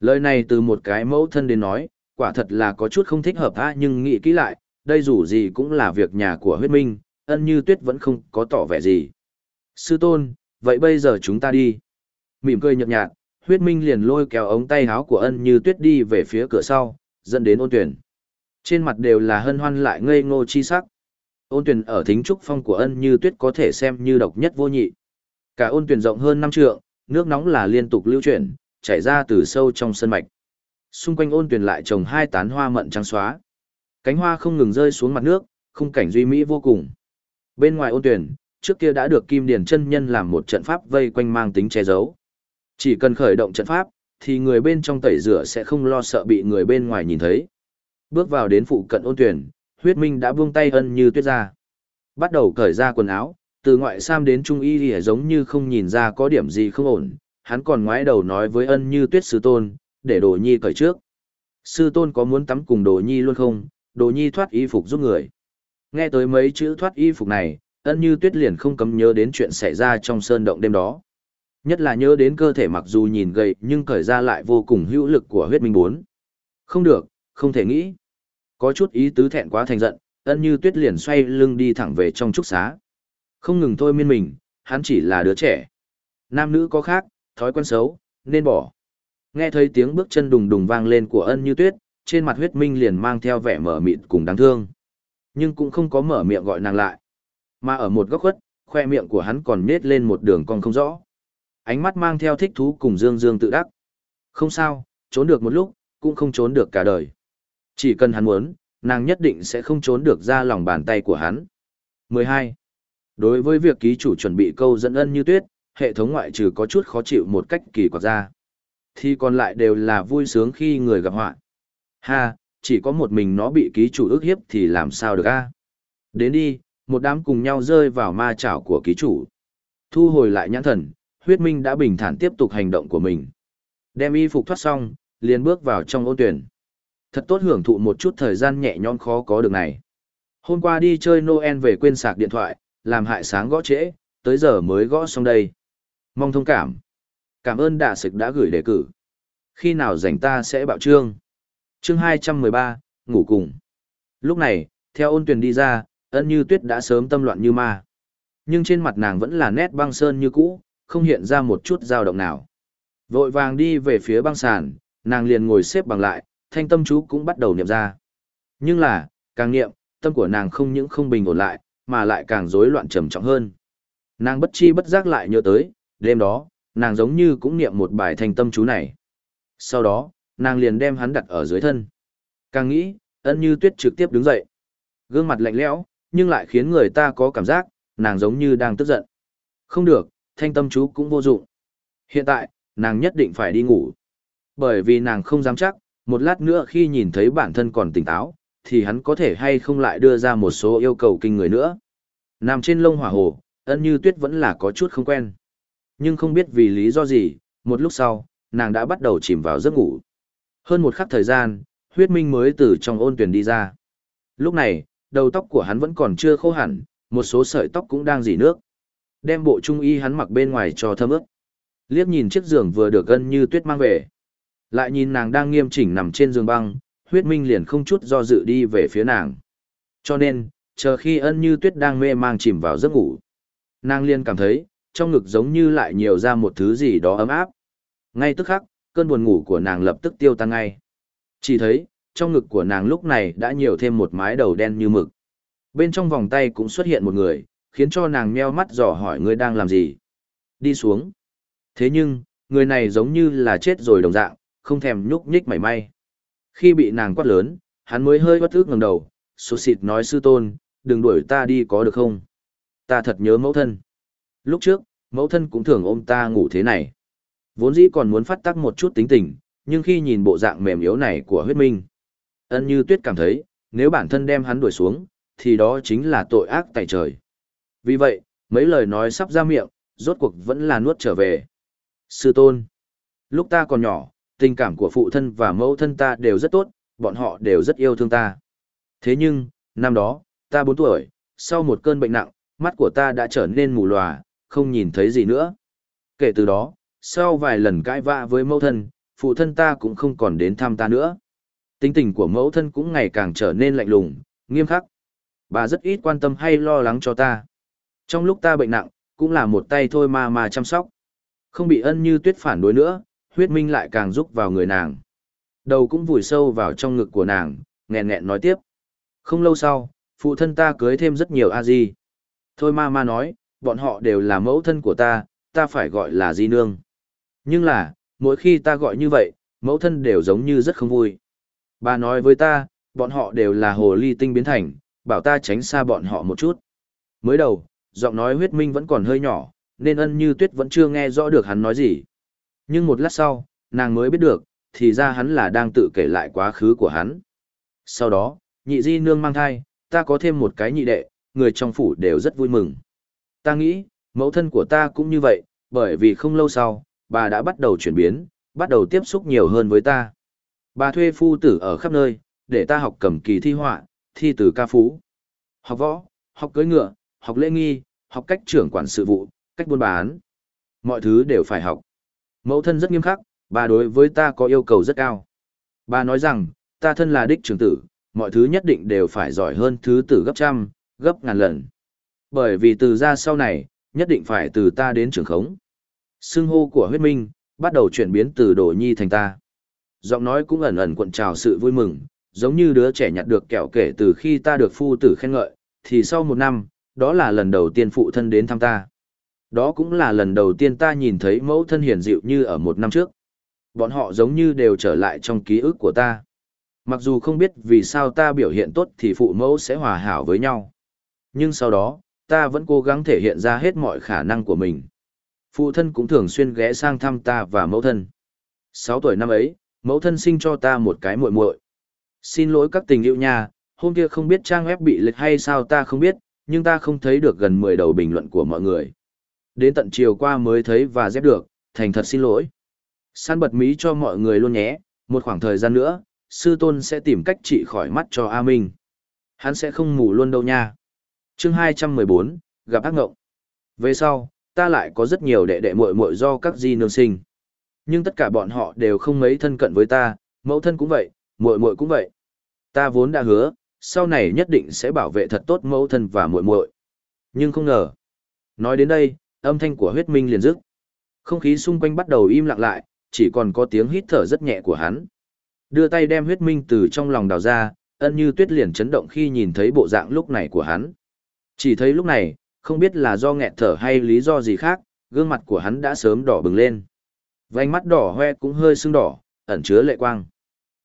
Lời này từ một cái mẫu thân đến nói, quả thật là có chút không thích hợp tha nhưng nghĩ kỹ lại, đây dù gì cũng là việc nhà của huyết minh, ân như tuyết vẫn không có tỏ vẻ gì. Sư tôn, vậy bây giờ chúng ta đi. Mỉm cười nhợt nhạt, huyết minh liền lôi kéo ống tay áo của ân như tuyết đi về phía cửa sau, dẫn đến ôn tuyển. Trên mặt đều là hân hoan lại ngây ngô chi sắc. Ôn tuyển ở thính trúc phong của ân như tuyết có thể xem như độc nhất vô nhị. Cả ôn tuyển rộng hơn năm trượng, nước nóng là liên tục lưu chuyển, chảy ra từ sâu trong sân mạch. Xung quanh ôn tuyển lại trồng hai tán hoa mận trắng xóa. Cánh hoa không ngừng rơi xuống mặt nước, khung cảnh duy mỹ vô cùng. Bên ngoài ôn tuyển, trước kia đã được Kim Điền chân nhân làm một trận pháp vây quanh mang tính che giấu. Chỉ cần khởi động trận pháp, thì người bên trong tẩy rửa sẽ không lo sợ bị người bên ngoài nhìn thấy. Bước vào đến phụ cận ôn tuyển, huyết minh đã buông tay ân như tuyết ra. Bắt đầu cởi ra quần áo, từ ngoại sam đến trung y thì giống như không nhìn ra có điểm gì không ổn, hắn còn ngoái đầu nói với ân như tuyết sư tôn, để đồ nhi cởi trước. Sư tôn có muốn tắm cùng đồ nhi luôn không, đồ nhi thoát y phục giúp người. Nghe tới mấy chữ thoát y phục này, ân như tuyết liền không cấm nhớ đến chuyện xảy ra trong sơn động đêm đó. Nhất là nhớ đến cơ thể mặc dù nhìn gầy nhưng cởi ra lại vô cùng hữu lực của huyết minh bốn. Không được, không thể nghĩ. Có chút ý tứ thẹn quá thành giận, ân như tuyết liền xoay lưng đi thẳng về trong trúc xá. Không ngừng thôi miên mình, hắn chỉ là đứa trẻ. Nam nữ có khác, thói quen xấu, nên bỏ. Nghe thấy tiếng bước chân đùng đùng vang lên của ân như tuyết, trên mặt huyết minh liền mang theo vẻ mở mịt cùng đáng thương. Nhưng cũng không có mở miệng gọi nàng lại. Mà ở một góc khuất, khoe miệng của hắn còn nết lên một đường cong không rõ. Ánh mắt mang theo thích thú cùng dương dương tự đắc. Không sao, trốn được một lúc, cũng không trốn được cả đời. Chỉ cần hắn muốn, nàng nhất định sẽ không trốn được ra lòng bàn tay của hắn. 12. Đối với việc ký chủ chuẩn bị câu dẫn ân như tuyết, hệ thống ngoại trừ có chút khó chịu một cách kỳ quặc ra. Thì còn lại đều là vui sướng khi người gặp họa. Ha, chỉ có một mình nó bị ký chủ ức hiếp thì làm sao được a? Đến đi, một đám cùng nhau rơi vào ma chảo của ký chủ. Thu hồi lại nhãn thần, huyết minh đã bình thản tiếp tục hành động của mình. Đem y phục thoát xong, liền bước vào trong ôn tuyển. Thật tốt hưởng thụ một chút thời gian nhẹ nhõm khó có được này. Hôm qua đi chơi Noel về quên sạc điện thoại, làm hại sáng gõ trễ, tới giờ mới gõ xong đây. Mong thông cảm. Cảm ơn đạ sực đã gửi đề cử. Khi nào rảnh ta sẽ bạo trương. Chương 213, ngủ cùng. Lúc này, theo ôn tuyển đi ra, ân như tuyết đã sớm tâm loạn như ma. Nhưng trên mặt nàng vẫn là nét băng sơn như cũ, không hiện ra một chút dao động nào. Vội vàng đi về phía băng sàn, nàng liền ngồi xếp bằng lại, thanh tâm chú cũng bắt đầu niệm ra. Nhưng là, càng niệm, tâm của nàng không những không bình ổn lại, mà lại càng rối loạn trầm trọng hơn. Nàng bất chi bất giác lại nhớ tới, đêm đó, nàng giống như cũng niệm một bài thanh tâm chú này. Sau đó, nàng liền đem hắn đặt ở dưới thân. Càng nghĩ, ân như tuyết trực tiếp đứng dậy. Gương mặt lạnh lẽo, nhưng lại khiến người ta có cảm giác, nàng giống như đang tức giận. Không được, thanh tâm chú cũng vô dụng. Hiện tại, nàng nhất định phải đi ngủ. Bởi vì nàng không dám chắc, một lát nữa khi nhìn thấy bản thân còn tỉnh táo, thì hắn có thể hay không lại đưa ra một số yêu cầu kinh người nữa. Nằm trên lông hỏa hồ, ân như tuyết vẫn là có chút không quen. Nhưng không biết vì lý do gì, một lúc sau, nàng đã bắt đầu chìm vào giấc ngủ. Hơn một khắc thời gian, huyết minh mới từ trong ôn tuyển đi ra. Lúc này, đầu tóc của hắn vẫn còn chưa khô hẳn, một số sợi tóc cũng đang dỉ nước. Đem bộ trung y hắn mặc bên ngoài cho thơm ướt. Liếc nhìn chiếc giường vừa được gân như tuyết mang về. Lại nhìn nàng đang nghiêm chỉnh nằm trên giường băng, huyết minh liền không chút do dự đi về phía nàng. Cho nên, chờ khi ân như tuyết đang mê mang chìm vào giấc ngủ. Nàng liền cảm thấy, trong ngực giống như lại nhiều ra một thứ gì đó ấm áp. Ngay tức khắc, cơn buồn ngủ của nàng lập tức tiêu tan ngay. Chỉ thấy, trong ngực của nàng lúc này đã nhiều thêm một mái đầu đen như mực. Bên trong vòng tay cũng xuất hiện một người, khiến cho nàng meo mắt dò hỏi người đang làm gì. Đi xuống. Thế nhưng, người này giống như là chết rồi đồng dạng, không thèm nhúc nhích mảy may. Khi bị nàng quát lớn, hắn mới hơi bất ức ngẩng đầu, sốt xịt nói sư tôn, đừng đuổi ta đi có được không? Ta thật nhớ mẫu thân. Lúc trước, mẫu thân cũng thường ôm ta ngủ thế này. Vốn dĩ còn muốn phát tác một chút tính tình, nhưng khi nhìn bộ dạng mềm yếu này của huyết minh, ân như tuyết cảm thấy, nếu bản thân đem hắn đuổi xuống, thì đó chính là tội ác tại trời. Vì vậy, mấy lời nói sắp ra miệng, rốt cuộc vẫn là nuốt trở về. Sư tôn, lúc ta còn nhỏ, tình cảm của phụ thân và mẫu thân ta đều rất tốt, bọn họ đều rất yêu thương ta. Thế nhưng, năm đó, ta 4 tuổi, sau một cơn bệnh nặng, mắt của ta đã trở nên mù lòa, không nhìn thấy gì nữa. Kể từ đó, sau vài lần cãi vã với mẫu thân, phụ thân ta cũng không còn đến thăm ta nữa. Tính tình của mẫu thân cũng ngày càng trở nên lạnh lùng, nghiêm khắc. Bà rất ít quan tâm hay lo lắng cho ta. Trong lúc ta bệnh nặng, cũng là một tay thôi mà mà chăm sóc. Không bị ân như tuyết phản đối nữa, huyết minh lại càng rúc vào người nàng. Đầu cũng vùi sâu vào trong ngực của nàng, nghẹn nghẹn nói tiếp. Không lâu sau, phụ thân ta cưới thêm rất nhiều a-di. Thôi ma ma nói, bọn họ đều là mẫu thân của ta, ta phải gọi là di nương. Nhưng là, mỗi khi ta gọi như vậy, mẫu thân đều giống như rất không vui. Bà nói với ta, bọn họ đều là hồ ly tinh biến thành, bảo ta tránh xa bọn họ một chút. Mới đầu, giọng nói huyết minh vẫn còn hơi nhỏ, nên ân như tuyết vẫn chưa nghe rõ được hắn nói gì. Nhưng một lát sau, nàng mới biết được, thì ra hắn là đang tự kể lại quá khứ của hắn. Sau đó, nhị di nương mang thai, ta có thêm một cái nhị đệ, người trong phủ đều rất vui mừng. Ta nghĩ, mẫu thân của ta cũng như vậy, bởi vì không lâu sau, bà đã bắt đầu chuyển biến, bắt đầu tiếp xúc nhiều hơn với ta. Bà thuê phu tử ở khắp nơi, để ta học cầm kỳ thi họa, thi từ ca phú. Học võ, học cưỡi ngựa, học lễ nghi, học cách trưởng quản sự vụ, cách buôn bán. Mọi thứ đều phải học. Mẫu thân rất nghiêm khắc, bà đối với ta có yêu cầu rất cao. Bà nói rằng, ta thân là đích trưởng tử, mọi thứ nhất định đều phải giỏi hơn thứ tử gấp trăm, gấp ngàn lần. Bởi vì từ ra sau này, nhất định phải từ ta đến trưởng khống. Sưng hô của huyết minh, bắt đầu chuyển biến từ đồ nhi thành ta. Giọng nói cũng ẩn ẩn cuộn trào sự vui mừng, giống như đứa trẻ nhặt được kẹo kể từ khi ta được phu tử khen ngợi, thì sau một năm, đó là lần đầu tiên phụ thân đến thăm ta. Đó cũng là lần đầu tiên ta nhìn thấy mẫu thân hiền dịu như ở một năm trước. Bọn họ giống như đều trở lại trong ký ức của ta. Mặc dù không biết vì sao ta biểu hiện tốt thì phụ mẫu sẽ hòa hảo với nhau. Nhưng sau đó, ta vẫn cố gắng thể hiện ra hết mọi khả năng của mình. Phụ thân cũng thường xuyên ghé sang thăm ta và mẫu thân. Sáu tuổi năm ấy, mẫu thân sinh cho ta một cái muội muội. Xin lỗi các tình yêu nha, hôm kia không biết trang web bị lệch hay sao ta không biết, nhưng ta không thấy được gần 10 đầu bình luận của mọi người. Đến tận chiều qua mới thấy và dép được, thành thật xin lỗi. San bật mí cho mọi người luôn nhé, một khoảng thời gian nữa, sư tôn sẽ tìm cách trị khỏi mắt cho A Minh. Hắn sẽ không ngủ luôn đâu nha. chương 214, gặp ác ngộng. Về sau, ta lại có rất nhiều đệ đệ muội muội do các di nương sinh. Nhưng tất cả bọn họ đều không mấy thân cận với ta, mẫu thân cũng vậy, muội muội cũng vậy. Ta vốn đã hứa, sau này nhất định sẽ bảo vệ thật tốt mẫu thân và muội muội. Nhưng không ngờ. Nói đến đây, âm thanh của huyết minh liền dứt. Không khí xung quanh bắt đầu im lặng lại, chỉ còn có tiếng hít thở rất nhẹ của hắn. Đưa tay đem huyết minh từ trong lòng đào ra, ân như tuyết liền chấn động khi nhìn thấy bộ dạng lúc này của hắn. Chỉ thấy lúc này, không biết là do nghẹt thở hay lý do gì khác, gương mặt của hắn đã sớm đỏ bừng lên. Vành mắt đỏ hoe cũng hơi sưng đỏ, ẩn chứa lệ quang.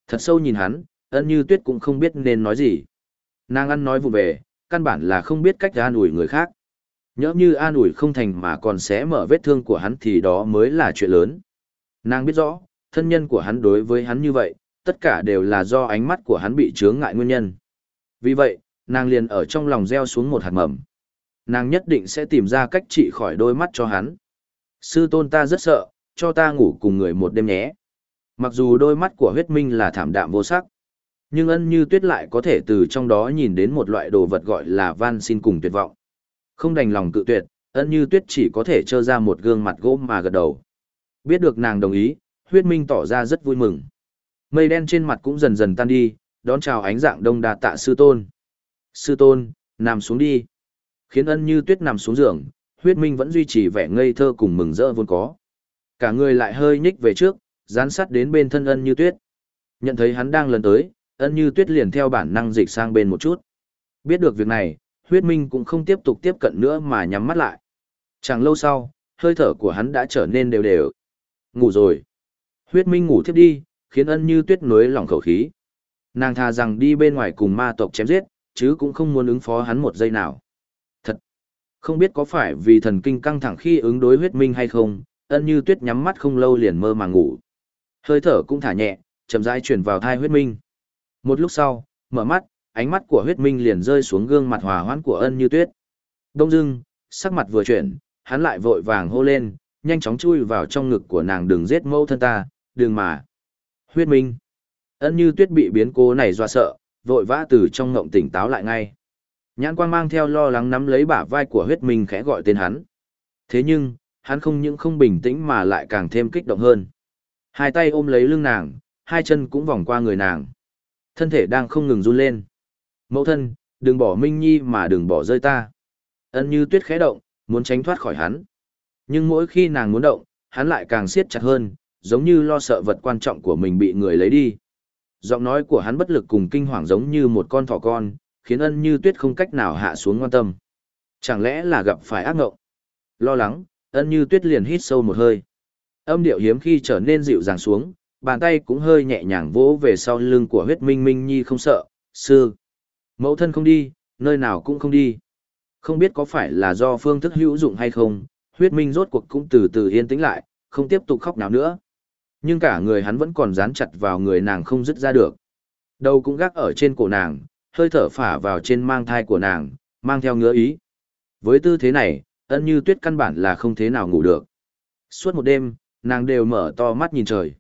Thật sâu nhìn hắn, ân như tuyết cũng không biết nên nói gì. Nàng ăn nói vụ về, căn bản là không biết cách an ủi người khác. Nhỡ như an ủi không thành mà còn sẽ mở vết thương của hắn thì đó mới là chuyện lớn. Nàng biết rõ, thân nhân của hắn đối với hắn như vậy, tất cả đều là do ánh mắt của hắn bị chướng ngại nguyên nhân. Vì vậy, nàng liền ở trong lòng gieo xuống một hạt mầm. Nàng nhất định sẽ tìm ra cách trị khỏi đôi mắt cho hắn. Sư tôn ta rất sợ, cho ta ngủ cùng người một đêm nhé. Mặc dù đôi mắt của huyết minh là thảm đạm vô sắc, nhưng ân như tuyết lại có thể từ trong đó nhìn đến một loại đồ vật gọi là van xin cùng tuyệt vọng. Không đành lòng cự tuyệt, ân như tuyết chỉ có thể trơ ra một gương mặt gỗ mà gật đầu. Biết được nàng đồng ý, huyết minh tỏ ra rất vui mừng. Mây đen trên mặt cũng dần dần tan đi, đón chào ánh dạng đông đà tạ sư tôn. Sư tôn, nằm xuống đi. Khiến ân như tuyết nằm xuống giường, huyết minh vẫn duy trì vẻ ngây thơ cùng mừng rỡ vốn có. Cả người lại hơi nhích về trước, dán sát đến bên thân ân như tuyết. Nhận thấy hắn đang lần tới, ân như tuyết liền theo bản năng dịch sang bên một chút. Biết được việc này, huyết minh cũng không tiếp tục tiếp cận nữa mà nhắm mắt lại. Chẳng lâu sau, hơi thở của hắn đã trở nên đều đều. Ngủ rồi. Huyết minh ngủ thiếp đi, khiến ân như tuyết nuối lòng khẩu khí. Nàng thà rằng đi bên ngoài cùng ma tộc chém giết, chứ cũng không muốn ứng phó hắn một giây nào. Không biết có phải vì thần kinh căng thẳng khi ứng đối huyết minh hay không, ân như tuyết nhắm mắt không lâu liền mơ mà ngủ. Hơi thở cũng thả nhẹ, chậm rãi chuyển vào thai huyết minh. Một lúc sau, mở mắt, ánh mắt của huyết minh liền rơi xuống gương mặt hòa hoãn của ân như tuyết. Đông dưng, sắc mặt vừa chuyển, hắn lại vội vàng hô lên, nhanh chóng chui vào trong ngực của nàng đừng giết mẫu thân ta, đừng mà. Huyết minh. Ân như tuyết bị biến cố này dọa sợ, vội vã từ trong ngộng tỉnh táo lại ngay. Nhãn quang mang theo lo lắng nắm lấy bả vai của huyết minh khẽ gọi tên hắn. Thế nhưng, hắn không những không bình tĩnh mà lại càng thêm kích động hơn. Hai tay ôm lấy lưng nàng, hai chân cũng vòng qua người nàng. Thân thể đang không ngừng run lên. Mẫu thân, đừng bỏ Minh Nhi mà đừng bỏ rơi ta. Ân như tuyết khẽ động, muốn tránh thoát khỏi hắn. Nhưng mỗi khi nàng muốn động, hắn lại càng siết chặt hơn, giống như lo sợ vật quan trọng của mình bị người lấy đi. Giọng nói của hắn bất lực cùng kinh hoàng giống như một con thỏ con, khiến ân như tuyết không cách nào hạ xuống quan tâm. Chẳng lẽ là gặp phải ác ngộng? Lo lắng, ân như tuyết liền hít sâu một hơi. Âm điệu hiếm khi trở nên dịu dàng xuống, bàn tay cũng hơi nhẹ nhàng vỗ về sau lưng của huyết minh minh nhi không sợ, sư. Mẫu thân không đi, nơi nào cũng không đi. Không biết có phải là do phương thức hữu dụng hay không, huyết minh rốt cuộc cũng từ từ yên tĩnh lại, không tiếp tục khóc nào nữa. Nhưng cả người hắn vẫn còn dán chặt vào người nàng không dứt ra được. Đầu cũng gác ở trên cổ nàng, hơi thở phả vào trên mang thai của nàng, mang theo ngứa ý. Với tư thế này, ân như tuyết căn bản là không thế nào ngủ được. Suốt một đêm, nàng đều mở to mắt nhìn trời.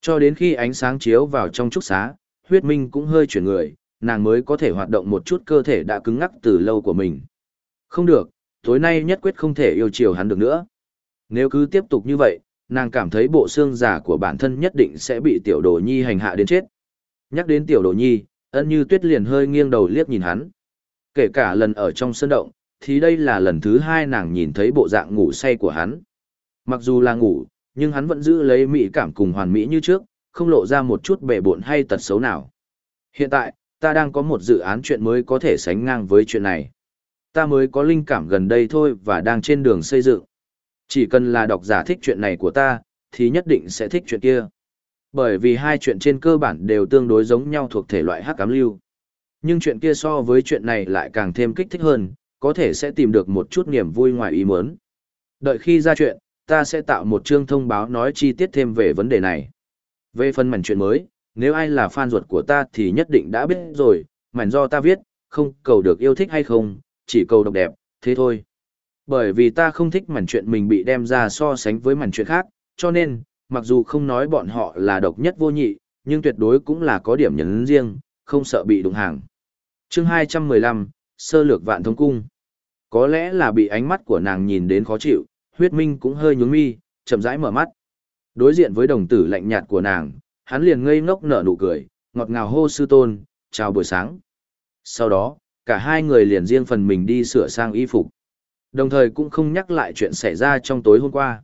Cho đến khi ánh sáng chiếu vào trong trúc xá, huyết minh cũng hơi chuyển người, nàng mới có thể hoạt động một chút cơ thể đã cứng ngắc từ lâu của mình. Không được, tối nay nhất quyết không thể yêu chiều hắn được nữa. Nếu cứ tiếp tục như vậy, nàng cảm thấy bộ xương giả của bản thân nhất định sẽ bị tiểu đồ nhi hành hạ đến chết. Nhắc đến tiểu đồ nhi, ân như tuyết liền hơi nghiêng đầu liếc nhìn hắn. Kể cả lần ở trong sân động, thì đây là lần thứ hai nàng nhìn thấy bộ dạng ngủ say của hắn. Mặc dù là ngủ, nhưng hắn vẫn giữ lấy mỹ cảm cùng hoàn mỹ như trước, không lộ ra một chút bể bộn hay tật xấu nào. Hiện tại, ta đang có một dự án chuyện mới có thể sánh ngang với chuyện này. Ta mới có linh cảm gần đây thôi và đang trên đường xây dựng. Chỉ cần là độc giả thích chuyện này của ta, thì nhất định sẽ thích chuyện kia. Bởi vì hai chuyện trên cơ bản đều tương đối giống nhau thuộc thể loại hắc ám lưu. Nhưng chuyện kia so với chuyện này lại càng thêm kích thích hơn, có thể sẽ tìm được một chút niềm vui ngoài ý muốn. Đợi khi ra chuyện, ta sẽ tạo một chương thông báo nói chi tiết thêm về vấn đề này. Về phần mảnh chuyện mới, nếu ai là fan ruột của ta thì nhất định đã biết rồi, mảnh do ta viết, không cầu được yêu thích hay không, chỉ cầu độc đẹp, thế thôi. Bởi vì ta không thích mảnh chuyện mình bị đem ra so sánh với mảnh chuyện khác, cho nên, mặc dù không nói bọn họ là độc nhất vô nhị, nhưng tuyệt đối cũng là có điểm nhấn riêng, không sợ bị đụng hàng. Chương 215, Sơ lược vạn thông cung. Có lẽ là bị ánh mắt của nàng nhìn đến khó chịu, huyết minh cũng hơi nhướng mi, chậm rãi mở mắt. Đối diện với đồng tử lạnh nhạt của nàng, hắn liền ngây ngốc nở nụ cười, ngọt ngào hô sư tôn, chào buổi sáng. Sau đó, cả hai người liền riêng phần mình đi sửa sang y phục. Đồng thời cũng không nhắc lại chuyện xảy ra trong tối hôm qua.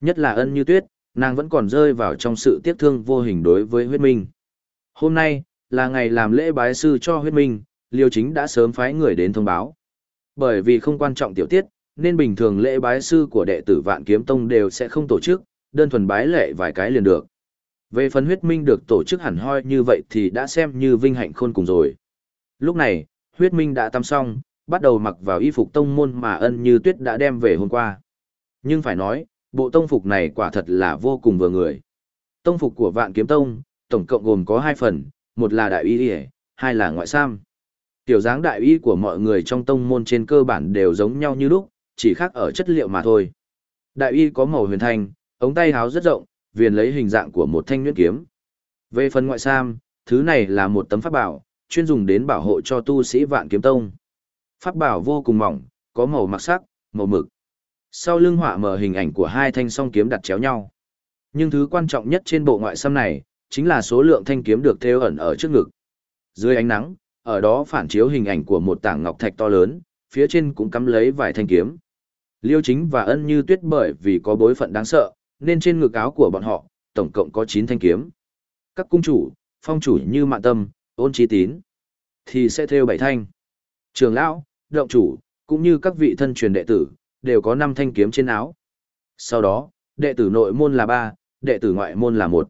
Nhất là ân như tuyết, nàng vẫn còn rơi vào trong sự tiếc thương vô hình đối với huyết minh. Hôm nay, là ngày làm lễ bái sư cho huyết minh, liêu chính đã sớm phái người đến thông báo. Bởi vì không quan trọng tiểu tiết, nên bình thường lễ bái sư của đệ tử vạn kiếm tông đều sẽ không tổ chức, đơn thuần bái lệ vài cái liền được. Về phần huyết minh được tổ chức hẳn hoi như vậy thì đã xem như vinh hạnh khôn cùng rồi. Lúc này, huyết minh đã tắm xong, bắt đầu mặc vào y phục tông môn mà ân như tuyết đã đem về hôm qua. Nhưng phải nói, bộ tông phục này quả thật là vô cùng vừa người. Tông phục của vạn kiếm tông, tổng cộng gồm có hai phần, một là đại y hai là ngoại sam. Tiểu dáng đại y của mọi người trong tông môn trên cơ bản đều giống nhau như lúc, chỉ khác ở chất liệu mà thôi. Đại y có màu huyền thanh, ống tay háo rất rộng, viền lấy hình dạng của một thanh nhuyễn kiếm. Về phần ngoại sam, thứ này là một tấm pháp bảo, chuyên dùng đến bảo hộ cho tu sĩ vạn kiếm tông. Pháp bảo vô cùng mỏng, có màu mặc sắc, màu mực. Sau lưng họa mở hình ảnh của hai thanh song kiếm đặt chéo nhau. Nhưng thứ quan trọng nhất trên bộ ngoại sam này, chính là số lượng thanh kiếm được thêu ẩn ở trước ngực. Dưới ánh nắng, ở đó phản chiếu hình ảnh của một tảng ngọc thạch to lớn, phía trên cũng cắm lấy vài thanh kiếm. Liêu chính và ân như tuyết bởi vì có bối phận đáng sợ, nên trên ngực áo của bọn họ, tổng cộng có 9 thanh kiếm. Các cung chủ, phong chủ như mạn tâm, ôn trí tín, thì sẽ theo bảy thanh. Trường lão, động chủ, cũng như các vị thân truyền đệ tử, đều có năm thanh kiếm trên áo. Sau đó, đệ tử nội môn là 3, đệ tử ngoại môn là 1.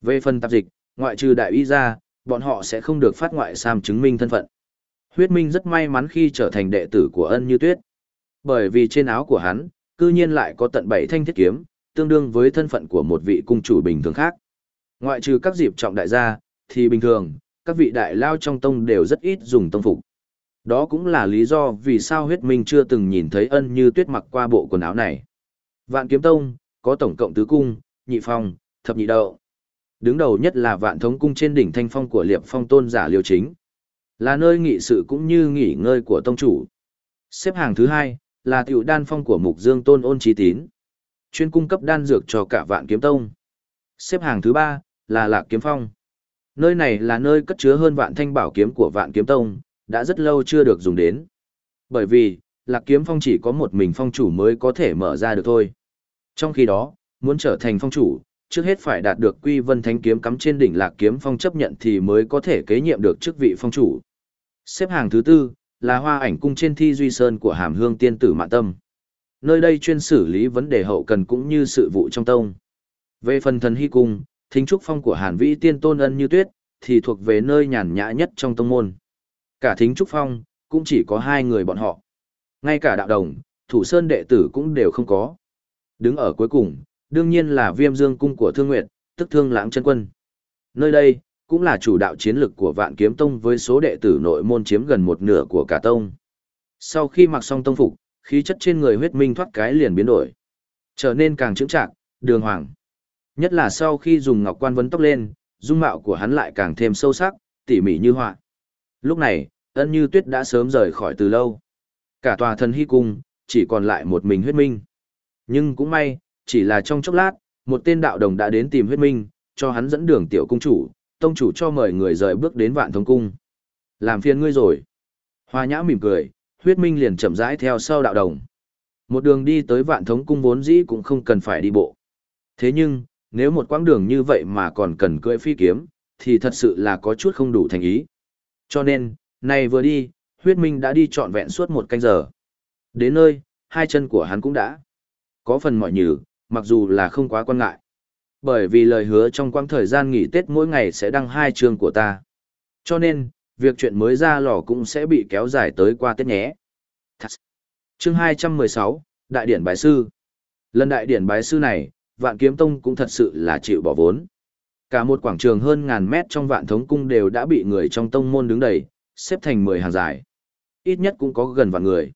Về phần tạp dịch, ngoại trừ đại y ra, bọn họ sẽ không được phát ngoại sam chứng minh thân phận. Huyết Minh rất may mắn khi trở thành đệ tử của ân như tuyết. Bởi vì trên áo của hắn, cư nhiên lại có tận 7 thanh thiết kiếm, tương đương với thân phận của một vị cung chủ bình thường khác. Ngoại trừ các dịp trọng đại gia, thì bình thường, các vị đại lao trong tông đều rất ít dùng tông phục. Đó cũng là lý do vì sao huyết minh chưa từng nhìn thấy ân như tuyết mặc qua bộ quần áo này. Vạn kiếm tông, có tổng cộng tứ cung, nhị phong, thập nhị đậu. Đứng đầu nhất là vạn thống cung trên đỉnh thanh phong của liệp phong tôn giả liêu chính. Là nơi nghị sự cũng như nghỉ ngơi của tông chủ. Xếp hàng thứ hai, là tiểu đan phong của mục dương tôn ôn trí tín chuyên cung cấp đan dược cho cả vạn kiếm tông. Xếp hàng thứ ba là Lạc Kiếm Phong. Nơi này là nơi cất chứa hơn vạn thanh bảo kiếm của vạn kiếm tông, đã rất lâu chưa được dùng đến. Bởi vì, Lạc Kiếm Phong chỉ có một mình phong chủ mới có thể mở ra được thôi. Trong khi đó, muốn trở thành phong chủ, trước hết phải đạt được quy vân thánh kiếm cắm trên đỉnh Lạc Kiếm Phong chấp nhận thì mới có thể kế nhiệm được chức vị phong chủ. Xếp hàng thứ tư là hoa ảnh cung trên thi duy sơn của hàm hương tiên tử mạng Tâm nơi đây chuyên xử lý vấn đề hậu cần cũng như sự vụ trong tông. Về phần thần hy cung, thính trúc phong của Hàn Vĩ Tiên Tôn Ân Như Tuyết, thì thuộc về nơi nhàn nhã nhất trong tông môn. Cả thính trúc phong, cũng chỉ có hai người bọn họ. Ngay cả đạo đồng, thủ sơn đệ tử cũng đều không có. Đứng ở cuối cùng, đương nhiên là viêm dương cung của Thương Nguyệt, tức Thương Lãng chân Quân. Nơi đây, cũng là chủ đạo chiến lực của vạn kiếm tông với số đệ tử nội môn chiếm gần một nửa của cả tông. Sau khi mặc xong tông phục, khí chất trên người huyết minh thoát cái liền biến đổi. Trở nên càng trững trạng, đường hoàng. Nhất là sau khi dùng ngọc quan vấn tóc lên, dung mạo của hắn lại càng thêm sâu sắc, tỉ mỉ như họa. Lúc này, ân như tuyết đã sớm rời khỏi từ lâu. Cả tòa thần hy cung, chỉ còn lại một mình huyết minh. Nhưng cũng may, chỉ là trong chốc lát, một tên đạo đồng đã đến tìm huyết minh, cho hắn dẫn đường tiểu cung chủ, tông chủ cho mời người rời bước đến vạn thống cung. Làm phiền ngươi rồi. Hoa nhã mỉm cười, huyết minh liền chậm rãi theo sau đạo đồng. Một đường đi tới vạn thống cung vốn dĩ cũng không cần phải đi bộ. Thế nhưng, nếu một quãng đường như vậy mà còn cần cưỡi phi kiếm, thì thật sự là có chút không đủ thành ý. Cho nên, này vừa đi, huyết minh đã đi trọn vẹn suốt một canh giờ. Đến nơi, hai chân của hắn cũng đã có phần mỏi nhừ, mặc dù là không quá quan ngại. Bởi vì lời hứa trong quãng thời gian nghỉ Tết mỗi ngày sẽ đăng hai chương của ta. Cho nên, việc chuyện mới ra lò cũng sẽ bị kéo dài tới qua Tết nhé. Chương 216, Đại điển bái sư. Lần đại điển bái sư này, Vạn Kiếm Tông cũng thật sự là chịu bỏ vốn. Cả một quảng trường hơn ngàn mét trong Vạn Thống Cung đều đã bị người trong tông môn đứng đầy, xếp thành 10 hàng dài. Ít nhất cũng có gần vạn người.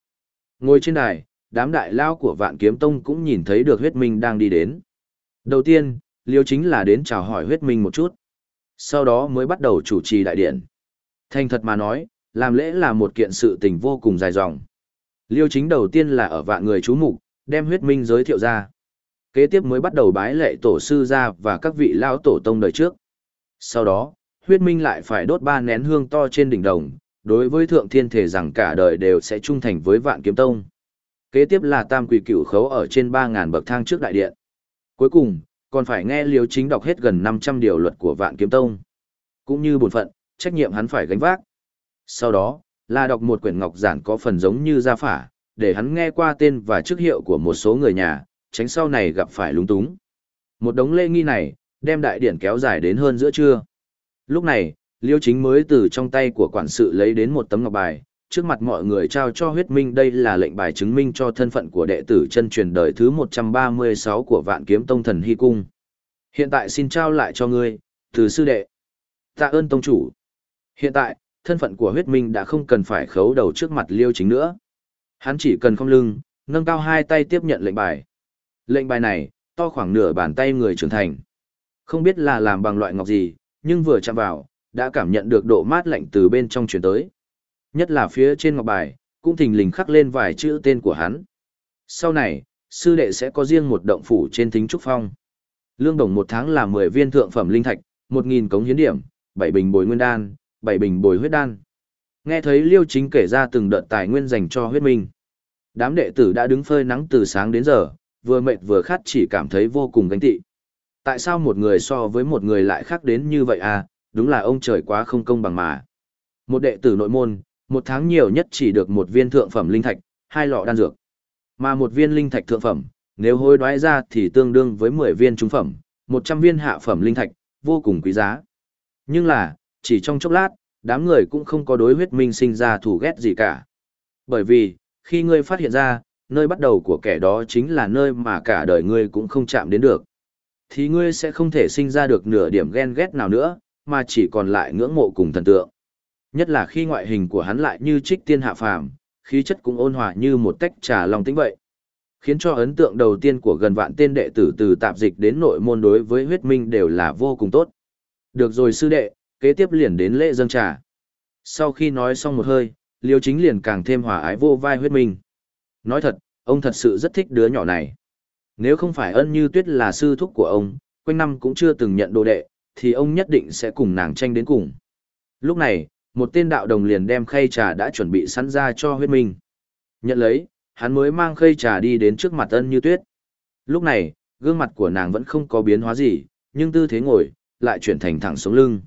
Ngồi trên đài, đám đại lao của Vạn Kiếm Tông cũng nhìn thấy được huyết minh đang đi đến. Đầu tiên, Liêu chính là đến chào hỏi huyết minh một chút. Sau đó mới bắt đầu chủ trì đại điển. Thành thật mà nói, làm lễ là một kiện sự tình vô cùng dài dòng. Liêu chính đầu tiên là ở vạn người chú mục, đem huyết minh giới thiệu ra kế tiếp mới bắt đầu bái lệ tổ sư ra và các vị lao tổ tông đời trước. Sau đó, huyết minh lại phải đốt ba nén hương to trên đỉnh đồng, đối với thượng thiên thể rằng cả đời đều sẽ trung thành với vạn kiếm tông. Kế tiếp là tam quỷ cửu khấu ở trên 3.000 bậc thang trước đại điện. Cuối cùng, còn phải nghe liếu chính đọc hết gần 500 điều luật của vạn kiếm tông. Cũng như bổn phận, trách nhiệm hắn phải gánh vác. Sau đó, là đọc một quyển ngọc giản có phần giống như gia phả, để hắn nghe qua tên và chức hiệu của một số người nhà, tránh sau này gặp phải lúng túng. Một đống lễ nghi này, đem đại điển kéo dài đến hơn giữa trưa. Lúc này, Liêu Chính mới từ trong tay của quản sự lấy đến một tấm ngọc bài, trước mặt mọi người trao cho huyết minh đây là lệnh bài chứng minh cho thân phận của đệ tử chân truyền đời thứ 136 của vạn kiếm tông thần hy cung. Hiện tại xin trao lại cho ngươi, từ sư đệ. Tạ ơn tông chủ. Hiện tại, thân phận của huyết minh đã không cần phải khấu đầu trước mặt liêu chính nữa. Hắn chỉ cần không lưng, nâng cao hai tay tiếp nhận lệnh bài. Lệnh bài này, to khoảng nửa bàn tay người trưởng thành. Không biết là làm bằng loại ngọc gì, nhưng vừa chạm vào, đã cảm nhận được độ mát lạnh từ bên trong truyền tới. Nhất là phía trên ngọc bài, cũng thình lình khắc lên vài chữ tên của hắn. Sau này, sư đệ sẽ có riêng một động phủ trên thính trúc phong. Lương đồng một tháng là 10 viên thượng phẩm linh thạch, 1.000 cống hiến điểm, 7 bình bồi nguyên đan, 7 bình bồi huyết đan. Nghe thấy Liêu Chính kể ra từng đợt tài nguyên dành cho huyết minh. Đám đệ tử đã đứng phơi nắng từ sáng đến giờ, vừa mệt vừa khát chỉ cảm thấy vô cùng gánh tị. Tại sao một người so với một người lại khác đến như vậy à, đúng là ông trời quá không công bằng mà. Một đệ tử nội môn, một tháng nhiều nhất chỉ được một viên thượng phẩm linh thạch, hai lọ đan dược. Mà một viên linh thạch thượng phẩm, nếu hối đoái ra thì tương đương với 10 viên trung phẩm, 100 viên hạ phẩm linh thạch, vô cùng quý giá. Nhưng là, chỉ trong chốc lát, đám người cũng không có đối huyết minh sinh ra thù ghét gì cả. Bởi vì, khi ngươi phát hiện ra, nơi bắt đầu của kẻ đó chính là nơi mà cả đời ngươi cũng không chạm đến được. Thì ngươi sẽ không thể sinh ra được nửa điểm ghen ghét nào nữa, mà chỉ còn lại ngưỡng mộ cùng thần tượng. Nhất là khi ngoại hình của hắn lại như trích tiên hạ phàm, khí chất cũng ôn hòa như một tách trà lòng tĩnh vậy. Khiến cho ấn tượng đầu tiên của gần vạn tên đệ tử từ tạp dịch đến nội môn đối với huyết minh đều là vô cùng tốt. Được rồi sư đệ, kế tiếp liền đến lễ dâng trà. Sau khi nói xong một hơi, liêu chính liền càng thêm hòa ái vô vai huyết minh. Nói thật, ông thật sự rất thích đứa nhỏ này. Nếu không phải ân như tuyết là sư thúc của ông, quanh năm cũng chưa từng nhận đồ đệ, thì ông nhất định sẽ cùng nàng tranh đến cùng. Lúc này, một tên đạo đồng liền đem khay trà đã chuẩn bị sẵn ra cho huyết minh. Nhận lấy, hắn mới mang khay trà đi đến trước mặt ân như tuyết. Lúc này, gương mặt của nàng vẫn không có biến hóa gì, nhưng tư thế ngồi, lại chuyển thành thẳng sống lưng.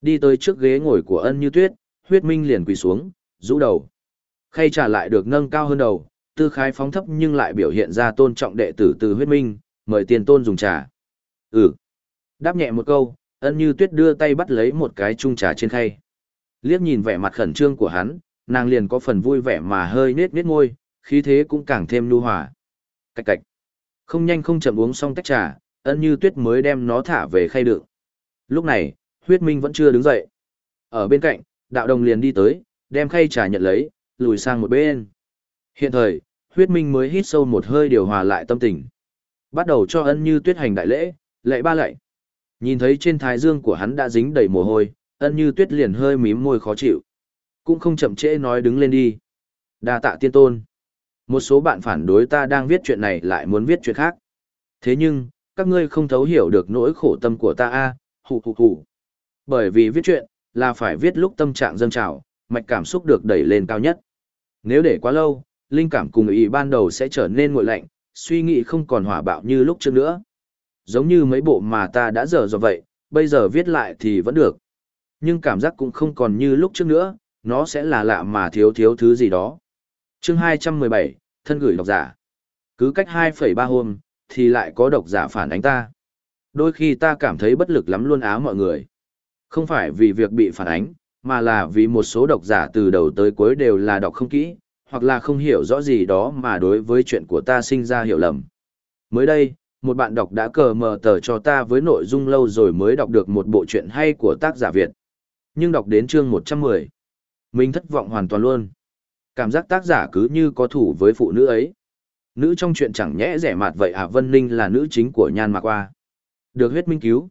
Đi tới trước ghế ngồi của ân như tuyết, huyết minh liền quỳ xuống, rũ đầu. Khay trà lại được nâng cao hơn đầu, tư khái phóng thấp nhưng lại biểu hiện ra tôn trọng đệ tử từ huyết minh, mời tiền tôn dùng trà. Ừ. Đáp nhẹ một câu, ân như tuyết đưa tay bắt lấy một cái chung trà trên khay. Liếc nhìn vẻ mặt khẩn trương của hắn, nàng liền có phần vui vẻ mà hơi nết nết ngôi, khí thế cũng càng thêm nhu hòa. Cạch cạch. Không nhanh không chậm uống xong tách trà, ân như tuyết mới đem nó thả về khay đựng. Lúc này, huyết minh vẫn chưa đứng dậy. Ở bên cạnh, đạo đồng liền đi tới, đem khay trà nhận lấy, lùi sang một bên. Hiện thời, huyết minh mới hít sâu một hơi điều hòa lại tâm tình. Bắt đầu cho ân như tuyết hành đại lễ, lệ ba lạy. Nhìn thấy trên thái dương của hắn đã dính đầy mồ hôi, ân như tuyết liền hơi mím môi khó chịu. Cũng không chậm trễ nói đứng lên đi. đa tạ tiên tôn. Một số bạn phản đối ta đang viết chuyện này lại muốn viết chuyện khác. Thế nhưng, các ngươi không thấu hiểu được nỗi khổ tâm của ta a hù hù hù. Bởi vì viết chuyện, là phải viết lúc tâm trạng dâng trào, mạch cảm xúc được đẩy lên cao nhất. Nếu để quá lâu, linh cảm cùng ý ban đầu sẽ trở nên nguội lạnh, suy nghĩ không còn hỏa bạo như lúc trước nữa. Giống như mấy bộ mà ta đã dở do vậy, bây giờ viết lại thì vẫn được. Nhưng cảm giác cũng không còn như lúc trước nữa, nó sẽ là lạ mà thiếu thiếu thứ gì đó. chương 217, thân gửi độc giả. Cứ cách 2,3 hôm, thì lại có độc giả phản ánh ta. Đôi khi ta cảm thấy bất lực lắm luôn á mọi người. Không phải vì việc bị phản ánh, mà là vì một số độc giả từ đầu tới cuối đều là đọc không kỹ, hoặc là không hiểu rõ gì đó mà đối với chuyện của ta sinh ra hiểu lầm. Mới đây, một bạn đọc đã cờ mờ tờ cho ta với nội dung lâu rồi mới đọc được một bộ truyện hay của tác giả Việt. Nhưng đọc đến chương 110, mình thất vọng hoàn toàn luôn. Cảm giác tác giả cứ như có thủ với phụ nữ ấy. Nữ trong chuyện chẳng nhẽ rẻ mạt vậy à Vân Ninh là nữ chính của Nhan Mạc Qua. Được huyết minh cứu.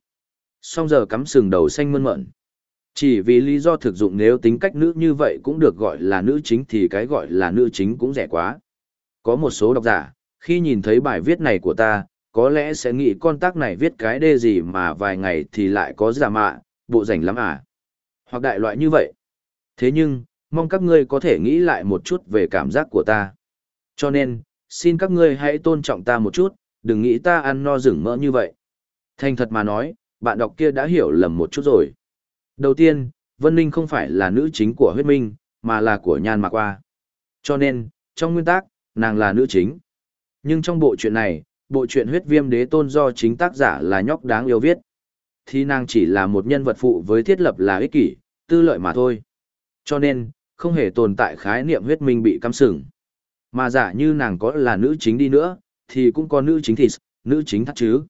Xong giờ cắm sừng đầu xanh mơn mận. Chỉ vì lý do thực dụng nếu tính cách nữ như vậy cũng được gọi là nữ chính thì cái gọi là nữ chính cũng rẻ quá. Có một số độc giả, khi nhìn thấy bài viết này của ta, có lẽ sẽ nghĩ con tác này viết cái đê gì mà vài ngày thì lại có giả mạ, bộ rảnh lắm à. Hoặc đại loại như vậy. Thế nhưng, mong các ngươi có thể nghĩ lại một chút về cảm giác của ta. Cho nên, xin các ngươi hãy tôn trọng ta một chút, đừng nghĩ ta ăn no rừng mỡ như vậy. Thành thật mà nói, bạn đọc kia đã hiểu lầm một chút rồi. Đầu tiên, Vân Ninh không phải là nữ chính của huyết minh, mà là của nhan mạc qua. Cho nên, trong nguyên tắc, nàng là nữ chính. Nhưng trong bộ truyện này, bộ truyện huyết viêm đế tôn do chính tác giả là nhóc đáng yêu viết. Thì nàng chỉ là một nhân vật phụ với thiết lập là ích kỷ, tư lợi mà thôi. Cho nên, không hề tồn tại khái niệm huyết minh bị cắm sừng. Mà giả như nàng có là nữ chính đi nữa, thì cũng có nữ chính thịt, nữ chính thắt chứ.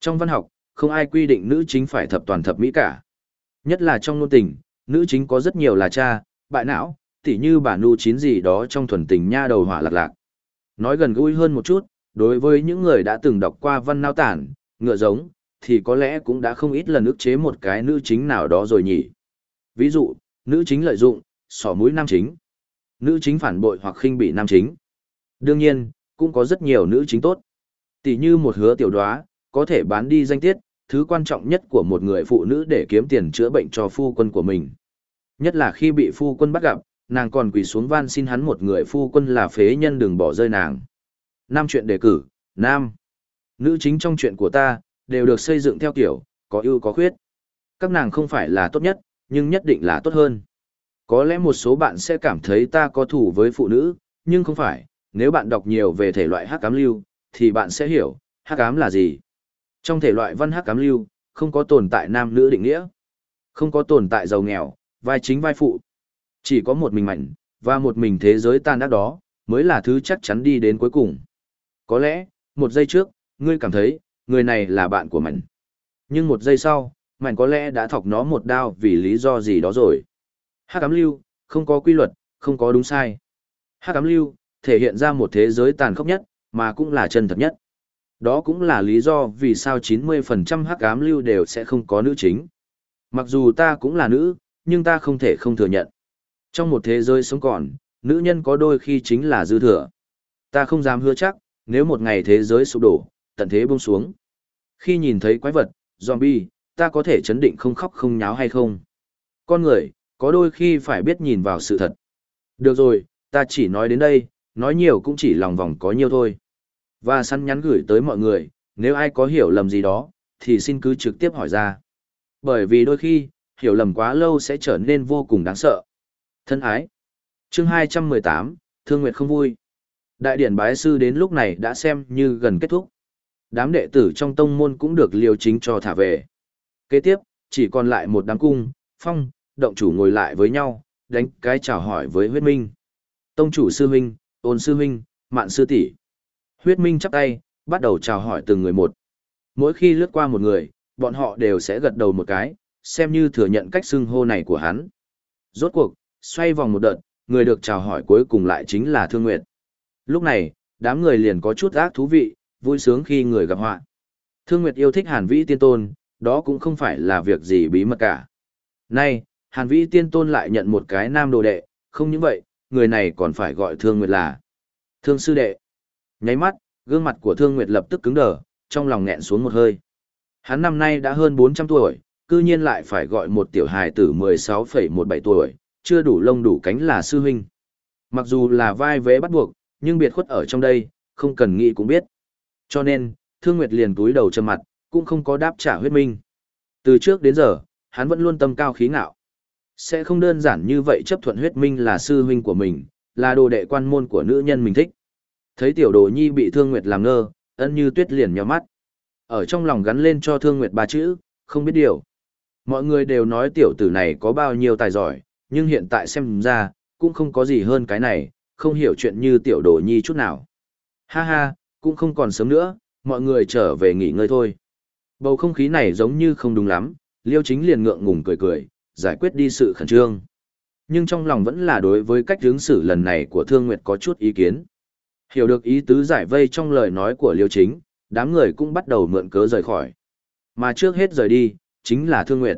Trong văn học, không ai quy định nữ chính phải thập toàn thập mỹ cả. Nhất là trong nôn tình, nữ chính có rất nhiều là cha, bại não, tỉ như bà nu chín gì đó trong thuần tình nha đầu hỏa lạc lạc. Nói gần gũi hơn một chút, đối với những người đã từng đọc qua văn nao tản, ngựa giống, thì có lẽ cũng đã không ít lần ức chế một cái nữ chính nào đó rồi nhỉ. Ví dụ, nữ chính lợi dụng, sỏ mũi nam chính. Nữ chính phản bội hoặc khinh bị nam chính. Đương nhiên, cũng có rất nhiều nữ chính tốt. Tỷ như một hứa tiểu đoá, có thể bán đi danh tiết, thứ quan trọng nhất của một người phụ nữ để kiếm tiền chữa bệnh cho phu quân của mình. Nhất là khi bị phu quân bắt gặp, nàng còn quỳ xuống van xin hắn một người phu quân là phế nhân đừng bỏ rơi nàng. Nam chuyện đề cử, Nam. Nữ chính trong chuyện của ta, đều được xây dựng theo kiểu, có ưu có khuyết. Các nàng không phải là tốt nhất, nhưng nhất định là tốt hơn. Có lẽ một số bạn sẽ cảm thấy ta có thủ với phụ nữ, nhưng không phải, nếu bạn đọc nhiều về thể loại hắc ám lưu, thì bạn sẽ hiểu, hắc ám là gì. Trong thể loại văn hắc cám lưu, không có tồn tại nam nữ định nghĩa. Không có tồn tại giàu nghèo, vai chính vai phụ. Chỉ có một mình mạnh, và một mình thế giới tan đắc đó, mới là thứ chắc chắn đi đến cuối cùng. Có lẽ, một giây trước, ngươi cảm thấy, người này là bạn của mạnh. Nhưng một giây sau, mạnh có lẽ đã thọc nó một đao vì lý do gì đó rồi. Hắc ám lưu, không có quy luật, không có đúng sai. Hắc ám lưu, thể hiện ra một thế giới tàn khốc nhất, mà cũng là chân thật nhất. Đó cũng là lý do vì sao 90% hắc ám lưu đều sẽ không có nữ chính. Mặc dù ta cũng là nữ, nhưng ta không thể không thừa nhận. Trong một thế giới sống còn, nữ nhân có đôi khi chính là dư thừa. Ta không dám hứa chắc, nếu một ngày thế giới sụp đổ, tận thế buông xuống. Khi nhìn thấy quái vật, zombie, ta có thể chấn định không khóc không nháo hay không? Con người, có đôi khi phải biết nhìn vào sự thật. Được rồi, ta chỉ nói đến đây, nói nhiều cũng chỉ lòng vòng có nhiều thôi. Và săn nhắn gửi tới mọi người, nếu ai có hiểu lầm gì đó, thì xin cứ trực tiếp hỏi ra. Bởi vì đôi khi, hiểu lầm quá lâu sẽ trở nên vô cùng đáng sợ. Thân ái. Chương 218, Thương Nguyệt không vui. Đại điển bái sư đến lúc này đã xem như gần kết thúc. Đám đệ tử trong tông môn cũng được liều chính cho thả về. Kế tiếp, chỉ còn lại một đám cung, phong, động chủ ngồi lại với nhau, đánh cái chào hỏi với huyết minh. Tông chủ sư huynh, ôn sư huynh, mạn sư tỷ. Huyết minh chắp tay, bắt đầu chào hỏi từng người một. Mỗi khi lướt qua một người, bọn họ đều sẽ gật đầu một cái, xem như thừa nhận cách xưng hô này của hắn. Rốt cuộc, xoay vòng một đợt, người được chào hỏi cuối cùng lại chính là Thương Nguyệt. Lúc này, đám người liền có chút ác thú vị, vui sướng khi người gặp họa. Thương Nguyệt yêu thích Hàn Vĩ Tiên Tôn, đó cũng không phải là việc gì bí mật cả. Nay, Hàn Vĩ Tiên Tôn lại nhận một cái nam đồ đệ, không những vậy, người này còn phải gọi Thương Nguyệt là Thương Sư Đệ. Nháy mắt, gương mặt của Thương Nguyệt lập tức cứng đờ, trong lòng nghẹn xuống một hơi. Hắn năm nay đã hơn 400 tuổi, cư nhiên lại phải gọi một tiểu hài tử 16,17 tuổi, chưa đủ lông đủ cánh là sư huynh. Mặc dù là vai vế bắt buộc, nhưng biệt khuất ở trong đây, không cần nghĩ cũng biết. Cho nên, Thương Nguyệt liền túi đầu trầm mặt, cũng không có đáp trả huyết minh. Từ trước đến giờ, hắn vẫn luôn tâm cao khí ngạo. Sẽ không đơn giản như vậy chấp thuận huyết minh là sư huynh của mình, là đồ đệ quan môn của nữ nhân mình thích. Thấy tiểu đồ nhi bị Thương Nguyệt làm ngơ, ân như tuyết liền nhó mắt. Ở trong lòng gắn lên cho Thương Nguyệt ba chữ, không biết điều. Mọi người đều nói tiểu tử này có bao nhiêu tài giỏi, nhưng hiện tại xem ra, cũng không có gì hơn cái này, không hiểu chuyện như tiểu đồ nhi chút nào. Ha ha, cũng không còn sớm nữa, mọi người trở về nghỉ ngơi thôi. Bầu không khí này giống như không đúng lắm, liêu chính liền ngượng ngùng cười cười, giải quyết đi sự khẩn trương. Nhưng trong lòng vẫn là đối với cách hướng xử lần này của Thương Nguyệt có chút ý kiến. Hiểu được ý tứ giải vây trong lời nói của liêu chính, đám người cũng bắt đầu mượn cớ rời khỏi. Mà trước hết rời đi, chính là Thương Nguyệt.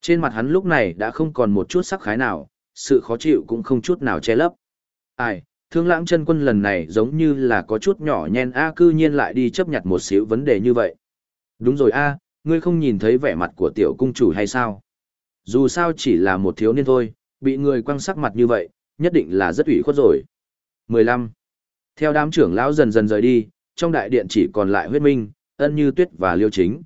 Trên mặt hắn lúc này đã không còn một chút sắc khái nào, sự khó chịu cũng không chút nào che lấp. Ai, thương lãng chân quân lần này giống như là có chút nhỏ nhen a cư nhiên lại đi chấp nhặt một xíu vấn đề như vậy. Đúng rồi a, ngươi không nhìn thấy vẻ mặt của tiểu cung chủ hay sao? Dù sao chỉ là một thiếu niên thôi, bị người quăng sắc mặt như vậy, nhất định là rất ủy khuất rồi. 15. Theo đám trưởng lão dần dần rời đi, trong đại điện chỉ còn lại huyết minh, ân như tuyết và liêu chính.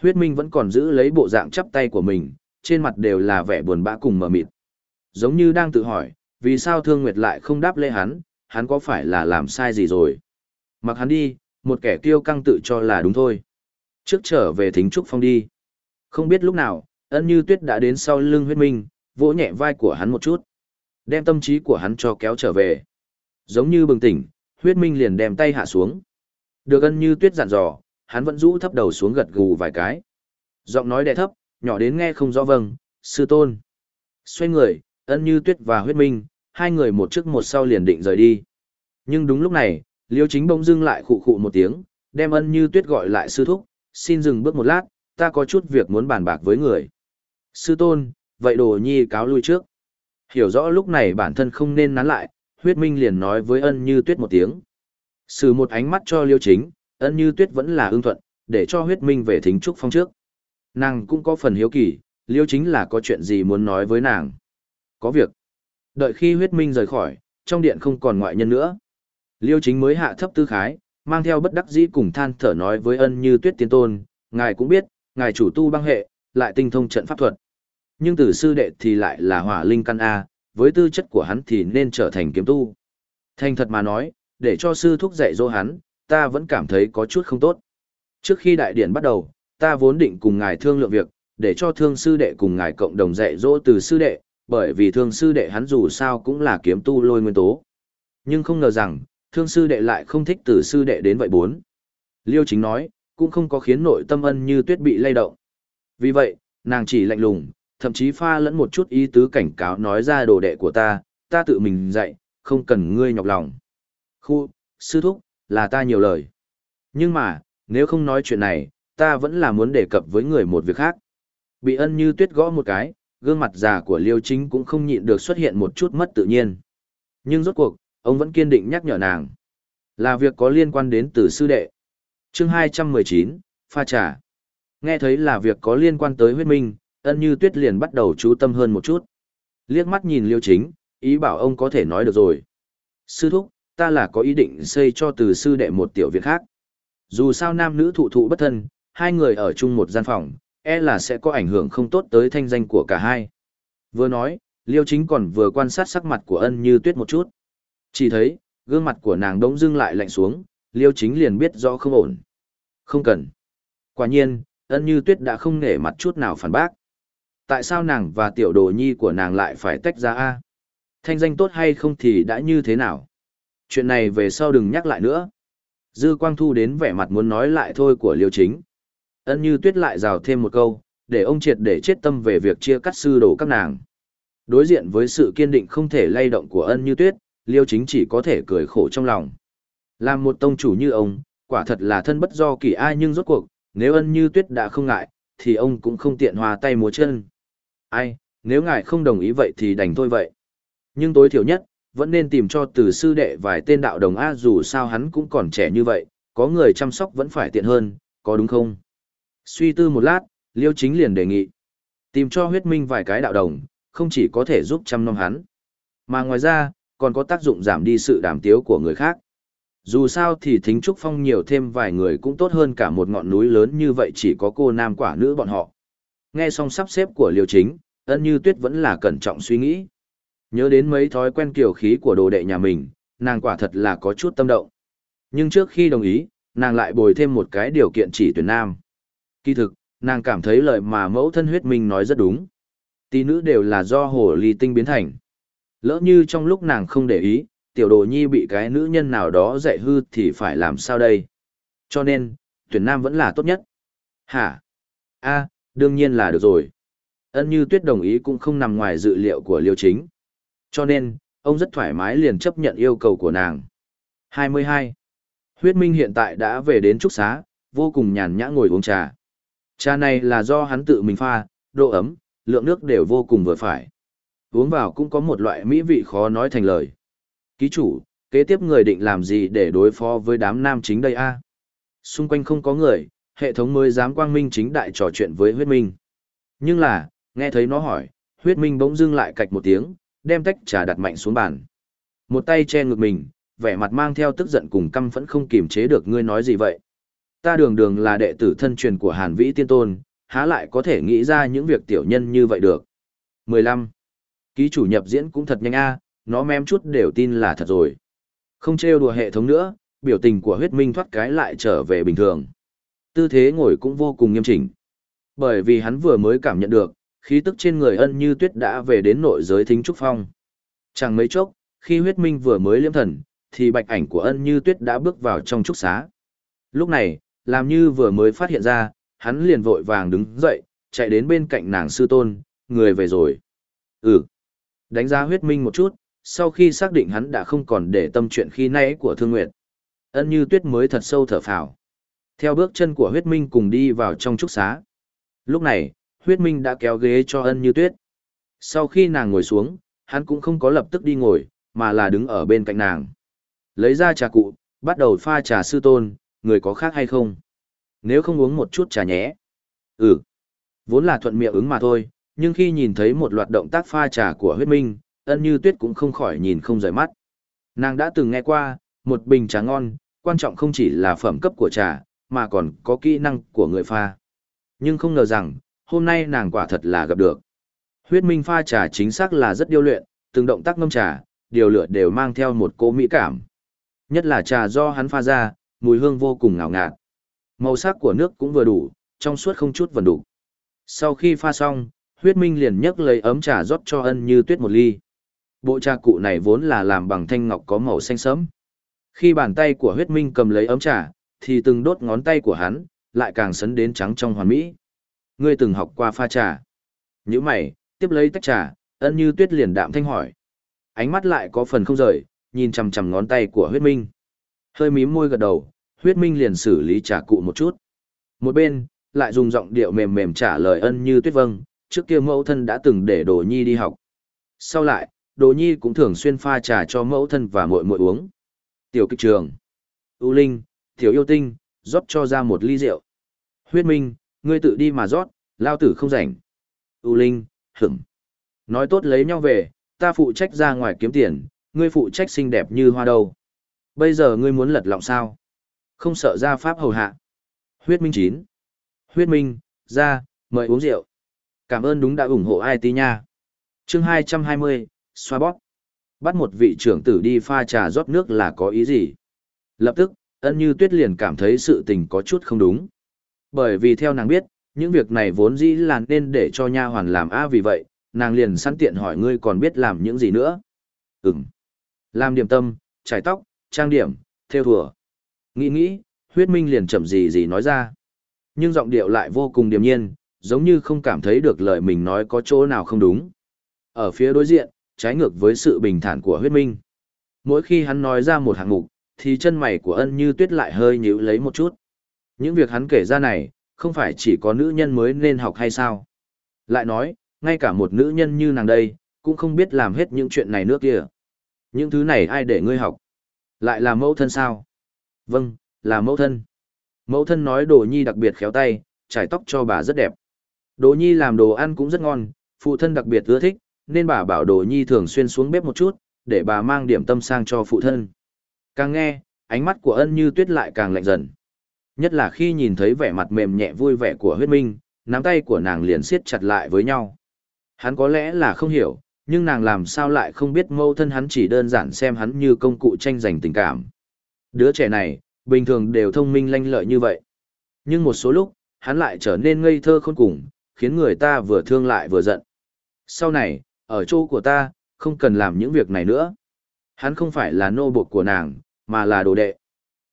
Huyết minh vẫn còn giữ lấy bộ dạng chắp tay của mình, trên mặt đều là vẻ buồn bã cùng mờ mịt. Giống như đang tự hỏi, vì sao Thương Nguyệt lại không đáp lễ hắn, hắn có phải là làm sai gì rồi? Mặc hắn đi, một kẻ kiêu căng tự cho là đúng thôi. Trước trở về thính trúc phong đi. Không biết lúc nào, ân như tuyết đã đến sau lưng huyết minh, vỗ nhẹ vai của hắn một chút. Đem tâm trí của hắn cho kéo trở về. Giống như bừng tỉnh, huyết minh liền đem tay hạ xuống. Được ân như tuyết dặn dò, hắn vẫn rũ thấp đầu xuống gật gù vài cái. Giọng nói đè thấp, nhỏ đến nghe không rõ vâng, sư tôn. Xoay người, ân như tuyết và huyết minh, hai người một trước một sau liền định rời đi. Nhưng đúng lúc này, liêu chính bỗng dưng lại khụ khụ một tiếng, đem ân như tuyết gọi lại sư thúc, xin dừng bước một lát, ta có chút việc muốn bàn bạc với người. Sư tôn, vậy đồ nhi cáo lui trước. Hiểu rõ lúc này bản thân không nên nán lại, huyết minh liền nói với ân như tuyết một tiếng. Sử một ánh mắt cho liêu chính, ân như tuyết vẫn là ưng thuận, để cho huyết minh về thính trúc phong trước. Nàng cũng có phần hiếu kỳ, liêu chính là có chuyện gì muốn nói với nàng. Có việc. Đợi khi huyết minh rời khỏi, trong điện không còn ngoại nhân nữa. Liêu chính mới hạ thấp tư khái, mang theo bất đắc dĩ cùng than thở nói với ân như tuyết tiên tôn, ngài cũng biết, ngài chủ tu băng hệ, lại tinh thông trận pháp thuật. Nhưng tử sư đệ thì lại là hỏa linh căn A, với tư chất của hắn thì nên trở thành kiếm tu. Thành thật mà nói, để cho sư thúc dạy dỗ hắn, ta vẫn cảm thấy có chút không tốt. Trước khi đại điển bắt đầu, ta vốn định cùng ngài thương lượng việc, để cho thương sư đệ cùng ngài cộng đồng dạy dỗ từ sư đệ, bởi vì thương sư đệ hắn dù sao cũng là kiếm tu lôi nguyên tố. Nhưng không ngờ rằng, thương sư đệ lại không thích từ sư đệ đến vậy bốn. Liêu chính nói, cũng không có khiến nội tâm ân như tuyết bị lay động. Vì vậy, nàng chỉ lạnh lùng, thậm chí pha lẫn một chút ý tứ cảnh cáo nói ra đồ đệ của ta, ta tự mình dạy, không cần ngươi nhọc lòng. Khu, sư thúc, là ta nhiều lời. Nhưng mà, nếu không nói chuyện này, ta vẫn là muốn đề cập với người một việc khác. Bị ân như tuyết gõ một cái, gương mặt già của liêu chính cũng không nhịn được xuất hiện một chút mất tự nhiên. Nhưng rốt cuộc, ông vẫn kiên định nhắc nhở nàng. Là việc có liên quan đến từ sư đệ. chương 219, pha trà. Nghe thấy là việc có liên quan tới huyết minh, ân như tuyết liền bắt đầu chú tâm hơn một chút. Liếc mắt nhìn liêu chính, ý bảo ông có thể nói được rồi. Sư thúc, ta là có ý định xây cho từ sư đệ một tiểu viện khác. Dù sao nam nữ thụ thụ bất thân, hai người ở chung một gian phòng, e là sẽ có ảnh hưởng không tốt tới thanh danh của cả hai. Vừa nói, liêu chính còn vừa quan sát sắc mặt của ân như tuyết một chút. Chỉ thấy, gương mặt của nàng đống dưng lại lạnh xuống, liêu chính liền biết rõ không ổn. Không cần. Quả nhiên, ân như tuyết đã không nể mặt chút nào phản bác. Tại sao nàng và tiểu đồ nhi của nàng lại phải tách ra a Thanh danh tốt hay không thì đã như thế nào? Chuyện này về sau đừng nhắc lại nữa. Dư Quang Thu đến vẻ mặt muốn nói lại thôi của liêu chính. Ân như tuyết lại rào thêm một câu, để ông triệt để chết tâm về việc chia cắt sư đồ các nàng. Đối diện với sự kiên định không thể lay động của ân như tuyết, liêu chính chỉ có thể cười khổ trong lòng. Làm một tông chủ như ông, quả thật là thân bất do kỳ ai nhưng rốt cuộc, nếu ân như tuyết đã không ngại, thì ông cũng không tiện hòa tay múa chân. Ai, nếu ngài không đồng ý vậy thì đành thôi vậy. Nhưng tối thiểu nhất, vẫn nên tìm cho từ sư đệ vài tên đạo đồng A dù sao hắn cũng còn trẻ như vậy, có người chăm sóc vẫn phải tiện hơn, có đúng không? Suy tư một lát, Liêu Chính liền đề nghị. Tìm cho huyết minh vài cái đạo đồng, không chỉ có thể giúp chăm nom hắn, mà ngoài ra, còn có tác dụng giảm đi sự đàm tiếu của người khác. Dù sao thì thính trúc phong nhiều thêm vài người cũng tốt hơn cả một ngọn núi lớn như vậy chỉ có cô nam quả nữ bọn họ. Nghe xong sắp xếp của Liêu Chính, ân như tuyết vẫn là cẩn trọng suy nghĩ. Nhớ đến mấy thói quen kiểu khí của đồ đệ nhà mình, nàng quả thật là có chút tâm động. Nhưng trước khi đồng ý, nàng lại bồi thêm một cái điều kiện chỉ tuyển nam. Kỳ thực, nàng cảm thấy lời mà mẫu thân huyết minh nói rất đúng. Tí nữ đều là do hồ ly tinh biến thành. Lỡ như trong lúc nàng không để ý, tiểu đồ nhi bị cái nữ nhân nào đó dạy hư thì phải làm sao đây? Cho nên, tuyển nam vẫn là tốt nhất. Hả? a đương nhiên là được rồi. Ân như tuyết đồng ý cũng không nằm ngoài dự liệu của liêu chính. Cho nên, ông rất thoải mái liền chấp nhận yêu cầu của nàng. 22. Huyết Minh hiện tại đã về đến trúc xá, vô cùng nhàn nhã ngồi uống trà. Trà này là do hắn tự mình pha, độ ấm, lượng nước đều vô cùng vừa phải. Uống vào cũng có một loại mỹ vị khó nói thành lời. Ký chủ, kế tiếp người định làm gì để đối phó với đám nam chính đây a? Xung quanh không có người, hệ thống mới dám quang minh chính đại trò chuyện với huyết minh. Nhưng là, nghe thấy nó hỏi, huyết minh bỗng dưng lại cạch một tiếng, đem tách trà đặt mạnh xuống bàn. Một tay che ngực mình, vẻ mặt mang theo tức giận cùng căm phẫn không kiềm chế được ngươi nói gì vậy. Ta đường đường là đệ tử thân truyền của Hàn Vĩ Tiên Tôn, há lại có thể nghĩ ra những việc tiểu nhân như vậy được. 15. Ký chủ nhập diễn cũng thật nhanh a, nó mém chút đều tin là thật rồi. Không trêu đùa hệ thống nữa, biểu tình của huyết minh thoát cái lại trở về bình thường. Tư thế ngồi cũng vô cùng nghiêm chỉnh. Bởi vì hắn vừa mới cảm nhận được, khí tức trên người ân như tuyết đã về đến nội giới thính trúc phong. Chẳng mấy chốc, khi huyết minh vừa mới liêm thần, thì bạch ảnh của ân như tuyết đã bước vào trong trúc xá. Lúc này, làm như vừa mới phát hiện ra, hắn liền vội vàng đứng dậy, chạy đến bên cạnh nàng sư tôn, người về rồi. Ừ. Đánh giá huyết minh một chút, sau khi xác định hắn đã không còn để tâm chuyện khi nãy của thương nguyệt. Ân như tuyết mới thật sâu thở phào. Theo bước chân của huyết minh cùng đi vào trong trúc xá. Lúc này, huyết minh đã kéo ghế cho ân như tuyết. Sau khi nàng ngồi xuống, hắn cũng không có lập tức đi ngồi, mà là đứng ở bên cạnh nàng. Lấy ra trà cụ, bắt đầu pha trà sư tôn, người có khác hay không? Nếu không uống một chút trà nhé. Ừ. Vốn là thuận miệng ứng mà thôi, nhưng khi nhìn thấy một loạt động tác pha trà của huyết minh, ân như tuyết cũng không khỏi nhìn không rời mắt. Nàng đã từng nghe qua, một bình trà ngon, quan trọng không chỉ là phẩm cấp của trà, mà còn có kỹ năng của người pha. Nhưng không ngờ rằng, hôm nay nàng quả thật là gặp được. Huyết minh pha trà chính xác là rất điêu luyện, từng động tác ngâm trà, điều lựa đều mang theo một cô mỹ cảm. Nhất là trà do hắn pha ra, mùi hương vô cùng ngào ngạt. Màu sắc của nước cũng vừa đủ, trong suốt không chút vần đủ. Sau khi pha xong, huyết minh liền nhấc lấy ấm trà rót cho ân như tuyết một ly. Bộ trà cụ này vốn là làm bằng thanh ngọc có màu xanh sẫm. Khi bàn tay của huyết minh cầm lấy ấm trà, thì từng đốt ngón tay của hắn, lại càng sấn đến trắng trong hoàn mỹ. Ngươi từng học qua pha trà. Như mày, tiếp lấy tách trà, ân như tuyết liền đạm thanh hỏi. Ánh mắt lại có phần không rời, nhìn chằm chằm ngón tay của huyết minh. Hơi mím môi gật đầu, huyết minh liền xử lý trà cụ một chút. Một bên, lại dùng giọng điệu mềm mềm trả lời ân như tuyết vâng, trước kia mẫu thân đã từng để đồ nhi đi học. Sau lại, đồ nhi cũng thường xuyên pha trà cho mẫu thân và muội muội uống. Tiểu kích trường. ưu linh, tiểu yêu tinh, rót cho ra một ly rượu. Huyết minh, ngươi tự đi mà rót, lao tử không rảnh. ưu linh, hửng. Nói tốt lấy nhau về, ta phụ trách ra ngoài kiếm tiền, ngươi phụ trách xinh đẹp như hoa đâu. Bây giờ ngươi muốn lật lọng sao? Không sợ ra pháp hầu hạ. Huyết minh chín. Huyết minh, ra, mời uống rượu. Cảm ơn đúng đã ủng hộ IT nha. chương 220, xoa bóp. Bắt một vị trưởng tử đi pha trà rót nước là có ý gì? Lập tức, ân như tuyết liền cảm thấy sự tình có chút không đúng. Bởi vì theo nàng biết, những việc này vốn dĩ là nên để cho nha hoàn làm a vì vậy, nàng liền sẵn tiện hỏi ngươi còn biết làm những gì nữa. Ừm. Làm điểm tâm, trải tóc, trang điểm, theo thùa. Nghĩ nghĩ, huyết minh liền chậm gì gì nói ra. Nhưng giọng điệu lại vô cùng điềm nhiên, giống như không cảm thấy được lời mình nói có chỗ nào không đúng. Ở phía đối diện, trái ngược với sự bình thản của huyết minh. Mỗi khi hắn nói ra một hạng mục, thì chân mày của ân như tuyết lại hơi nhíu lấy một chút. Những việc hắn kể ra này, không phải chỉ có nữ nhân mới nên học hay sao? Lại nói, ngay cả một nữ nhân như nàng đây, cũng không biết làm hết những chuyện này nữa kia. Những thứ này ai để ngươi học? Lại là mẫu thân sao? Vâng, là mẫu thân. Mẫu thân nói đồ nhi đặc biệt khéo tay, trải tóc cho bà rất đẹp. Đồ nhi làm đồ ăn cũng rất ngon, phụ thân đặc biệt ưa thích, nên bà bảo đồ nhi thường xuyên xuống bếp một chút, để bà mang điểm tâm sang cho phụ thân. Càng nghe, ánh mắt của ân như tuyết lại càng lạnh dần. Nhất là khi nhìn thấy vẻ mặt mềm nhẹ vui vẻ của huyết minh, nắm tay của nàng liền siết chặt lại với nhau. Hắn có lẽ là không hiểu, nhưng nàng làm sao lại không biết mâu thân hắn chỉ đơn giản xem hắn như công cụ tranh giành tình cảm. Đứa trẻ này, bình thường đều thông minh lanh lợi như vậy. Nhưng một số lúc, hắn lại trở nên ngây thơ khôn cùng, khiến người ta vừa thương lại vừa giận. Sau này, ở chỗ của ta, không cần làm những việc này nữa. Hắn không phải là nô bộc của nàng, mà là đồ đệ.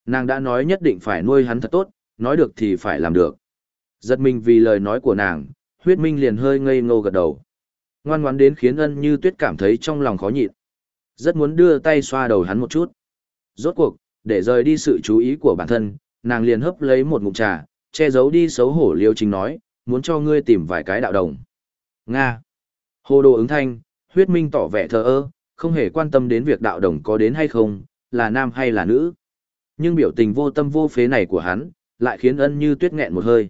Nàng đã nói nhất định phải nuôi hắn thật tốt, nói được thì phải làm được. Giật mình vì lời nói của nàng, huyết minh liền hơi ngây ngô gật đầu. Ngoan ngoãn đến khiến ân như tuyết cảm thấy trong lòng khó nhịn. Rất muốn đưa tay xoa đầu hắn một chút. Rốt cuộc, để rời đi sự chú ý của bản thân, nàng liền hấp lấy một ngụm trà, che giấu đi xấu hổ liêu chính nói, muốn cho ngươi tìm vài cái đạo đồng. Nga. Hồ đồ ứng thanh, huyết minh tỏ vẻ thờ ơ, không hề quan tâm đến việc đạo đồng có đến hay không, là nam hay là nữ. Nhưng biểu tình vô tâm vô phế này của hắn, lại khiến ân như tuyết nghẹn một hơi.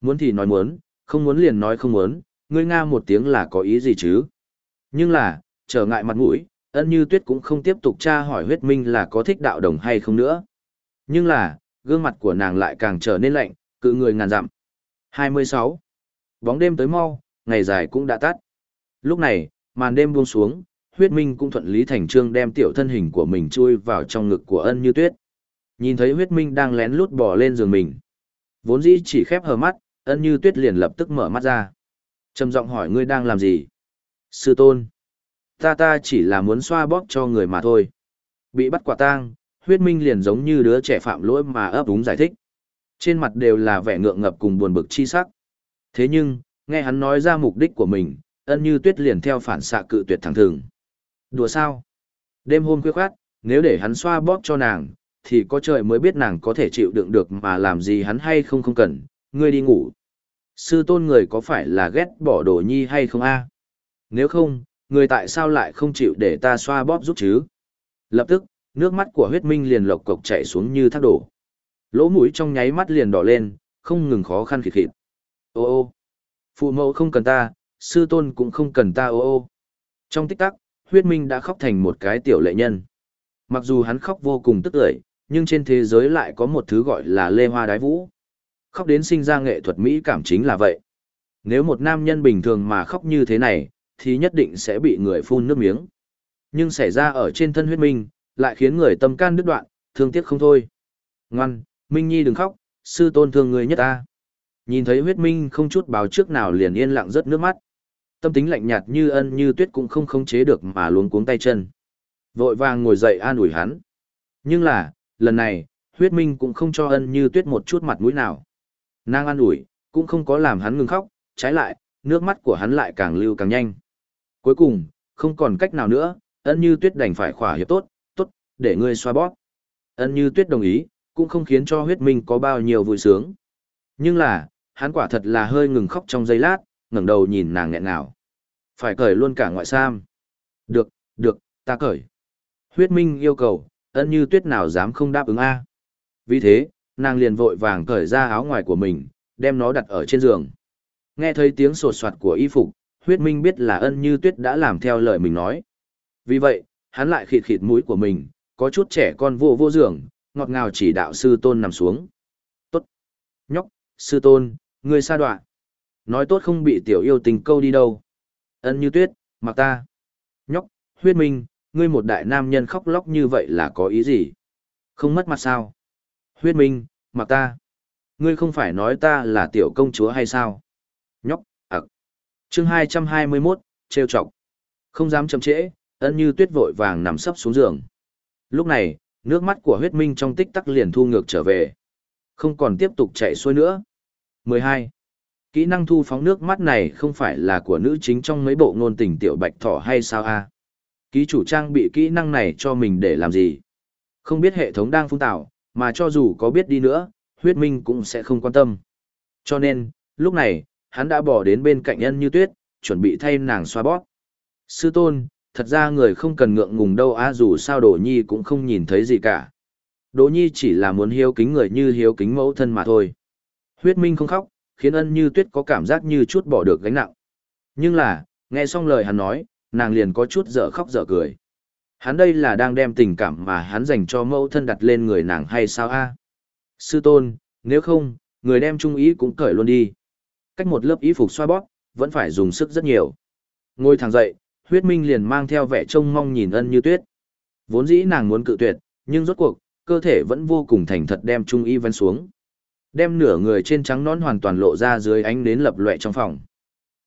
Muốn thì nói muốn, không muốn liền nói không muốn, ngươi nga một tiếng là có ý gì chứ. Nhưng là, trở ngại mặt mũi, ân như tuyết cũng không tiếp tục tra hỏi huyết minh là có thích đạo đồng hay không nữa. Nhưng là, gương mặt của nàng lại càng trở nên lạnh, cự người ngàn dặm. 26. Bóng đêm tới mau, ngày dài cũng đã tắt. Lúc này, màn đêm buông xuống, huyết minh cũng thuận lý thành trương đem tiểu thân hình của mình chui vào trong ngực của ân như tuyết. Nhìn thấy huyết minh đang lén lút bỏ lên giường mình. Vốn dĩ chỉ khép hờ mắt, ân như tuyết liền lập tức mở mắt ra. trầm giọng hỏi ngươi đang làm gì? Sư tôn. Ta ta chỉ là muốn xoa bóp cho người mà thôi. Bị bắt quả tang, huyết minh liền giống như đứa trẻ phạm lỗi mà ấp úng giải thích. Trên mặt đều là vẻ ngượng ngập cùng buồn bực chi sắc. Thế nhưng, nghe hắn nói ra mục đích của mình, ân như tuyết liền theo phản xạ cự tuyệt thẳng thường. Đùa sao? Đêm hôm khuya khoát, nếu để hắn xoa bóp cho nàng, thì có trời mới biết nàng có thể chịu đựng được mà làm gì hắn hay không không cần, ngươi đi ngủ. Sư tôn người có phải là ghét bỏ đồ nhi hay không a? Nếu không, người tại sao lại không chịu để ta xoa bóp giúp chứ? Lập tức, nước mắt của huyết minh liền lộc cộc chảy xuống như thác đổ. Lỗ mũi trong nháy mắt liền đỏ lên, không ngừng khó khăn khịt khịt. Ô ô, phụ mẫu không cần ta, sư tôn cũng không cần ta ô ô. Trong tích tắc, huyết minh đã khóc thành một cái tiểu lệ nhân. Mặc dù hắn khóc vô cùng tức tưởi, nhưng trên thế giới lại có một thứ gọi là lê hoa đái vũ. Khóc đến sinh ra nghệ thuật Mỹ cảm chính là vậy. Nếu một nam nhân bình thường mà khóc như thế này, thì nhất định sẽ bị người phun nước miếng. Nhưng xảy ra ở trên thân huyết minh, lại khiến người tâm can đứt đoạn, thương tiếc không thôi. Ngoan, Minh Nhi đừng khóc, sư tôn thương người nhất ta. Nhìn thấy huyết minh không chút báo trước nào liền yên lặng rớt nước mắt. Tâm tính lạnh nhạt như ân như tuyết cũng không khống chế được mà luống cuống tay chân. Vội vàng ngồi dậy an ủi hắn. Nhưng là, lần này, huyết minh cũng không cho ân như tuyết một chút mặt mũi nào. Nàng an ủi, cũng không có làm hắn ngừng khóc, trái lại, nước mắt của hắn lại càng lưu càng nhanh. Cuối cùng, không còn cách nào nữa, ân như tuyết đành phải khỏa hiệp tốt, tốt, để ngươi xoa bóp. Ân như tuyết đồng ý, cũng không khiến cho huyết minh có bao nhiêu vui sướng. Nhưng là, hắn quả thật là hơi ngừng khóc trong giây lát, ngẩng đầu nhìn nàng nghẹn ngào. Phải cởi luôn cả ngoại sam. Được, được, ta cởi. Huyết minh yêu cầu, ân như tuyết nào dám không đáp ứng a Vì thế, nàng liền vội vàng cởi ra áo ngoài của mình, đem nó đặt ở trên giường. Nghe thấy tiếng sột soạt của y phục, huyết minh biết là ân như tuyết đã làm theo lời mình nói. Vì vậy, hắn lại khịt khịt mũi của mình, có chút trẻ con vô vô giường, ngọt ngào chỉ đạo sư tôn nằm xuống. Tốt. Nhóc, sư tôn, ngươi xa đoạn. Nói tốt không bị tiểu yêu tình câu đi đâu. Ân như tuyết, mặc ta. Nhóc, huyết minh, ngươi một đại nam nhân khóc lóc như vậy là có ý gì? Không mất mặt sao? Huyết minh, mặc ta. Ngươi không phải nói ta là tiểu công chúa hay sao? Nhóc, ặc. chương 221, trêu chọc. Không dám chậm trễ, ân như tuyết vội vàng nằm sấp xuống giường. Lúc này, nước mắt của huyết minh trong tích tắc liền thu ngược trở về. Không còn tiếp tục chạy xuôi nữa. 12. Kỹ năng thu phóng nước mắt này không phải là của nữ chính trong mấy bộ ngôn tình tiểu bạch thỏ hay sao a? Ký chủ trang bị kỹ năng này cho mình để làm gì? Không biết hệ thống đang phun tạo, mà cho dù có biết đi nữa, huyết minh cũng sẽ không quan tâm. Cho nên, lúc này, hắn đã bỏ đến bên cạnh ân như tuyết, chuẩn bị thay nàng xoa bóp. Sư tôn, thật ra người không cần ngượng ngùng đâu á dù sao Đỗ Nhi cũng không nhìn thấy gì cả. Đỗ Nhi chỉ là muốn hiếu kính người như hiếu kính mẫu thân mà thôi. Huyết Minh không khóc, khiến ân như tuyết có cảm giác như chút bỏ được gánh nặng. Nhưng là, nghe xong lời hắn nói, nàng liền có chút dở khóc dở cười. Hắn đây là đang đem tình cảm mà hắn dành cho mẫu thân đặt lên người nàng hay sao a? Sư tôn, nếu không, người đem trung ý cũng cởi luôn đi. Cách một lớp y phục xoa bóp, vẫn phải dùng sức rất nhiều. Ngồi thẳng dậy, huyết minh liền mang theo vẻ trông mong nhìn ân như tuyết. Vốn dĩ nàng muốn cự tuyệt, nhưng rốt cuộc, cơ thể vẫn vô cùng thành thật đem trung y văn xuống. Đem nửa người trên trắng nón hoàn toàn lộ ra dưới ánh nến lập lệ trong phòng.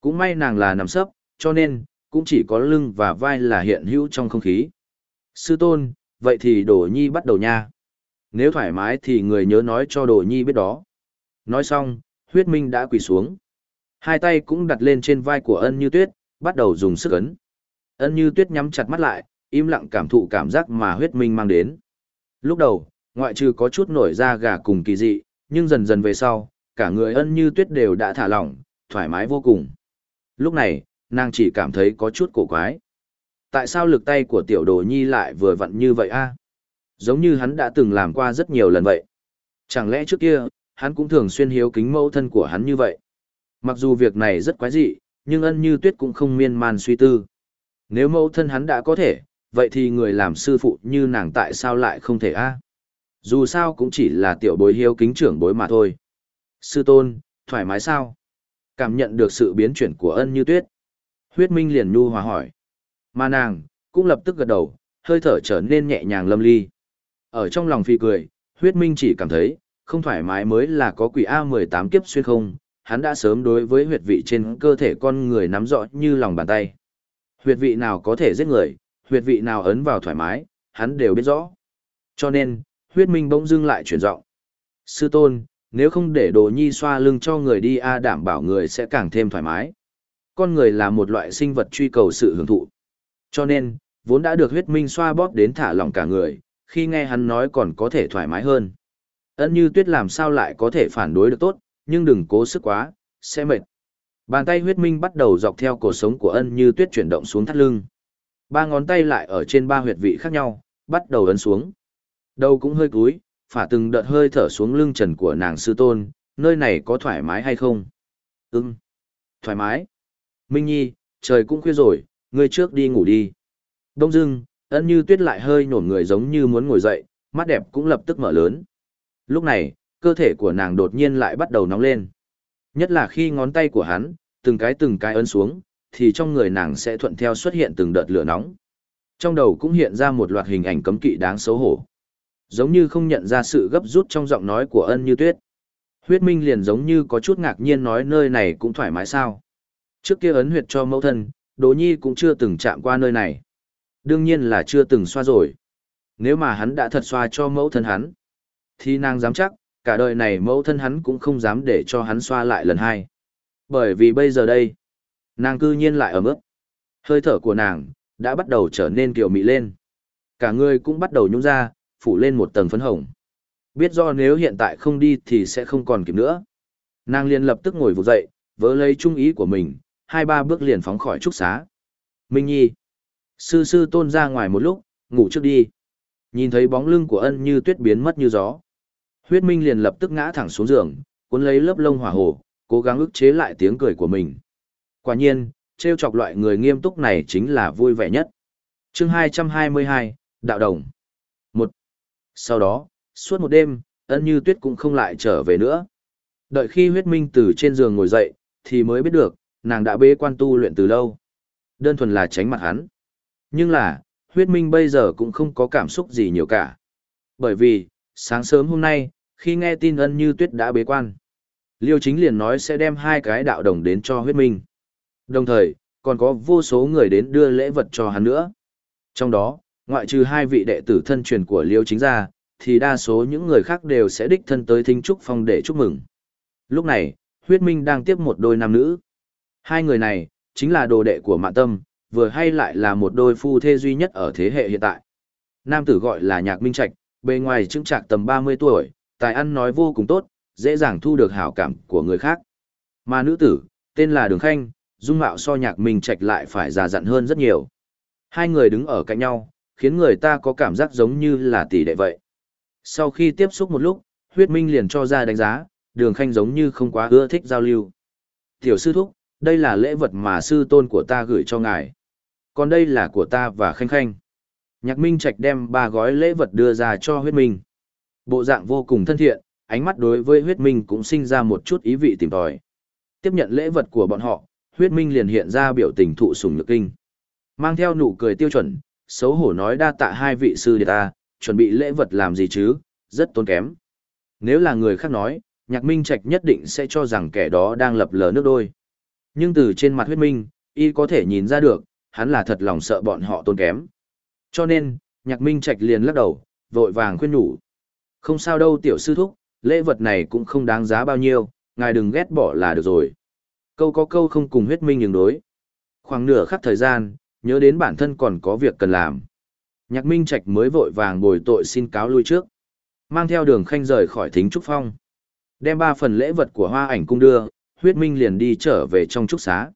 Cũng may nàng là nằm sấp, cho nên, cũng chỉ có lưng và vai là hiện hữu trong không khí. Sư tôn, vậy thì đổ nhi bắt đầu nha. Nếu thoải mái thì người nhớ nói cho đổ nhi biết đó. Nói xong, huyết minh đã quỳ xuống. Hai tay cũng đặt lên trên vai của ân như tuyết, bắt đầu dùng sức ấn. Ân như tuyết nhắm chặt mắt lại, im lặng cảm thụ cảm giác mà huyết minh mang đến. Lúc đầu, ngoại trừ có chút nổi da gà cùng kỳ dị, nhưng dần dần về sau, cả người ân như tuyết đều đã thả lỏng, thoải mái vô cùng. Lúc này, nàng chỉ cảm thấy có chút cổ quái. tại sao lực tay của tiểu đồ nhi lại vừa vặn như vậy a? Giống như hắn đã từng làm qua rất nhiều lần vậy. Chẳng lẽ trước kia, hắn cũng thường xuyên hiếu kính mẫu thân của hắn như vậy? Mặc dù việc này rất quái dị, nhưng ân như tuyết cũng không miên man suy tư. Nếu mẫu thân hắn đã có thể, vậy thì người làm sư phụ như nàng tại sao lại không thể a? Dù sao cũng chỉ là tiểu bối hiếu kính trưởng bối mà thôi. Sư tôn, thoải mái sao? Cảm nhận được sự biến chuyển của ân như tuyết. Huyết Minh liền nhu hòa hỏi. Mà nàng, cũng lập tức gật đầu, hơi thở trở nên nhẹ nhàng lâm ly. Ở trong lòng phi cười, huyết minh chỉ cảm thấy, không thoải mái mới là có quỷ A18 kiếp xuyên không, hắn đã sớm đối với huyệt vị trên cơ thể con người nắm rõ như lòng bàn tay. Huyệt vị nào có thể giết người, huyệt vị nào ấn vào thoải mái, hắn đều biết rõ. Cho nên, huyết minh bỗng dưng lại chuyển giọng. Sư tôn, nếu không để đồ nhi xoa lưng cho người đi A đảm bảo người sẽ càng thêm thoải mái. Con người là một loại sinh vật truy cầu sự hưởng thụ. Cho nên, vốn đã được huyết minh xoa bóp đến thả lỏng cả người, khi nghe hắn nói còn có thể thoải mái hơn. Ân như tuyết làm sao lại có thể phản đối được tốt, nhưng đừng cố sức quá, sẽ mệt. Bàn tay huyết minh bắt đầu dọc theo cuộc sống của ân như tuyết chuyển động xuống thắt lưng. Ba ngón tay lại ở trên ba huyệt vị khác nhau, bắt đầu ấn xuống. Đầu cũng hơi cúi, phả từng đợt hơi thở xuống lưng trần của nàng sư tôn, nơi này có thoải mái hay không? Ừm, thoải mái. Minh Nhi, trời cũng khuya rồi, ngươi trước đi ngủ đi. Đông dưng, ân như tuyết lại hơi nổn người giống như muốn ngồi dậy, mắt đẹp cũng lập tức mở lớn. Lúc này, cơ thể của nàng đột nhiên lại bắt đầu nóng lên. Nhất là khi ngón tay của hắn, từng cái từng cái ấn xuống, thì trong người nàng sẽ thuận theo xuất hiện từng đợt lửa nóng. Trong đầu cũng hiện ra một loạt hình ảnh cấm kỵ đáng xấu hổ. Giống như không nhận ra sự gấp rút trong giọng nói của ân như tuyết. Huyết Minh liền giống như có chút ngạc nhiên nói nơi này cũng thoải mái sao. Trước kia ấn huyệt cho mẫu thân, Đỗ Nhi cũng chưa từng chạm qua nơi này. Đương nhiên là chưa từng xoa rồi. Nếu mà hắn đã thật xoa cho mẫu thân hắn, thì nàng dám chắc, cả đời này mẫu thân hắn cũng không dám để cho hắn xoa lại lần hai. Bởi vì bây giờ đây, nàng cư nhiên lại ở mức. Hơi thở của nàng, đã bắt đầu trở nên kiều mị lên. Cả người cũng bắt đầu nhung ra, phủ lên một tầng phấn hồng. Biết do nếu hiện tại không đi thì sẽ không còn kịp nữa. Nàng liền lập tức ngồi vụ dậy, vỡ lấy trung ý của mình, hai ba bước liền phóng khỏi trúc xá. Minh Nhi. Sư sư tôn ra ngoài một lúc, ngủ trước đi. Nhìn thấy bóng lưng của ân như tuyết biến mất như gió. Huyết Minh liền lập tức ngã thẳng xuống giường, cuốn lấy lớp lông hỏa hồ, cố gắng ức chế lại tiếng cười của mình. Quả nhiên, trêu chọc loại người nghiêm túc này chính là vui vẻ nhất. chương 222, Đạo Đồng. Sau đó, suốt một đêm, ân như tuyết cũng không lại trở về nữa. Đợi khi huyết minh từ trên giường ngồi dậy, thì mới biết được, nàng đã bế quan tu luyện từ lâu. Đơn thuần là tránh mặt hắn. Nhưng là, huyết minh bây giờ cũng không có cảm xúc gì nhiều cả. Bởi vì, sáng sớm hôm nay, khi nghe tin ân như tuyết đã bế quan, Liêu chính liền nói sẽ đem hai cái đạo đồng đến cho huyết minh. Đồng thời, còn có vô số người đến đưa lễ vật cho hắn nữa. Trong đó, ngoại trừ hai vị đệ tử thân truyền của Liêu chính ra, thì đa số những người khác đều sẽ đích thân tới thính trúc phong để chúc mừng. Lúc này, huyết minh đang tiếp một đôi nam nữ. Hai người này, chính là đồ đệ của Mạn Tâm, vừa hay lại là một đôi phu thê duy nhất ở thế hệ hiện tại. Nam tử gọi là Nhạc Minh Trạch, bề ngoài trưng trạc tầm 30 tuổi, tài ăn nói vô cùng tốt, dễ dàng thu được hảo cảm của người khác. Mà nữ tử, tên là Đường Khanh, dung mạo so Nhạc Minh Trạch lại phải già dặn hơn rất nhiều. Hai người đứng ở cạnh nhau, khiến người ta có cảm giác giống như là tỷ đệ vậy. Sau khi tiếp xúc một lúc, huyết minh liền cho ra đánh giá, đường khanh giống như không quá ưa thích giao lưu. Tiểu sư thúc, đây là lễ vật mà sư tôn của ta gửi cho ngài. Còn đây là của ta và khanh khanh. Nhạc Minh Trạch đem ba gói lễ vật đưa ra cho huyết minh. Bộ dạng vô cùng thân thiện, ánh mắt đối với huyết minh cũng sinh ra một chút ý vị tìm tòi. Tiếp nhận lễ vật của bọn họ, huyết minh liền hiện ra biểu tình thụ sùng nhược kinh. Mang theo nụ cười tiêu chuẩn, xấu hổ nói đa tạ hai vị sư đệ ta, chuẩn bị lễ vật làm gì chứ, rất tốn kém. Nếu là người khác nói, nhạc minh trạch nhất định sẽ cho rằng kẻ đó đang lập lờ nước đôi. Nhưng từ trên mặt huyết minh, y có thể nhìn ra được, hắn là thật lòng sợ bọn họ tốn kém. Cho nên, nhạc minh trạch liền lắc đầu, vội vàng khuyên nhủ. Không sao đâu tiểu sư thúc, lễ vật này cũng không đáng giá bao nhiêu, ngài đừng ghét bỏ là được rồi. Câu có câu không cùng huyết minh nhường đối. Khoảng nửa khắc thời gian, nhớ đến bản thân còn có việc cần làm. Nhạc Minh Trạch mới vội vàng bồi tội xin cáo lui trước. Mang theo đường khanh rời khỏi thính trúc phong. Đem ba phần lễ vật của hoa ảnh cung đưa, huyết minh liền đi trở về trong trúc xá.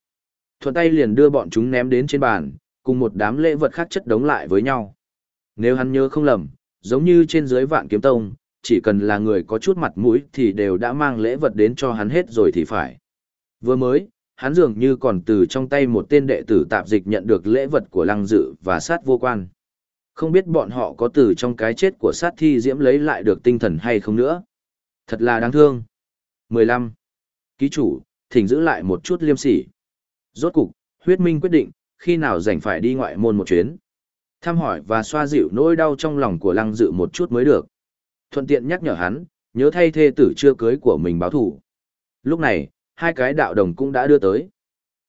Thuận tay liền đưa bọn chúng ném đến trên bàn, cùng một đám lễ vật khác chất đống lại với nhau. Nếu hắn nhớ không lầm, giống như trên dưới vạn kiếm tông, chỉ cần là người có chút mặt mũi thì đều đã mang lễ vật đến cho hắn hết rồi thì phải. Vừa mới, hắn dường như còn từ trong tay một tên đệ tử tạp dịch nhận được lễ vật của lăng dự và sát vô quan. Không biết bọn họ có từ trong cái chết của sát thi diễm lấy lại được tinh thần hay không nữa. Thật là đáng thương. 15. Ký chủ, thỉnh giữ lại một chút liêm sỉ. Rốt cục, huyết minh quyết định, khi nào rảnh phải đi ngoại môn một chuyến. Thăm hỏi và xoa dịu nỗi đau trong lòng của lăng dự một chút mới được. Thuận tiện nhắc nhở hắn, nhớ thay thê tử chưa cưới của mình báo thủ. Lúc này, hai cái đạo đồng cũng đã đưa tới.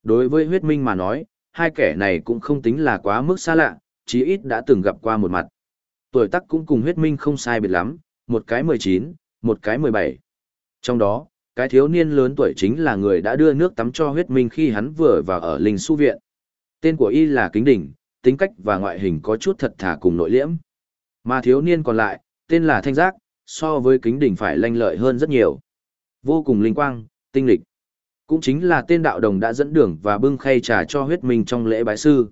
Đối với huyết minh mà nói, hai kẻ này cũng không tính là quá mức xa lạ, chí ít đã từng gặp qua một mặt. Tuổi tác cũng cùng huyết minh không sai biệt lắm, một cái 19, một cái 17. Trong đó, cái thiếu niên lớn tuổi chính là người đã đưa nước tắm cho huyết minh khi hắn vừa vào ở linh su viện. Tên của y là Kính Đỉnh, tính cách và ngoại hình có chút thật thà cùng nội liễm. Mà thiếu niên còn lại, tên là Thanh Giác, so với Kính Đỉnh phải lanh lợi hơn rất nhiều. Vô cùng linh quang, tinh lịch. Cũng chính là tên đạo đồng đã dẫn đường và bưng khay trà cho huyết minh trong lễ bái sư.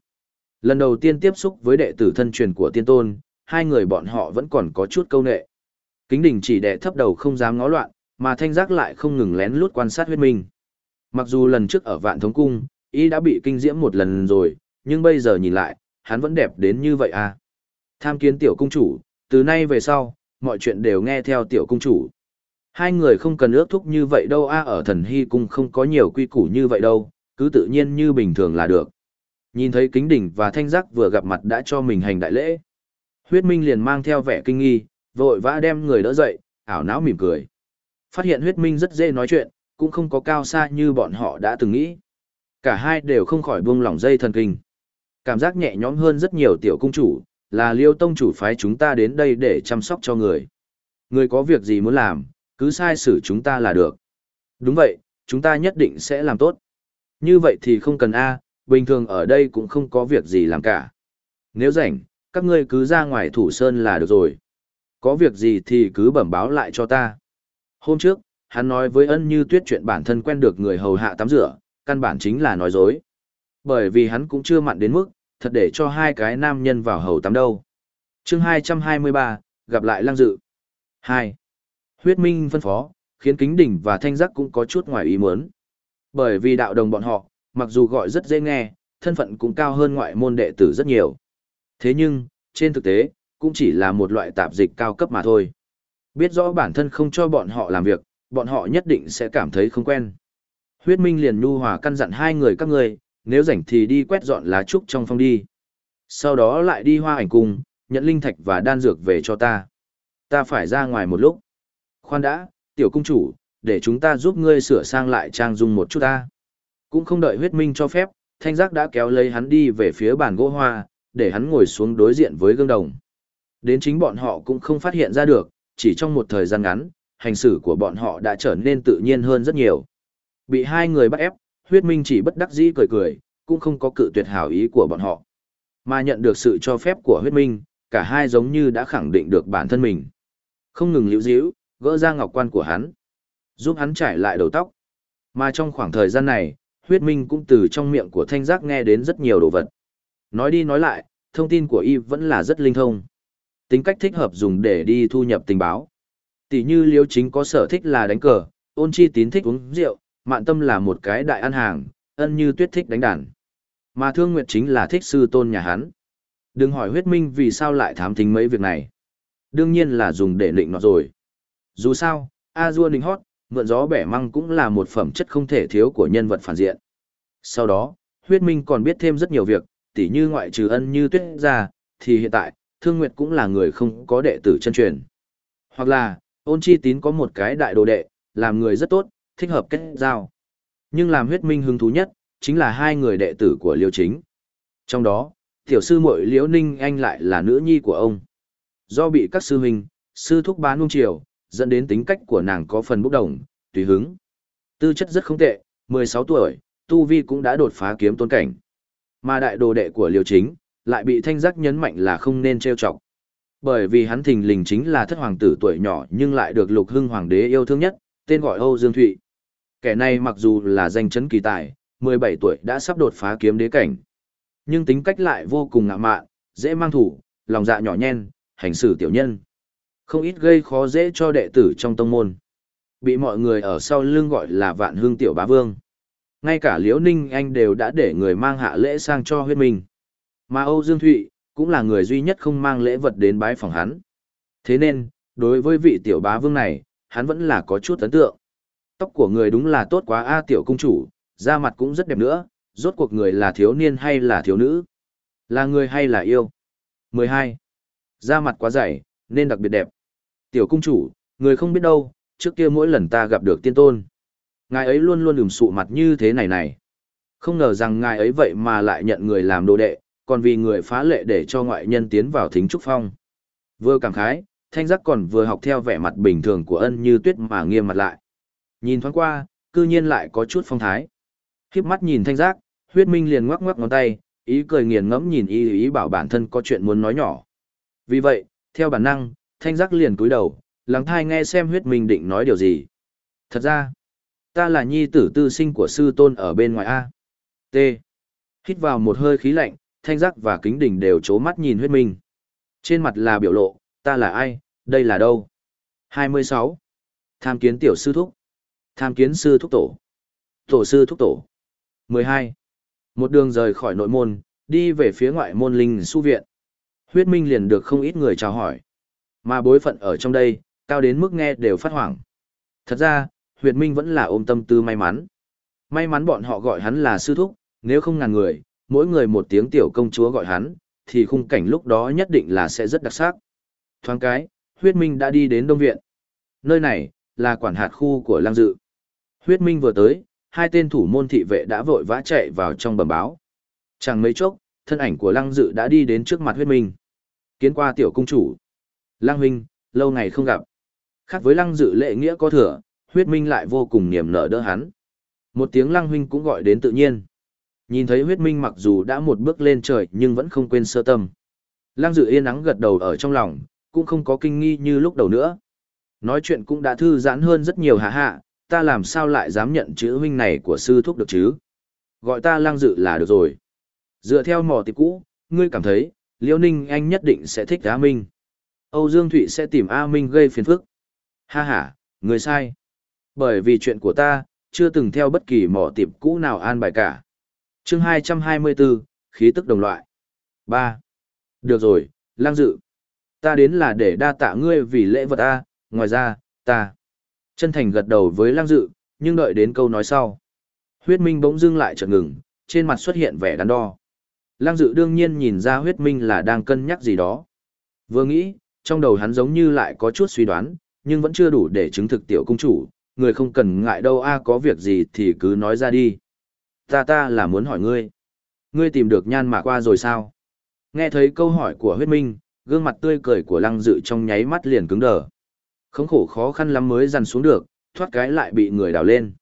Lần đầu tiên tiếp xúc với đệ tử thân truyền của tiên tôn, hai người bọn họ vẫn còn có chút câu nệ. Kính đỉnh chỉ đệ thấp đầu không dám ngó loạn, mà thanh giác lại không ngừng lén lút quan sát huyết minh. Mặc dù lần trước ở vạn thống cung, y đã bị kinh diễm một lần rồi, nhưng bây giờ nhìn lại, hắn vẫn đẹp đến như vậy à. Tham kiến tiểu cung chủ, từ nay về sau, mọi chuyện đều nghe theo tiểu cung chủ. Hai người không cần ước thúc như vậy đâu a ở thần hy cung không có nhiều quy củ như vậy đâu, cứ tự nhiên như bình thường là được. Nhìn thấy kính đỉnh và thanh giác vừa gặp mặt đã cho mình hành đại lễ. Huyết minh liền mang theo vẻ kinh nghi, vội vã đem người đỡ dậy, ảo não mỉm cười. Phát hiện huyết minh rất dễ nói chuyện, cũng không có cao xa như bọn họ đã từng nghĩ. Cả hai đều không khỏi buông lỏng dây thần kinh. Cảm giác nhẹ nhõm hơn rất nhiều tiểu cung chủ, là liêu tông chủ phái chúng ta đến đây để chăm sóc cho người. Người có việc gì muốn làm, cứ sai xử chúng ta là được. Đúng vậy, chúng ta nhất định sẽ làm tốt. Như vậy thì không cần A, bình thường ở đây cũng không có việc gì làm cả. Nếu rảnh, các ngươi cứ ra ngoài thủ sơn là được rồi. Có việc gì thì cứ bẩm báo lại cho ta. Hôm trước, hắn nói với ân như tuyết chuyện bản thân quen được người hầu hạ tắm rửa, căn bản chính là nói dối. Bởi vì hắn cũng chưa mặn đến mức, thật để cho hai cái nam nhân vào hầu tắm đâu. chương 223, gặp lại lang dự. 2. Huyết minh phân phó, khiến kính đỉnh và thanh giác cũng có chút ngoài ý muốn. Bởi vì đạo đồng bọn họ, mặc dù gọi rất dễ nghe, thân phận cũng cao hơn ngoại môn đệ tử rất nhiều. Thế nhưng, trên thực tế, cũng chỉ là một loại tạp dịch cao cấp mà thôi. Biết rõ bản thân không cho bọn họ làm việc, bọn họ nhất định sẽ cảm thấy không quen. Huyết Minh liền nhu hòa căn dặn hai người các ngươi, nếu rảnh thì đi quét dọn lá trúc trong phong đi. Sau đó lại đi hoa ảnh cùng, nhận linh thạch và đan dược về cho ta. Ta phải ra ngoài một lúc. Khoan đã, tiểu cung chủ, để chúng ta giúp ngươi sửa sang lại trang dung một chút ta. Cũng không đợi huyết minh cho phép, thanh giác đã kéo lấy hắn đi về phía bàn gỗ hoa, để hắn ngồi xuống đối diện với gương đồng. Đến chính bọn họ cũng không phát hiện ra được, chỉ trong một thời gian ngắn, hành xử của bọn họ đã trở nên tự nhiên hơn rất nhiều. Bị hai người bắt ép, huyết minh chỉ bất đắc dĩ cười cười, cũng không có cự tuyệt hảo ý của bọn họ. Mà nhận được sự cho phép của huyết minh, cả hai giống như đã khẳng định được bản thân mình. Không ngừng liễu díu, gỡ ra ngọc quan của hắn, giúp hắn trải lại đầu tóc. Mà trong khoảng thời gian này, huyết minh cũng từ trong miệng của thanh giác nghe đến rất nhiều đồ vật. Nói đi nói lại, thông tin của y vẫn là rất linh thông. Tính cách thích hợp dùng để đi thu nhập tình báo. Tỷ như liêu chính có sở thích là đánh cờ, ôn chi tín thích uống rượu, mạn tâm là một cái đại ăn hàng, ân như tuyết thích đánh đàn. Mà thương nguyệt chính là thích sư tôn nhà hắn. Đừng hỏi huyết minh vì sao lại thám thính mấy việc này. Đương nhiên là dùng để định nó rồi. Dù sao, A Dua Ninh Hót, mượn gió bẻ măng cũng là một phẩm chất không thể thiếu của nhân vật phản diện. Sau đó, huyết minh còn biết thêm rất nhiều việc, tỉ như ngoại trừ ân như tuyết ra, thì hiện tại, Thương Nguyệt cũng là người không có đệ tử chân truyền. Hoặc là, ôn chi tín có một cái đại đồ đệ, làm người rất tốt, thích hợp kết giao. Nhưng làm huyết minh hứng thú nhất, chính là hai người đệ tử của Liêu Chính. Trong đó, tiểu sư muội Liễu Ninh Anh lại là nữ nhi của ông. Do bị các sư huynh, sư thúc bán nung triều dẫn đến tính cách của nàng có phần bốc đồng, tùy hứng. Tư chất rất không tệ, 16 tuổi, Tu Vi cũng đã đột phá kiếm tôn cảnh. Mà đại đồ đệ của Liêu Chính, lại bị thanh giác nhấn mạnh là không nên trêu chọc. Bởi vì hắn thình lình chính là thất hoàng tử tuổi nhỏ nhưng lại được lục hưng hoàng đế yêu thương nhất, tên gọi Âu Dương Thụy. Kẻ này mặc dù là danh chấn kỳ tài, 17 tuổi đã sắp đột phá kiếm đế cảnh. Nhưng tính cách lại vô cùng ngạ mạn, dễ mang thủ, lòng dạ nhỏ nhen, hành xử tiểu nhân. Không ít gây khó dễ cho đệ tử trong tông môn. Bị mọi người ở sau lưng gọi là vạn hương tiểu bá vương. Ngay cả Liễu Ninh Anh đều đã để người mang hạ lễ sang cho huyết minh. Mà Âu Dương Thụy, cũng là người duy nhất không mang lễ vật đến bái phòng hắn. Thế nên, đối với vị tiểu bá vương này, hắn vẫn là có chút ấn tượng. Tóc của người đúng là tốt quá a tiểu công chủ, da mặt cũng rất đẹp nữa, rốt cuộc người là thiếu niên hay là thiếu nữ? Là người hay là yêu? 12. Da mặt quá dày, nên đặc biệt đẹp. Tiểu cung chủ, người không biết đâu, trước kia mỗi lần ta gặp được tiên tôn. Ngài ấy luôn luôn ửm sụ mặt như thế này này. Không ngờ rằng ngài ấy vậy mà lại nhận người làm đồ đệ, còn vì người phá lệ để cho ngoại nhân tiến vào thính trúc phong. Vừa cảm khái, thanh giác còn vừa học theo vẻ mặt bình thường của ân như tuyết mà nghiêm mặt lại. Nhìn thoáng qua, cư nhiên lại có chút phong thái. Khiếp mắt nhìn thanh giác, huyết minh liền ngoắc ngoắc ngón tay, ý cười nghiền ngẫm nhìn ý ý bảo bản thân có chuyện muốn nói nhỏ. Vì vậy, theo bản năng, thanh giác liền cúi đầu, lắng thai nghe xem huyết minh định nói điều gì. Thật ra, ta là nhi tử tư sinh của sư tôn ở bên ngoài A. T. Hít vào một hơi khí lạnh, thanh giác và kính đỉnh đều chố mắt nhìn huyết minh. Trên mặt là biểu lộ, ta là ai, đây là đâu? 26. Tham kiến tiểu sư thúc. Tham kiến sư thúc tổ. Tổ sư thúc tổ. 12. Một đường rời khỏi nội môn, đi về phía ngoại môn linh su viện. Huyết minh liền được không ít người chào hỏi. Mà bối phận ở trong đây, cao đến mức nghe đều phát hoảng. Thật ra, huyết minh vẫn là ôm tâm tư may mắn. May mắn bọn họ gọi hắn là sư thúc, nếu không ngàn người, mỗi người một tiếng tiểu công chúa gọi hắn, thì khung cảnh lúc đó nhất định là sẽ rất đặc sắc. Thoáng cái, huyết minh đã đi đến Đông Viện. Nơi này, là quản hạt khu của Lang Dự. Huyết minh vừa tới, hai tên thủ môn thị vệ đã vội vã chạy vào trong bẩm báo. Chẳng mấy chốc, thân ảnh của Lăng Dự đã đi đến trước mặt huyết minh. Kiến qua tiểu công chủ. Lăng huynh, lâu ngày không gặp. Khác với Lăng Dự lệ nghĩa có thừa, huyết minh lại vô cùng niềm nở đỡ hắn. Một tiếng Lăng huynh cũng gọi đến tự nhiên. Nhìn thấy huyết minh mặc dù đã một bước lên trời nhưng vẫn không quên sơ tâm. Lăng Dự yên nắng gật đầu ở trong lòng, cũng không có kinh nghi như lúc đầu nữa. Nói chuyện cũng đã thư giãn hơn rất nhiều hạ hạ, ta làm sao lại dám nhận chữ huynh này của sư thúc được chứ? Gọi ta lang dự là được rồi. Dựa theo mò tiệp cũ, ngươi cảm thấy, Liêu Ninh Anh nhất định sẽ thích Á Minh. Âu Dương Thụy sẽ tìm A Minh gây phiền phức. Ha ha, người sai. Bởi vì chuyện của ta, chưa từng theo bất kỳ mỏ tiệp cũ nào an bài cả. chương 224, khí tức đồng loại. 3. Được rồi, lang dự. Ta đến là để đa tạ ngươi vì lễ vật A, ngoài ra, ta. Chân thành gật đầu với lang dự, nhưng đợi đến câu nói sau. Huyết minh bỗng dưng lại chợt ngừng, trên mặt xuất hiện vẻ đắn đo. Lang dự đương nhiên nhìn ra huyết minh là đang cân nhắc gì đó. Vừa nghĩ, trong đầu hắn giống như lại có chút suy đoán, nhưng vẫn chưa đủ để chứng thực tiểu công chủ, người không cần ngại đâu a có việc gì thì cứ nói ra đi. Ta ta là muốn hỏi ngươi. Ngươi tìm được nhan mạc qua rồi sao? Nghe thấy câu hỏi của huyết minh, gương mặt tươi cười của lăng dự trong nháy mắt liền cứng đờ. Khống khổ khó khăn lắm mới dằn xuống được, thoát cái lại bị người đào lên.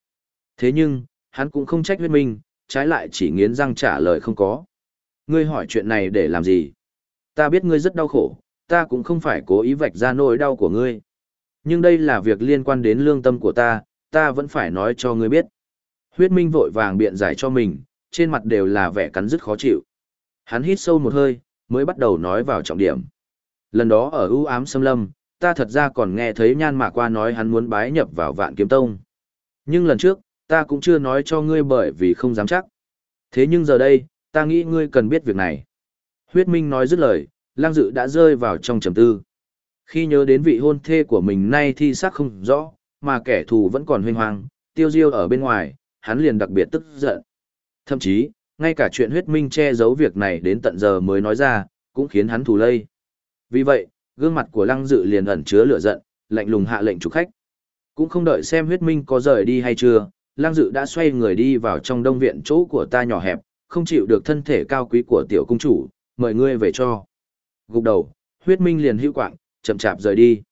Thế nhưng, hắn cũng không trách huyết minh, trái lại chỉ nghiến răng trả lời không có. Ngươi hỏi chuyện này để làm gì? Ta biết ngươi rất đau khổ, ta cũng không phải cố ý vạch ra nỗi đau của ngươi. Nhưng đây là việc liên quan đến lương tâm của ta, ta vẫn phải nói cho ngươi biết. Huyết minh vội vàng biện giải cho mình, trên mặt đều là vẻ cắn rứt khó chịu. Hắn hít sâu một hơi, mới bắt đầu nói vào trọng điểm. Lần đó ở ưu ám xâm lâm, ta thật ra còn nghe thấy nhan mạc qua nói hắn muốn bái nhập vào vạn kiếm tông. Nhưng lần trước, ta cũng chưa nói cho ngươi bởi vì không dám chắc. Thế nhưng giờ đây, ta nghĩ ngươi cần biết việc này. Huyết Minh nói dứt lời, lang dự đã rơi vào trong trầm tư. Khi nhớ đến vị hôn thê của mình nay thi xác không rõ, mà kẻ thù vẫn còn huynh hoang, tiêu diêu ở bên ngoài, hắn liền đặc biệt tức giận. Thậm chí, ngay cả chuyện huyết minh che giấu việc này đến tận giờ mới nói ra, cũng khiến hắn thù lây. Vì vậy, gương mặt của lăng dự liền ẩn chứa lửa giận, lạnh lùng hạ lệnh chủ khách. Cũng không đợi xem huyết minh có rời đi hay chưa, lăng dự đã xoay người đi vào trong đông viện chỗ của ta nhỏ hẹp, không chịu được thân thể cao quý của tiểu cung chủ, mời ngươi về cho. Gục đầu, huyết minh liền hữu quạng, chậm chạp rời đi.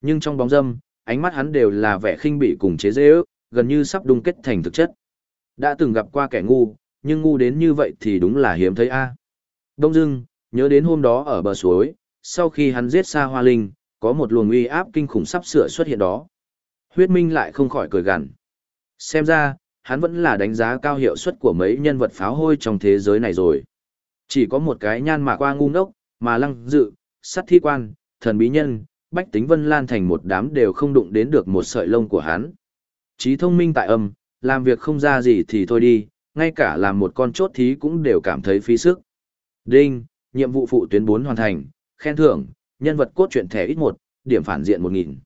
Nhưng trong bóng dâm, ánh mắt hắn đều là vẻ khinh bỉ cùng chế dễ ước, gần như sắp đung kết thành thực chất. Đã từng gặp qua kẻ ngu, nhưng ngu đến như vậy thì đúng là hiếm thấy a. Đông dưng, nhớ đến hôm đó ở bờ suối, sau khi hắn giết xa hoa linh, có một luồng uy áp kinh khủng sắp sửa xuất hiện đó. Huyết Minh lại không khỏi cười gằn. Xem ra, hắn vẫn là đánh giá cao hiệu suất của mấy nhân vật pháo hôi trong thế giới này rồi. Chỉ có một cái nhan mà qua ngu ngốc, mà lăng dự, sát thi quan, thần bí nhân, bách tính vân lan thành một đám đều không đụng đến được một sợi lông của hắn. Trí thông minh tại âm, làm việc không ra gì thì thôi đi, ngay cả làm một con chốt thí cũng đều cảm thấy phí sức. Đinh, nhiệm vụ phụ tuyến 4 hoàn thành, khen thưởng, nhân vật cốt truyện thẻ ít 1, điểm phản diện 1000.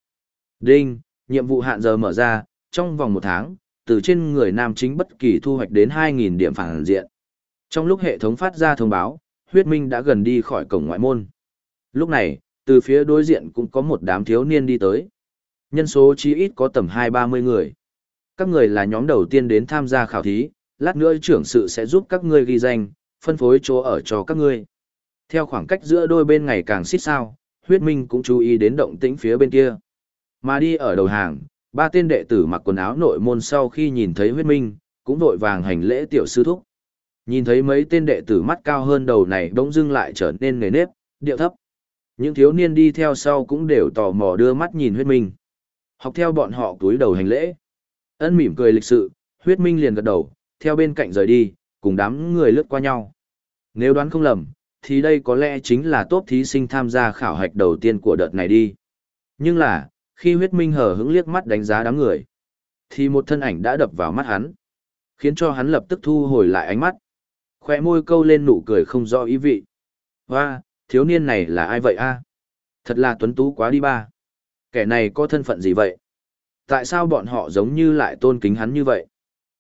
Đinh, nhiệm vụ hạn giờ mở ra, trong vòng một tháng, từ trên người nam chính bất kỳ thu hoạch đến 2000 điểm phản diện. Trong lúc hệ thống phát ra thông báo, huyết minh đã gần đi khỏi cổng ngoại môn. Lúc này, từ phía đối diện cũng có một đám thiếu niên đi tới. Nhân số chí ít có tầm 2-30 người. Các người là nhóm đầu tiên đến tham gia khảo thí, lát nữa trưởng sự sẽ giúp các ngươi ghi danh, phân phối chỗ ở cho các ngươi. Theo khoảng cách giữa đôi bên ngày càng xít sao, huyết minh cũng chú ý đến động tĩnh phía bên kia. Mà đi ở đầu hàng, ba tên đệ tử mặc quần áo nội môn sau khi nhìn thấy huyết minh, cũng vội vàng hành lễ tiểu sư thúc. Nhìn thấy mấy tên đệ tử mắt cao hơn đầu này bỗng dưng lại trở nên nề nếp, điệu thấp. Những thiếu niên đi theo sau cũng đều tò mò đưa mắt nhìn huyết minh. Học theo bọn họ túi đầu hành lễ. Ân mỉm cười lịch sự, huyết minh liền gật đầu, theo bên cạnh rời đi, cùng đám người lướt qua nhau. Nếu đoán không lầm, thì đây có lẽ chính là tốt thí sinh tham gia khảo hạch đầu tiên của đợt này đi. Nhưng là, khi huyết minh hờ hững liếc mắt đánh giá đám người, thì một thân ảnh đã đập vào mắt hắn, khiến cho hắn lập tức thu hồi lại ánh mắt. Khoe môi câu lên nụ cười không rõ ý vị. Hoa, thiếu niên này là ai vậy a? Thật là tuấn tú quá đi ba. Kẻ này có thân phận gì vậy? Tại sao bọn họ giống như lại tôn kính hắn như vậy?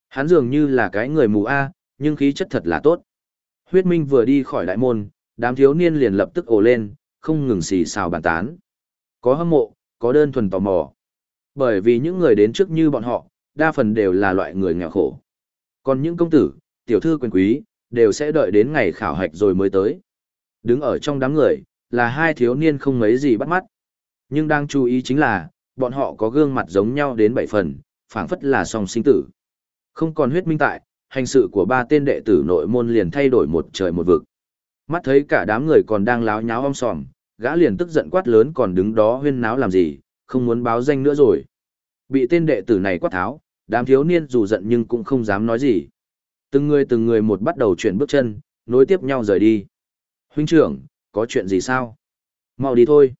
Hắn dường như là cái người mù a, nhưng khí chất thật là tốt. Huyết Minh vừa đi khỏi đại môn, đám thiếu niên liền lập tức ồ lên, không ngừng xì xào bàn tán. Có hâm mộ, có đơn thuần tò mò. Bởi vì những người đến trước như bọn họ, đa phần đều là loại người nghèo khổ. Còn những công tử, tiểu thư quyền quý, đều sẽ đợi đến ngày khảo hạch rồi mới tới. Đứng ở trong đám người, là hai thiếu niên không mấy gì bắt mắt. Nhưng đang chú ý chính là, bọn họ có gương mặt giống nhau đến bảy phần, phảng phất là song sinh tử. Không còn huyết minh tại, hành sự của ba tên đệ tử nội môn liền thay đổi một trời một vực. Mắt thấy cả đám người còn đang láo nháo om sòm, gã liền tức giận quát lớn còn đứng đó huyên náo làm gì, không muốn báo danh nữa rồi. Bị tên đệ tử này quát tháo, đám thiếu niên dù giận nhưng cũng không dám nói gì. Từng người từng người một bắt đầu chuyển bước chân, nối tiếp nhau rời đi. Huynh trưởng, có chuyện gì sao? Mau đi thôi.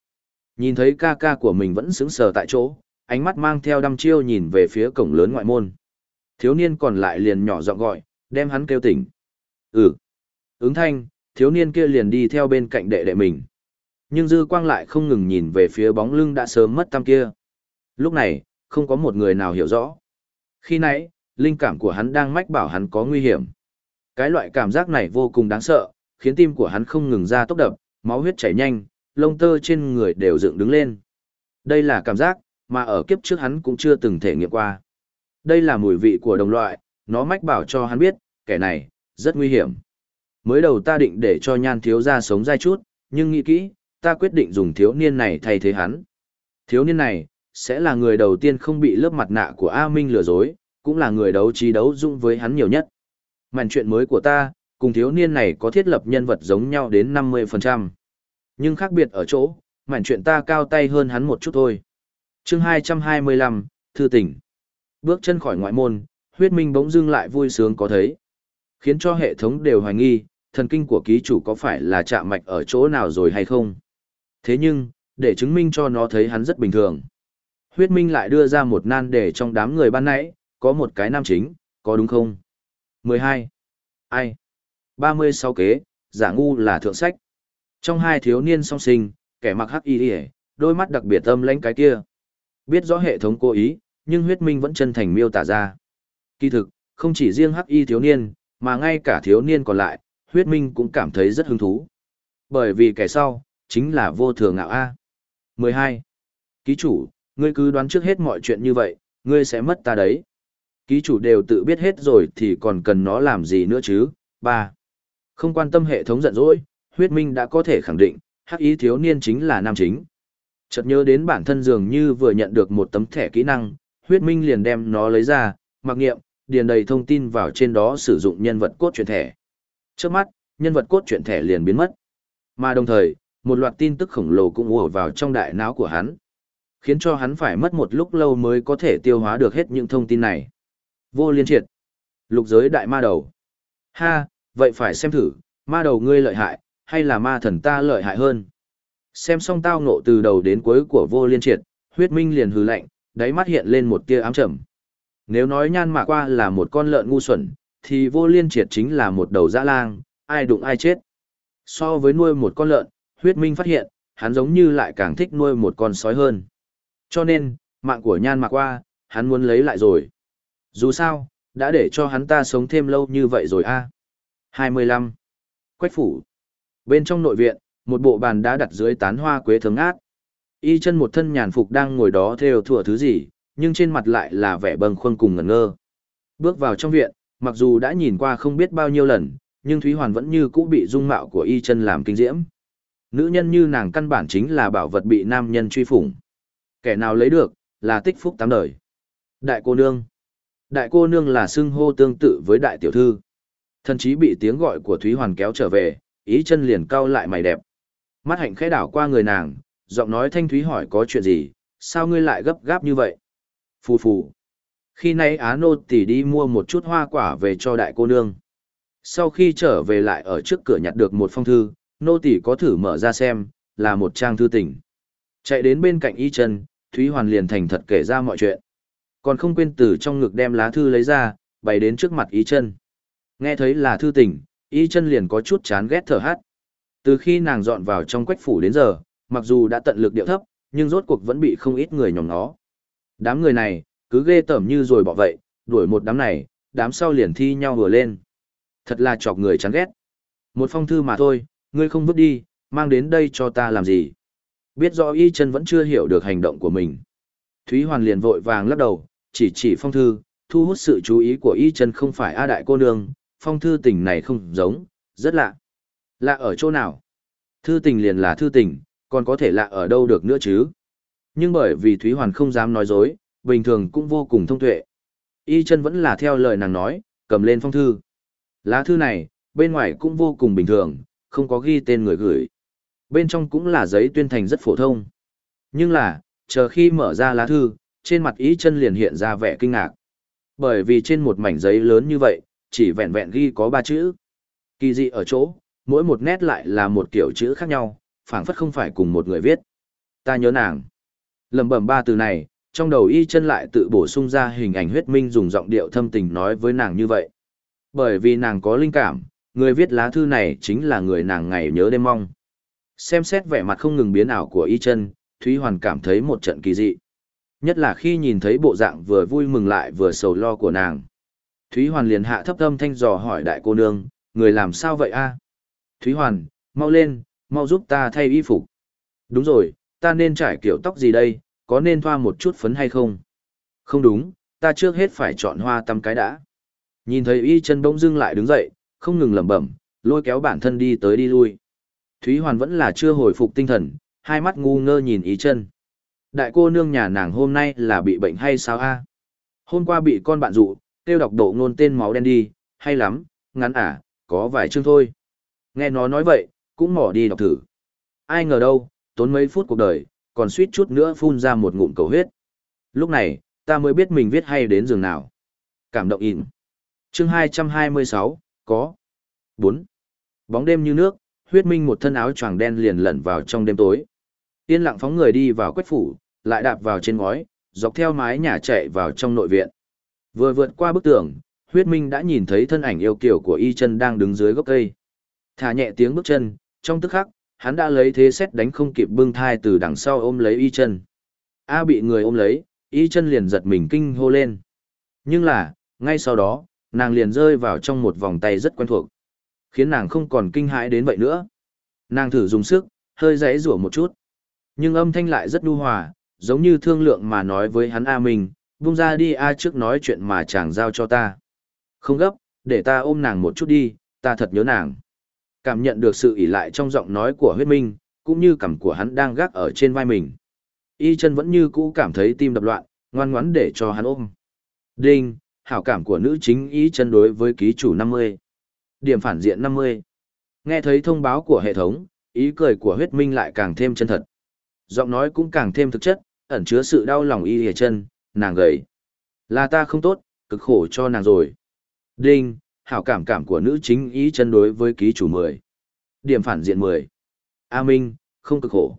Nhìn thấy ca ca của mình vẫn sững sờ tại chỗ, ánh mắt mang theo đăm chiêu nhìn về phía cổng lớn ngoại môn. Thiếu niên còn lại liền nhỏ giọng gọi, đem hắn kêu tỉnh. Ừ. Ứng thanh, thiếu niên kia liền đi theo bên cạnh đệ đệ mình. Nhưng dư quang lại không ngừng nhìn về phía bóng lưng đã sớm mất tăm kia. Lúc này, không có một người nào hiểu rõ. Khi nãy, linh cảm của hắn đang mách bảo hắn có nguy hiểm. Cái loại cảm giác này vô cùng đáng sợ, khiến tim của hắn không ngừng ra tốc đập, máu huyết chảy nhanh, lông tơ trên người đều dựng đứng lên. Đây là cảm giác mà ở kiếp trước hắn cũng chưa từng thể nghiệm qua. Đây là mùi vị của đồng loại, nó mách bảo cho hắn biết, kẻ này, rất nguy hiểm. Mới đầu ta định để cho nhan thiếu ra sống dai chút, nhưng nghĩ kỹ, ta quyết định dùng thiếu niên này thay thế hắn. Thiếu niên này, sẽ là người đầu tiên không bị lớp mặt nạ của A Minh lừa dối, cũng là người đấu trí đấu dung với hắn nhiều nhất. Màn chuyện mới của ta, cùng thiếu niên này có thiết lập nhân vật giống nhau đến 50%. Nhưng khác biệt ở chỗ, màn chuyện ta cao tay hơn hắn một chút thôi. chương 225, Thư tỉnh. Bước chân khỏi ngoại môn, huyết minh bỗng dưng lại vui sướng có thấy. Khiến cho hệ thống đều hoài nghi, thần kinh của ký chủ có phải là chạm mạch ở chỗ nào rồi hay không. Thế nhưng, để chứng minh cho nó thấy hắn rất bình thường. Huyết minh lại đưa ra một nan đề trong đám người ban nãy, có một cái nam chính, có đúng không? 12. Ai? 36 kế, giả ngu là thượng sách. Trong hai thiếu niên song sinh, kẻ mặc hắc y đi đôi mắt đặc biệt âm lãnh cái kia. Biết rõ hệ thống cố ý, nhưng huyết minh vẫn chân thành miêu tả ra. Kỳ thực, không chỉ riêng hắc y thiếu niên, mà ngay cả thiếu niên còn lại, huyết minh cũng cảm thấy rất hứng thú. Bởi vì kẻ sau, chính là vô thường ngạo A. 12. Ký chủ, ngươi cứ đoán trước hết mọi chuyện như vậy, ngươi sẽ mất ta đấy. Ký chủ đều tự biết hết rồi thì còn cần nó làm gì nữa chứ? Ba, Không quan tâm hệ thống giận dỗi, huyết minh đã có thể khẳng định, hắc ý thiếu niên chính là nam chính. Chợt nhớ đến bản thân dường như vừa nhận được một tấm thẻ kỹ năng, huyết minh liền đem nó lấy ra, mặc nghiệm, điền đầy thông tin vào trên đó sử dụng nhân vật cốt truyện thẻ. Trước mắt, nhân vật cốt truyện thẻ liền biến mất. Mà đồng thời, một loạt tin tức khổng lồ cũng ùa vào trong đại não của hắn, khiến cho hắn phải mất một lúc lâu mới có thể tiêu hóa được hết những thông tin này. Vô liên triệt. Lục giới đại ma đầu. Ha, vậy phải xem thử, ma đầu ngươi lợi hại, hay là ma thần ta lợi hại hơn. Xem xong tao ngộ từ đầu đến cuối của vô liên triệt, huyết minh liền hừ lạnh, đáy mắt hiện lên một tia ám trầm. Nếu nói nhan mạc qua là một con lợn ngu xuẩn, thì vô liên triệt chính là một đầu dã lang, ai đụng ai chết. So với nuôi một con lợn, huyết minh phát hiện, hắn giống như lại càng thích nuôi một con sói hơn. Cho nên, mạng của nhan mạc qua, hắn muốn lấy lại rồi. Dù sao, đã để cho hắn ta sống thêm lâu như vậy rồi a. À. 25. Quách phủ. Bên trong nội viện, một bộ bàn đã đặt dưới tán hoa quế thơm ngát. Y chân một thân nhàn phục đang ngồi đó theo thủa thứ gì, nhưng trên mặt lại là vẻ bâng khuâng cùng ngẩn ngơ. Bước vào trong viện, mặc dù đã nhìn qua không biết bao nhiêu lần, nhưng Thúy Hoàn vẫn như cũ bị dung mạo của y chân làm kinh diễm. Nữ nhân như nàng căn bản chính là bảo vật bị nam nhân truy phủng. Kẻ nào lấy được, là tích phúc tám đời. Đại cô nương. Đại cô nương là xưng hô tương tự với đại tiểu thư. Thần chí bị tiếng gọi của Thúy Hoàn kéo trở về, ý chân liền cau lại mày đẹp. Mắt hạnh khẽ đảo qua người nàng, giọng nói thanh thúy hỏi có chuyện gì, sao ngươi lại gấp gáp như vậy? Phù phù. Khi nãy Á Nô tỷ đi mua một chút hoa quả về cho đại cô nương. Sau khi trở về lại ở trước cửa nhặt được một phong thư, Nô tỷ có thử mở ra xem, là một trang thư tình. Chạy đến bên cạnh y chân, Thúy Hoàn liền thành thật kể ra mọi chuyện. Còn không quên từ trong ngực đem lá thư lấy ra, bày đến trước mặt ý chân. Nghe thấy là thư tình, ý chân liền có chút chán ghét thở hát. Từ khi nàng dọn vào trong quách phủ đến giờ, mặc dù đã tận lực điệu thấp, nhưng rốt cuộc vẫn bị không ít người nhòm nó. Đám người này, cứ ghê tởm như rồi bỏ vậy, đuổi một đám này, đám sau liền thi nhau vừa lên. Thật là chọc người chán ghét. Một phong thư mà thôi, ngươi không vứt đi, mang đến đây cho ta làm gì. Biết rõ y chân vẫn chưa hiểu được hành động của mình. Thúy Hoàn liền vội vàng lắc đầu, chỉ chỉ phong thư, thu hút sự chú ý của y chân không phải A Đại cô nương, phong thư tình này không giống, rất lạ. Lạ ở chỗ nào? Thư tình liền là thư tình, còn có thể lạ ở đâu được nữa chứ? Nhưng bởi vì Thúy Hoàn không dám nói dối, bình thường cũng vô cùng thông tuệ. Y chân vẫn là theo lời nàng nói, cầm lên phong thư. Lá thư này, bên ngoài cũng vô cùng bình thường, không có ghi tên người gửi. Bên trong cũng là giấy tuyên thành rất phổ thông. Nhưng là, chờ khi mở ra lá thư, trên mặt ý chân liền hiện ra vẻ kinh ngạc. Bởi vì trên một mảnh giấy lớn như vậy, chỉ vẹn vẹn ghi có ba chữ. Kỳ dị ở chỗ, mỗi một nét lại là một kiểu chữ khác nhau, phảng phất không phải cùng một người viết. Ta nhớ nàng. Lầm bẩm ba từ này, trong đầu y chân lại tự bổ sung ra hình ảnh huyết minh dùng giọng điệu thâm tình nói với nàng như vậy. Bởi vì nàng có linh cảm, người viết lá thư này chính là người nàng ngày nhớ đêm mong. Xem xét vẻ mặt không ngừng biến ảo của y chân, Thúy Hoàn cảm thấy một trận kỳ dị. Nhất là khi nhìn thấy bộ dạng vừa vui mừng lại vừa sầu lo của nàng. Thúy Hoàn liền hạ thấp âm thanh dò hỏi đại cô nương, người làm sao vậy a? Thúy Hoàn, mau lên, mau giúp ta thay y phục. Đúng rồi, ta nên trải kiểu tóc gì đây, có nên thoa một chút phấn hay không? Không đúng, ta trước hết phải chọn hoa tăm cái đã. Nhìn thấy y chân bỗng dưng lại đứng dậy, không ngừng lẩm bẩm, lôi kéo bản thân đi tới đi lui. Thúy Hoàn vẫn là chưa hồi phục tinh thần, hai mắt ngu ngơ nhìn y chân. Đại cô nương nhà nàng hôm nay là bị bệnh hay sao a? Hôm qua bị con bạn dụ, tiêu đọc độ ngôn tên máu đen đi, hay lắm, ngắn à, có vài chương thôi. Nghe nó nói vậy, cũng mỏ đi đọc thử. Ai ngờ đâu, tốn mấy phút cuộc đời, còn suýt chút nữa phun ra một ngụm cầu huyết. Lúc này, ta mới biết mình viết hay đến giường nào. Cảm động in. Chương 226, có. 4. Bóng đêm như nước, huyết minh một thân áo choàng đen liền lẩn vào trong đêm tối. Yên lặng phóng người đi vào quách phủ, lại đạp vào trên ngói, dọc theo mái nhà chạy vào trong nội viện. Vừa vượt qua bức tường, huyết minh đã nhìn thấy thân ảnh yêu kiều của y chân đang đứng dưới gốc cây. Thả nhẹ tiếng bước chân, trong tức khắc, hắn đã lấy thế xét đánh không kịp bưng thai từ đằng sau ôm lấy y chân. A bị người ôm lấy, y chân liền giật mình kinh hô lên. Nhưng là, ngay sau đó, nàng liền rơi vào trong một vòng tay rất quen thuộc. Khiến nàng không còn kinh hãi đến vậy nữa. Nàng thử dùng sức, hơi giãy rủa một chút. Nhưng âm thanh lại rất nhu hòa, giống như thương lượng mà nói với hắn A mình, buông ra đi A trước nói chuyện mà chàng giao cho ta. Không gấp, để ta ôm nàng một chút đi, ta thật nhớ nàng. Cảm nhận được sự ỉ lại trong giọng nói của huyết minh, cũng như cảm của hắn đang gác ở trên vai mình. Y chân vẫn như cũ cảm thấy tim đập loạn, ngoan ngoãn để cho hắn ôm. Đinh, hảo cảm của nữ chính Y chân đối với ký chủ 50. Điểm phản diện 50. Nghe thấy thông báo của hệ thống, ý cười của huyết minh lại càng thêm chân thật. Giọng nói cũng càng thêm thực chất, ẩn chứa sự đau lòng y hề chân, nàng gầy. Là ta không tốt, cực khổ cho nàng rồi. Đinh, hảo cảm cảm của nữ chính ý chân đối với ký chủ 10. Điểm phản diện 10. A Minh, không cực khổ.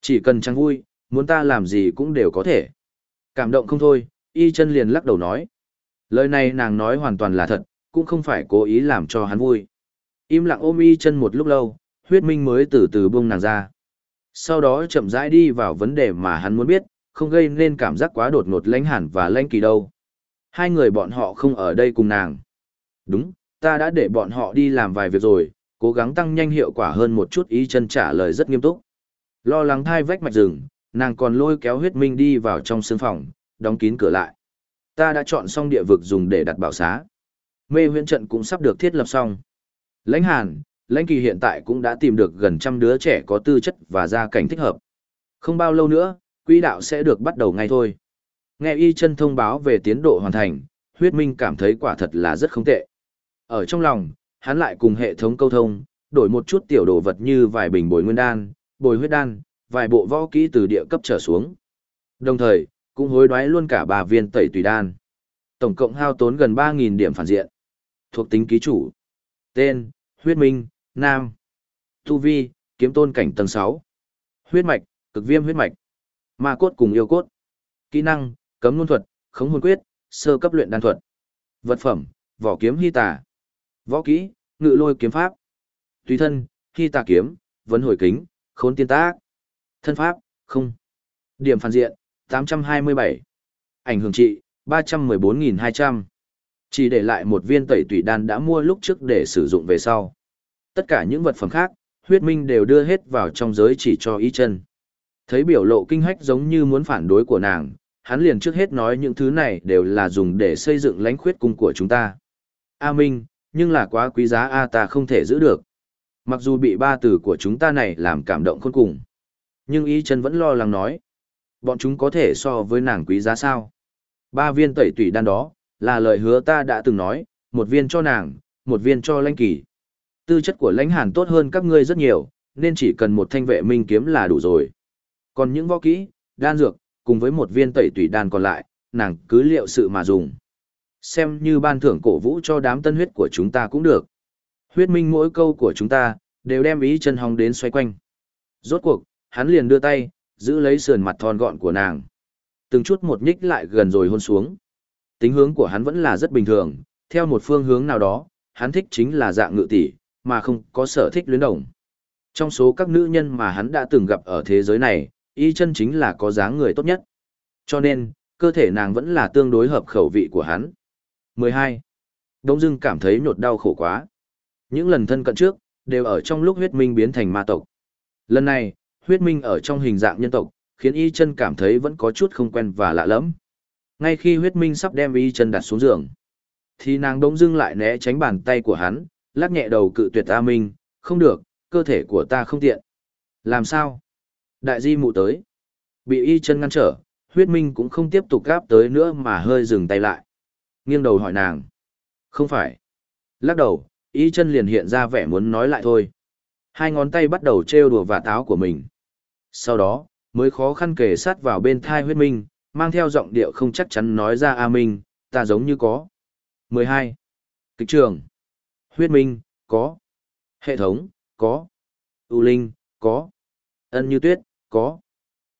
Chỉ cần trăng vui, muốn ta làm gì cũng đều có thể. Cảm động không thôi, y chân liền lắc đầu nói. Lời này nàng nói hoàn toàn là thật, cũng không phải cố ý làm cho hắn vui. Im lặng ôm y chân một lúc lâu, huyết minh mới từ từ buông nàng ra. Sau đó chậm rãi đi vào vấn đề mà hắn muốn biết, không gây nên cảm giác quá đột ngột lãnh hẳn và lãnh kỳ đâu. Hai người bọn họ không ở đây cùng nàng. Đúng, ta đã để bọn họ đi làm vài việc rồi, cố gắng tăng nhanh hiệu quả hơn một chút ý chân trả lời rất nghiêm túc. Lo lắng thai vách mạch rừng, nàng còn lôi kéo huyết minh đi vào trong sương phòng, đóng kín cửa lại. Ta đã chọn xong địa vực dùng để đặt bảo xá. Mê huyễn trận cũng sắp được thiết lập xong. Lãnh Hàn, Lãnh Kỳ hiện tại cũng đã tìm được gần trăm đứa trẻ có tư chất và gia cảnh thích hợp. Không bao lâu nữa, quỹ đạo sẽ được bắt đầu ngay thôi. Nghe y chân thông báo về tiến độ hoàn thành, huyết minh cảm thấy quả thật là rất không tệ. Ở trong lòng, hắn lại cùng hệ thống câu thông, đổi một chút tiểu đồ vật như vài bình bồi nguyên đan, bồi huyết đan, vài bộ võ kỹ từ địa cấp trở xuống. Đồng thời, cũng hối đoái luôn cả bà viên tẩy tùy đan. Tổng cộng hao tốn gần 3.000 điểm phản diện. Thuộc tính ký chủ. Tên, huyết minh, nam. Tu vi, kiếm tôn cảnh tầng 6. Huyết mạch, cực viêm huyết mạch. Ma cốt cùng yêu cốt. Kỹ năng, cấm luân thuật, khống hồn quyết, sơ cấp luyện đan thuật. Vật phẩm, vỏ kiếm hy tà. Võ kỹ, ngự lôi kiếm pháp. Tùy thân, hy tà kiếm, vấn hồi kính, khốn tiên tác. Thân pháp, không. Điểm phản diện, 827. Ảnh hưởng trị, 314.200. Chỉ để lại một viên tẩy tùy đan đã mua lúc trước để sử dụng về sau. Tất cả những vật phẩm khác, huyết minh đều đưa hết vào trong giới chỉ cho ý chân. Thấy biểu lộ kinh hách giống như muốn phản đối của nàng, hắn liền trước hết nói những thứ này đều là dùng để xây dựng lãnh khuyết cung của chúng ta. A Minh, nhưng là quá quý giá A ta không thể giữ được. Mặc dù bị ba từ của chúng ta này làm cảm động khôn cùng. Nhưng ý chân vẫn lo lắng nói. Bọn chúng có thể so với nàng quý giá sao? Ba viên tẩy tủy đan đó, là lời hứa ta đã từng nói, một viên cho nàng, một viên cho lãnh kỷ. Tư chất của lãnh hàn tốt hơn các ngươi rất nhiều, nên chỉ cần một thanh vệ minh kiếm là đủ rồi. Còn những võ kỹ, đan dược, cùng với một viên tẩy tủy đan còn lại, nàng cứ liệu sự mà dùng. Xem như ban thưởng cổ vũ cho đám tân huyết của chúng ta cũng được. Huyết minh mỗi câu của chúng ta, đều đem ý chân hong đến xoay quanh. Rốt cuộc, hắn liền đưa tay, giữ lấy sườn mặt thon gọn của nàng. Từng chút một nhích lại gần rồi hôn xuống. Tính hướng của hắn vẫn là rất bình thường, theo một phương hướng nào đó, hắn thích chính là dạng ngự tỷ, mà không có sở thích luyến đồng. Trong số các nữ nhân mà hắn đã từng gặp ở thế giới này, y chân chính là có dáng người tốt nhất. Cho nên, cơ thể nàng vẫn là tương đối hợp khẩu vị của hắn. 12. Đông Dương cảm thấy nhột đau khổ quá. Những lần thân cận trước, đều ở trong lúc huyết minh biến thành ma tộc. Lần này, huyết minh ở trong hình dạng nhân tộc, khiến y chân cảm thấy vẫn có chút không quen và lạ lẫm. Ngay khi huyết minh sắp đem y chân đặt xuống giường, thì nàng Đông dưng lại né tránh bàn tay của hắn, lắc nhẹ đầu cự tuyệt A Minh, không được, cơ thể của ta không tiện. Làm sao? Đại di mụ tới. Bị y chân ngăn trở, huyết minh cũng không tiếp tục gáp tới nữa mà hơi dừng tay lại. Nghiêng đầu hỏi nàng. Không phải. Lắc đầu, y chân liền hiện ra vẻ muốn nói lại thôi. Hai ngón tay bắt đầu trêu đùa và táo của mình. Sau đó, mới khó khăn kề sát vào bên thai huyết minh, mang theo giọng điệu không chắc chắn nói ra A Minh, ta giống như có. 12. Kịch trường. Huyết minh, có. Hệ thống, có. ưu linh, có. Ân như tuyết, có.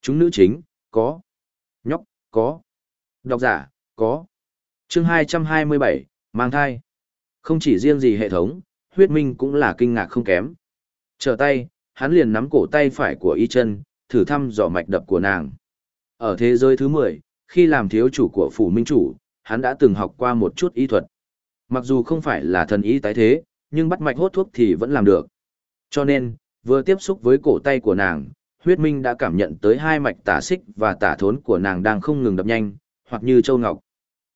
Chúng nữ chính, có. Nhóc, có. Độc giả, có. chương 227, mang thai. Không chỉ riêng gì hệ thống, huyết minh cũng là kinh ngạc không kém. Trở tay, hắn liền nắm cổ tay phải của y chân, thử thăm dò mạch đập của nàng. Ở thế giới thứ 10, khi làm thiếu chủ của phủ minh chủ, hắn đã từng học qua một chút y thuật. Mặc dù không phải là thần y tái thế, nhưng bắt mạch hốt thuốc thì vẫn làm được. Cho nên, vừa tiếp xúc với cổ tay của nàng, huyết minh đã cảm nhận tới hai mạch tả xích và tả thốn của nàng đang không ngừng đập nhanh, hoặc như châu ngọc.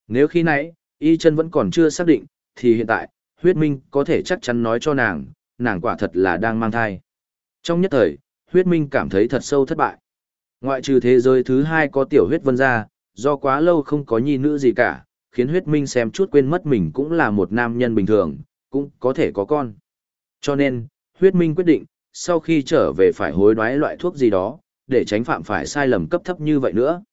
Nếu khi nãy, y chân vẫn còn chưa xác định, thì hiện tại, huyết minh có thể chắc chắn nói cho nàng, nàng quả thật là đang mang thai. Trong nhất thời, huyết minh cảm thấy thật sâu thất bại. Ngoại trừ thế giới thứ hai có tiểu huyết vân ra, do quá lâu không có nhi nữ gì cả, khiến huyết minh xem chút quên mất mình cũng là một nam nhân bình thường, cũng có thể có con. Cho nên, huyết minh quyết định, sau khi trở về phải hối đoái loại thuốc gì đó, để tránh phạm phải sai lầm cấp thấp như vậy nữa.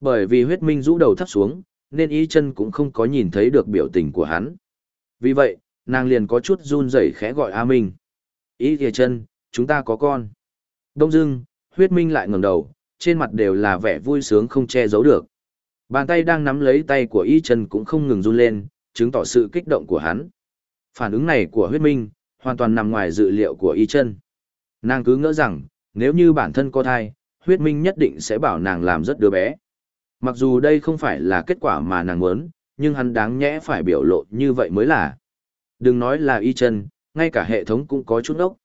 Bởi vì huyết minh rũ đầu thấp xuống, nên ý chân cũng không có nhìn thấy được biểu tình của hắn. Vì vậy, nàng liền có chút run rẩy khẽ gọi A Minh. Ý kìa chân, chúng ta có con. Đông dưng, huyết minh lại ngẩng đầu, trên mặt đều là vẻ vui sướng không che giấu được. Bàn tay đang nắm lấy tay của y chân cũng không ngừng run lên, chứng tỏ sự kích động của hắn. Phản ứng này của huyết minh, hoàn toàn nằm ngoài dự liệu của y chân. Nàng cứ ngỡ rằng, nếu như bản thân có thai, huyết minh nhất định sẽ bảo nàng làm rất đứa bé. Mặc dù đây không phải là kết quả mà nàng muốn, nhưng hắn đáng nhẽ phải biểu lộ như vậy mới là. Đừng nói là y chân, ngay cả hệ thống cũng có chút ốc.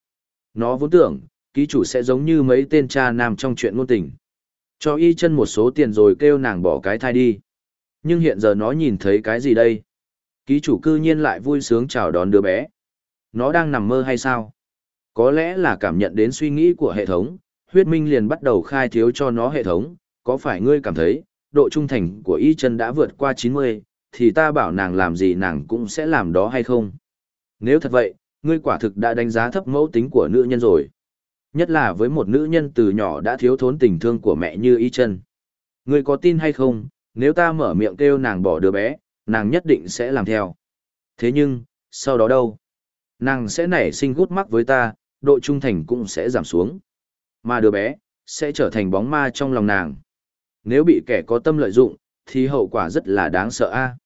Nó vốn tưởng, ký chủ sẽ giống như mấy tên cha nam trong chuyện ngôn tình. Cho y chân một số tiền rồi kêu nàng bỏ cái thai đi. Nhưng hiện giờ nó nhìn thấy cái gì đây? Ký chủ cư nhiên lại vui sướng chào đón đứa bé. Nó đang nằm mơ hay sao? Có lẽ là cảm nhận đến suy nghĩ của hệ thống, huyết minh liền bắt đầu khai thiếu cho nó hệ thống. Có phải ngươi cảm thấy, độ trung thành của y chân đã vượt qua 90, thì ta bảo nàng làm gì nàng cũng sẽ làm đó hay không? Nếu thật vậy, ngươi quả thực đã đánh giá thấp mẫu tính của nữ nhân rồi. Nhất là với một nữ nhân từ nhỏ đã thiếu thốn tình thương của mẹ như y chân. Ngươi có tin hay không, nếu ta mở miệng kêu nàng bỏ đứa bé, nàng nhất định sẽ làm theo. Thế nhưng, sau đó đâu? Nàng sẽ nảy sinh gút mắc với ta, độ trung thành cũng sẽ giảm xuống. Mà đứa bé, sẽ trở thành bóng ma trong lòng nàng. Nếu bị kẻ có tâm lợi dụng, thì hậu quả rất là đáng sợ a.